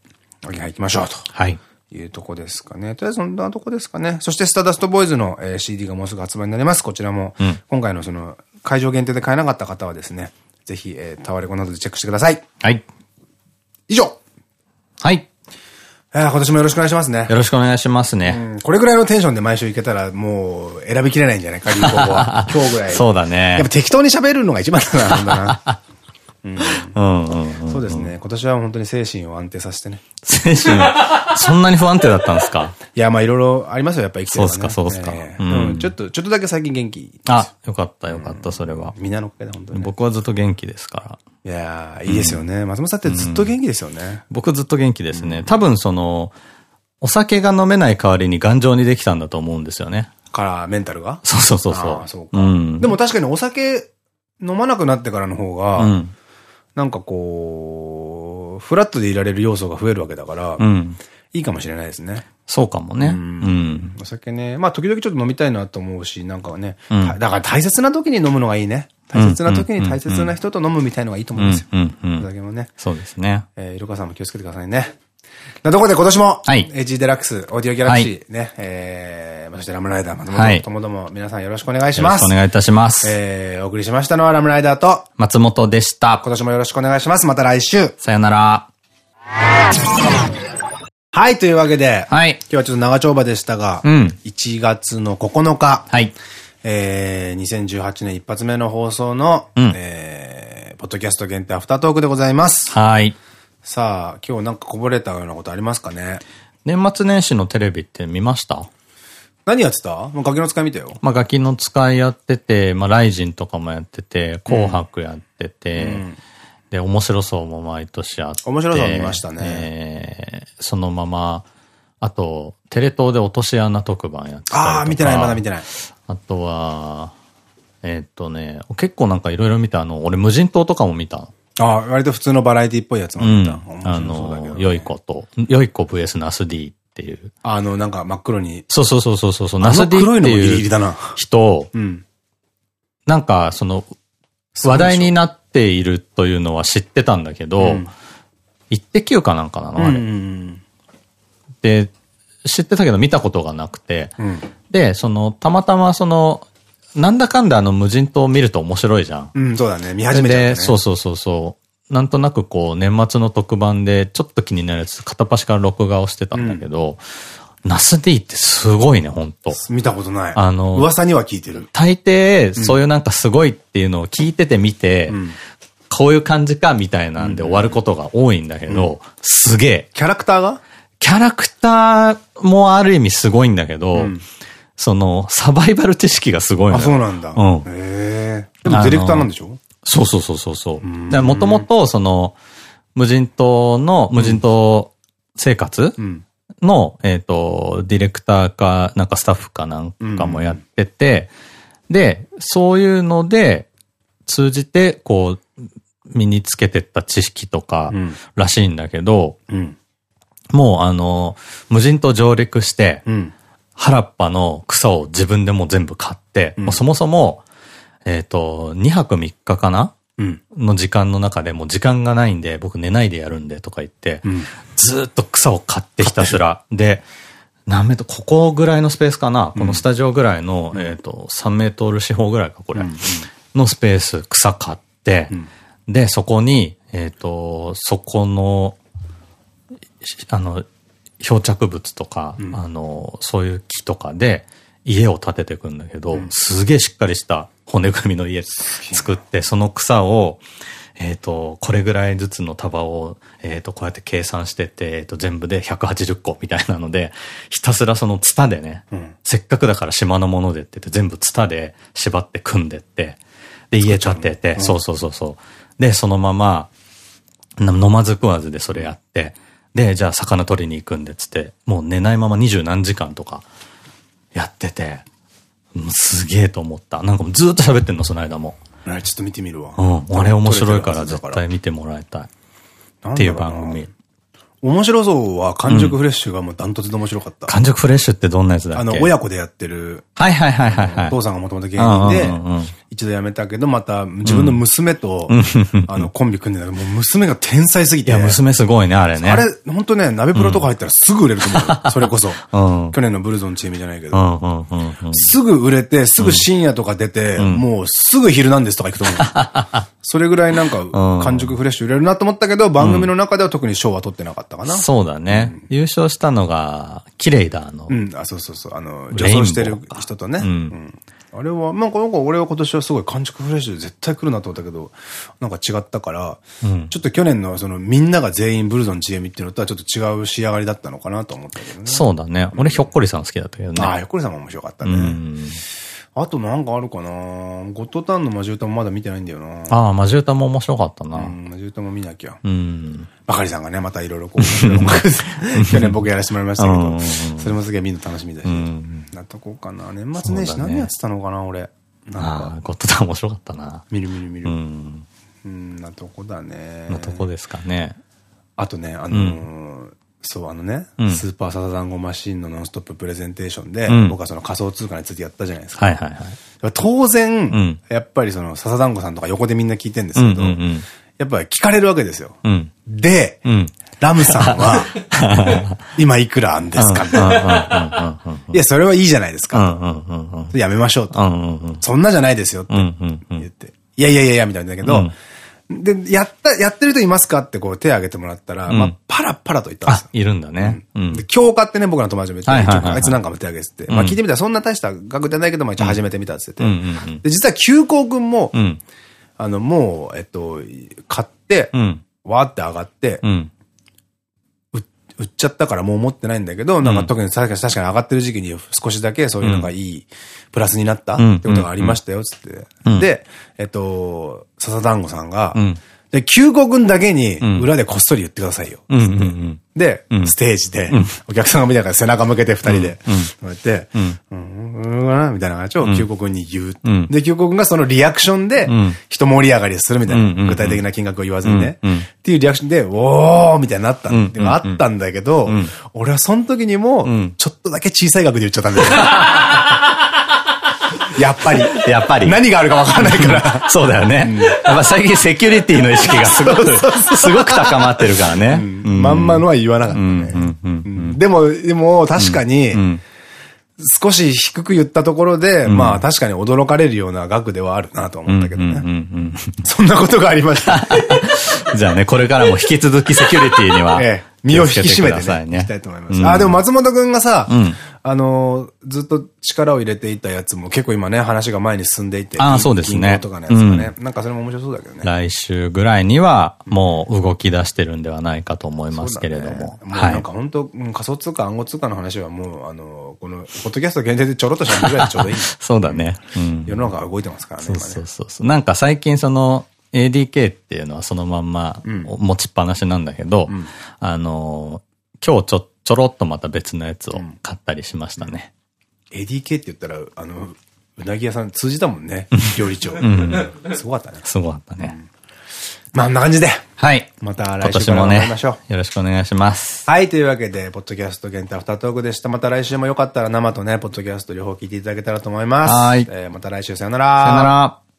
アゲハ行きましょうと。はい。いうとこですかね。とりあえずそんなとこですかね。そしてスターダストボーイズの、えー、CD がもうすぐ発売になります。こちらも、うん、今回のその、会場限定で買えなかった方はですね、ぜひ、えー、タワレコなどでチェックしてください。はい。以上はい。えー、今年もよろしくお願いしますね。よろしくお願いしますね。うん、これぐらいのテンションで毎週行けたら、もう、選びきれないんじゃないか、流行語は。[laughs] 今日ぐらい。そうだね。やっぱ適当に喋るのが一番だな、な。そうですね。今年は本当に精神を安定させてね。精神そんなに不安定だったんですか？いや、まあいろいろありますよ、やっぱ生きてるそうですか、そうですか。ちょっと、ちょっとだけ最近元気。あ、よかったよかった、それは。みんなのおかげで本当に。僕はずっと元気ですから。いやいいですよね。松本さんってずっと元気ですよね。僕ずっと元気ですね。多分その、お酒が飲めない代わりに頑丈にできたんだと思うんですよね。から、メンタルが？そうそうそうそう。そうか。うん、でも確かにお酒飲まなくなってからの方が、うん、なんかこう、フラットでいられる要素が増えるわけだから、うん、いいかもしれないですね。そうかもね。うん。お酒ね。まあ、時々ちょっと飲みたいなと思うし、なんかね。だから大切な時に飲むのがいいね。大切な時に大切な人と飲むみたいのがいいと思うんですよ。お酒もね。そうですね。えー、イルカさんも気をつけてくださいね。なところで今年も、はい。AG デラックス、オーディオギャラクシー、ね、えー、そしてラムライダー、松本ともども、皆さんよろしくお願いします。よろしくお願いいたします。えー、お送りしましたのはラムライダーと、松本でした。今年もよろしくお願いします。また来週。さよなら。はい、というわけで、はい。今日はちょっと長丁場でしたが、うん。1月の9日、はい。えー、2018年一発目の放送の、うん、えー、ポッドキャスト限定アフタートークでございます。はい。さあ、今日なんかこぼれたようなことありますかね？年末年始のテレビって見ました？何やってた？もうガキの使い見たよ。まあガキの使いやってて、まあライジンとかもやってて、紅白やってて、うん、で、面白そうも毎年あって。面白そう見ましたね。えー、そのまま、あと、テレ東で落とし穴特番やってたああ、見てない、まだ見てない。あとは、えー、っとね、結構なんかいろいろ見た。あの、俺無人島とかも見た。ああ、割と普通のバラエティっぽいやつも見た。うん、あの、良い子と、良い子 VS ナス D っていう。あの、なんか真っ黒に。そうそうそうそうそう、ナス D っていう人、うん、なんかその、話題になっているというのは知ってたんだけど、うん、イッテ Q かなんかなのあれ。で、知ってたけど見たことがなくて、うん、で、その、たまたまその、なんだかんだあの無人島を見ると面白いじゃん。うん、そうだね。見始めた、ね、で、そうそうそうそう。なんとなくこう、年末の特番でちょっと気になるやつ、片っ端から録画をしてたんだけど、うん、ナス D ってすごいね、ほんと。見たことない。あの、噂には聞いてる。大抵、そういうなんかすごいっていうのを聞いててみて、うん、こういう感じかみたいなんで終わることが多いんだけど、うん、すげえ。キャラクターが？キャラクターもある意味すごいんだけど、その、サバイバル知識がすごいのあ、そうなんだ。うん。へえ。でもディレクターなんでしょ？そうそうそうそうそう。もともと、その、無人島の、無人島生活の、えっと、ディレクターか、なんかスタッフかなんかもやってて、で、そういうので、通じて、こう、身につけてった知識とからしいんだけど、うん、もうあの、無人島上陸して、うん原っぱの草を自分でも全部買って、うん、もうそもそも、えっと、2泊3日かな？うん、の時間の中でもう時間がないんで、僕寝ないでやるんでとか言って、うん、ずっと草を買ってひたすら。で、何メートル、ここぐらいのスペースかな、このスタジオぐらいの、えっと、3メートル四方ぐらいか、これ。のスペース、草買って、で、そこに、えっと、そこの、あの、漂着物とか、うん、あの、そういう木とかで家を建てていくんだけど、うん、すげえしっかりした骨組みの家作って、その草を、えっと、これぐらいずつの束を、えっと、こうやって計算してて、えっと、全部で180個みたいなので、ひたすらそのツタでね、うん、せっかくだから島のものでって言って、全部ツタで縛って組んでって、で、家建てて、そうそうそうそう。で、そのまま、飲まず食わずでそれやって、で、じゃあ魚取りに行くんで、つって、もう寝ないまま二十何時間とかやってて、すげえと思った。なんかずっと喋ってんの、その間も。ちょっと見てみるわ。うん。あれ面白いから絶対見てもらいたい。っていう番組。面白そうは、完熟フレッシュがもうダントツで面白かった。完熟フレッシュってどんなやつだっけ？あの、親子でやってる。はいはいはいはい。お父さんがもともと芸人で、一度辞めたけど、また自分の娘と、あの、コンビ組んでたけど、もう娘が天才すぎて。いや、娘すごいね、あれね。あれ、本当ね、鍋プロとか入ったらすぐ売れると思う。それこそ。[laughs] 去年のブルゾンチームじゃないけど。すぐ売れて、すぐ深夜とか出て、もうすぐ昼なんですとか行くと思う。[laughs] それぐらいなんか、完熟フレッシュ売れるなと思ったけど、番組の中では特に賞は取ってなかったかな。そうだね。優勝したのが、キレイだ、あの。うん、あ、そうそうそう。あの、女装してる人とね。うん。あれは、なんか俺は今年はすごい完熟フレッシュで絶対来るなと思ったけど、なんか違ったから、うん、ちょっと去年のそのみんなが全員ブルゾン GM っていうのとはちょっと違う仕上がりだったのかなと思ったけどね。そうだね。俺ひょっこりさん好きだったけどね。ああ、ひょっこりさんも面白かったね。うんあとなんかあるかなゴッドタンのマジ歌もまだ見てないんだよな。ああ、マジ歌も面白かったな。うん、マジ歌も見なきゃ。うん。バカリさんがね、またいろいろこう、[laughs] 去年僕やらせてもらいましたけど、それもすげえ見るの楽しみだし。なっとこうかな。年末年始何やってたのかな、俺。なんか。ゴッドタン面白かったな。見る見る見る。うん。うん、なとこだね。なとこですかね。あとね、あのそう、あのね、うん、スーパーサザダンゴマシンのノンストッププレゼンテーションで、うん、僕はその仮想通貨についてやったじゃないですか。はいはいはい。当然、うん、やっぱりそのサザダンゴさんとか横でみんな聞いてるんですけど、やっぱり聞かれるわけですよ。で、ラムさんは、[laughs] 今いくらあんですか？いや、それはいいじゃないですか。やめましょうと。そんなじゃないですよって言って。いやいやいやいや、みたいなんだけど、で、やった、やってる人いますかってこう手挙げてもらったら、うん、まあ、パラパラと言ったんですよ。いるんだね。うん。で、今日買ってね、僕の友達も言って、あいつなんかも手挙げてて、まあ聞いてみたらそんな大した額じゃないけど、まあ一応始めてみたって言ってて。で、実は急行くん。も、あの、もう、えっと、買って、わーって上がって、売っちゃったからもう持ってないんだけど、なんか特に確かに確かに上がってる時期に少しだけそういうのがいい、プラスになったってことがありましたよ、つって。で、えっと、笹団子さんが、で、旧国だけに裏でこっそり言ってくださいよ。で、ステージで、お客さんが見たから背中向けて二人で、こうやって、うん、うん、みたいな感じを旧国に言う。で、旧国がそのリアクションで、人盛り上がりするみたいな、具体的な金額を言わずにね。っていうリアクションで、おーみたいになったっていうのがあったんだけど、俺はその時にも、ちょっとだけ小さい額で言っちゃったんだよ。やっぱり。やっぱり。何があるかわからないから。そうだよね。やっぱ最近セキュリティの意識がすごく、すごく高まってるからね。まんまのは言わなかったね。でも、でも確かに、少し低く言ったところで、まあ確かに驚かれるような額ではあるなと思ったけどね。そんなことがありました。[laughs] じゃあね、これからも引き続きセキュリティには。[laughs] 身を引き締めてね、いきたいと思います。あ、でも松本くんがさ、あの、ずっと力を入れていたやつも結構今ね、話が前に進んでいて。ああ、そうですね。とかのやつがね。なんかそれも面白そうだけどね。来週ぐらいにはもう動き出してるんではないかと思いますけれども。もうなんか本当仮想通貨、暗号通貨の話はもう、あの、この、ポッドキャスト限定でちょろっとしたぐらいでちょうどいい。[laughs] そうだね。世の中が動いてますからね。そうそうそう。なんか最近その、ADK っていうのはそのまんま持ちっぱなしなんだけど、あの、今日ちょ、ちょろっとまた別のやつを買ったりしましたね。ADK って言ったら、あの、うなぎ屋さん通じたもんね。料理長。すごかったね。すごかったね。まあ、あんな感じで。はい。また来週もね、よろしくお願いします。はい。というわけで、ポッドキャスト限定アフタートークでした。また来週もよかったら生とね、ポッドキャスト両方聞いていただけたらと思います。はい。えー、また来週さよなら。さよなら。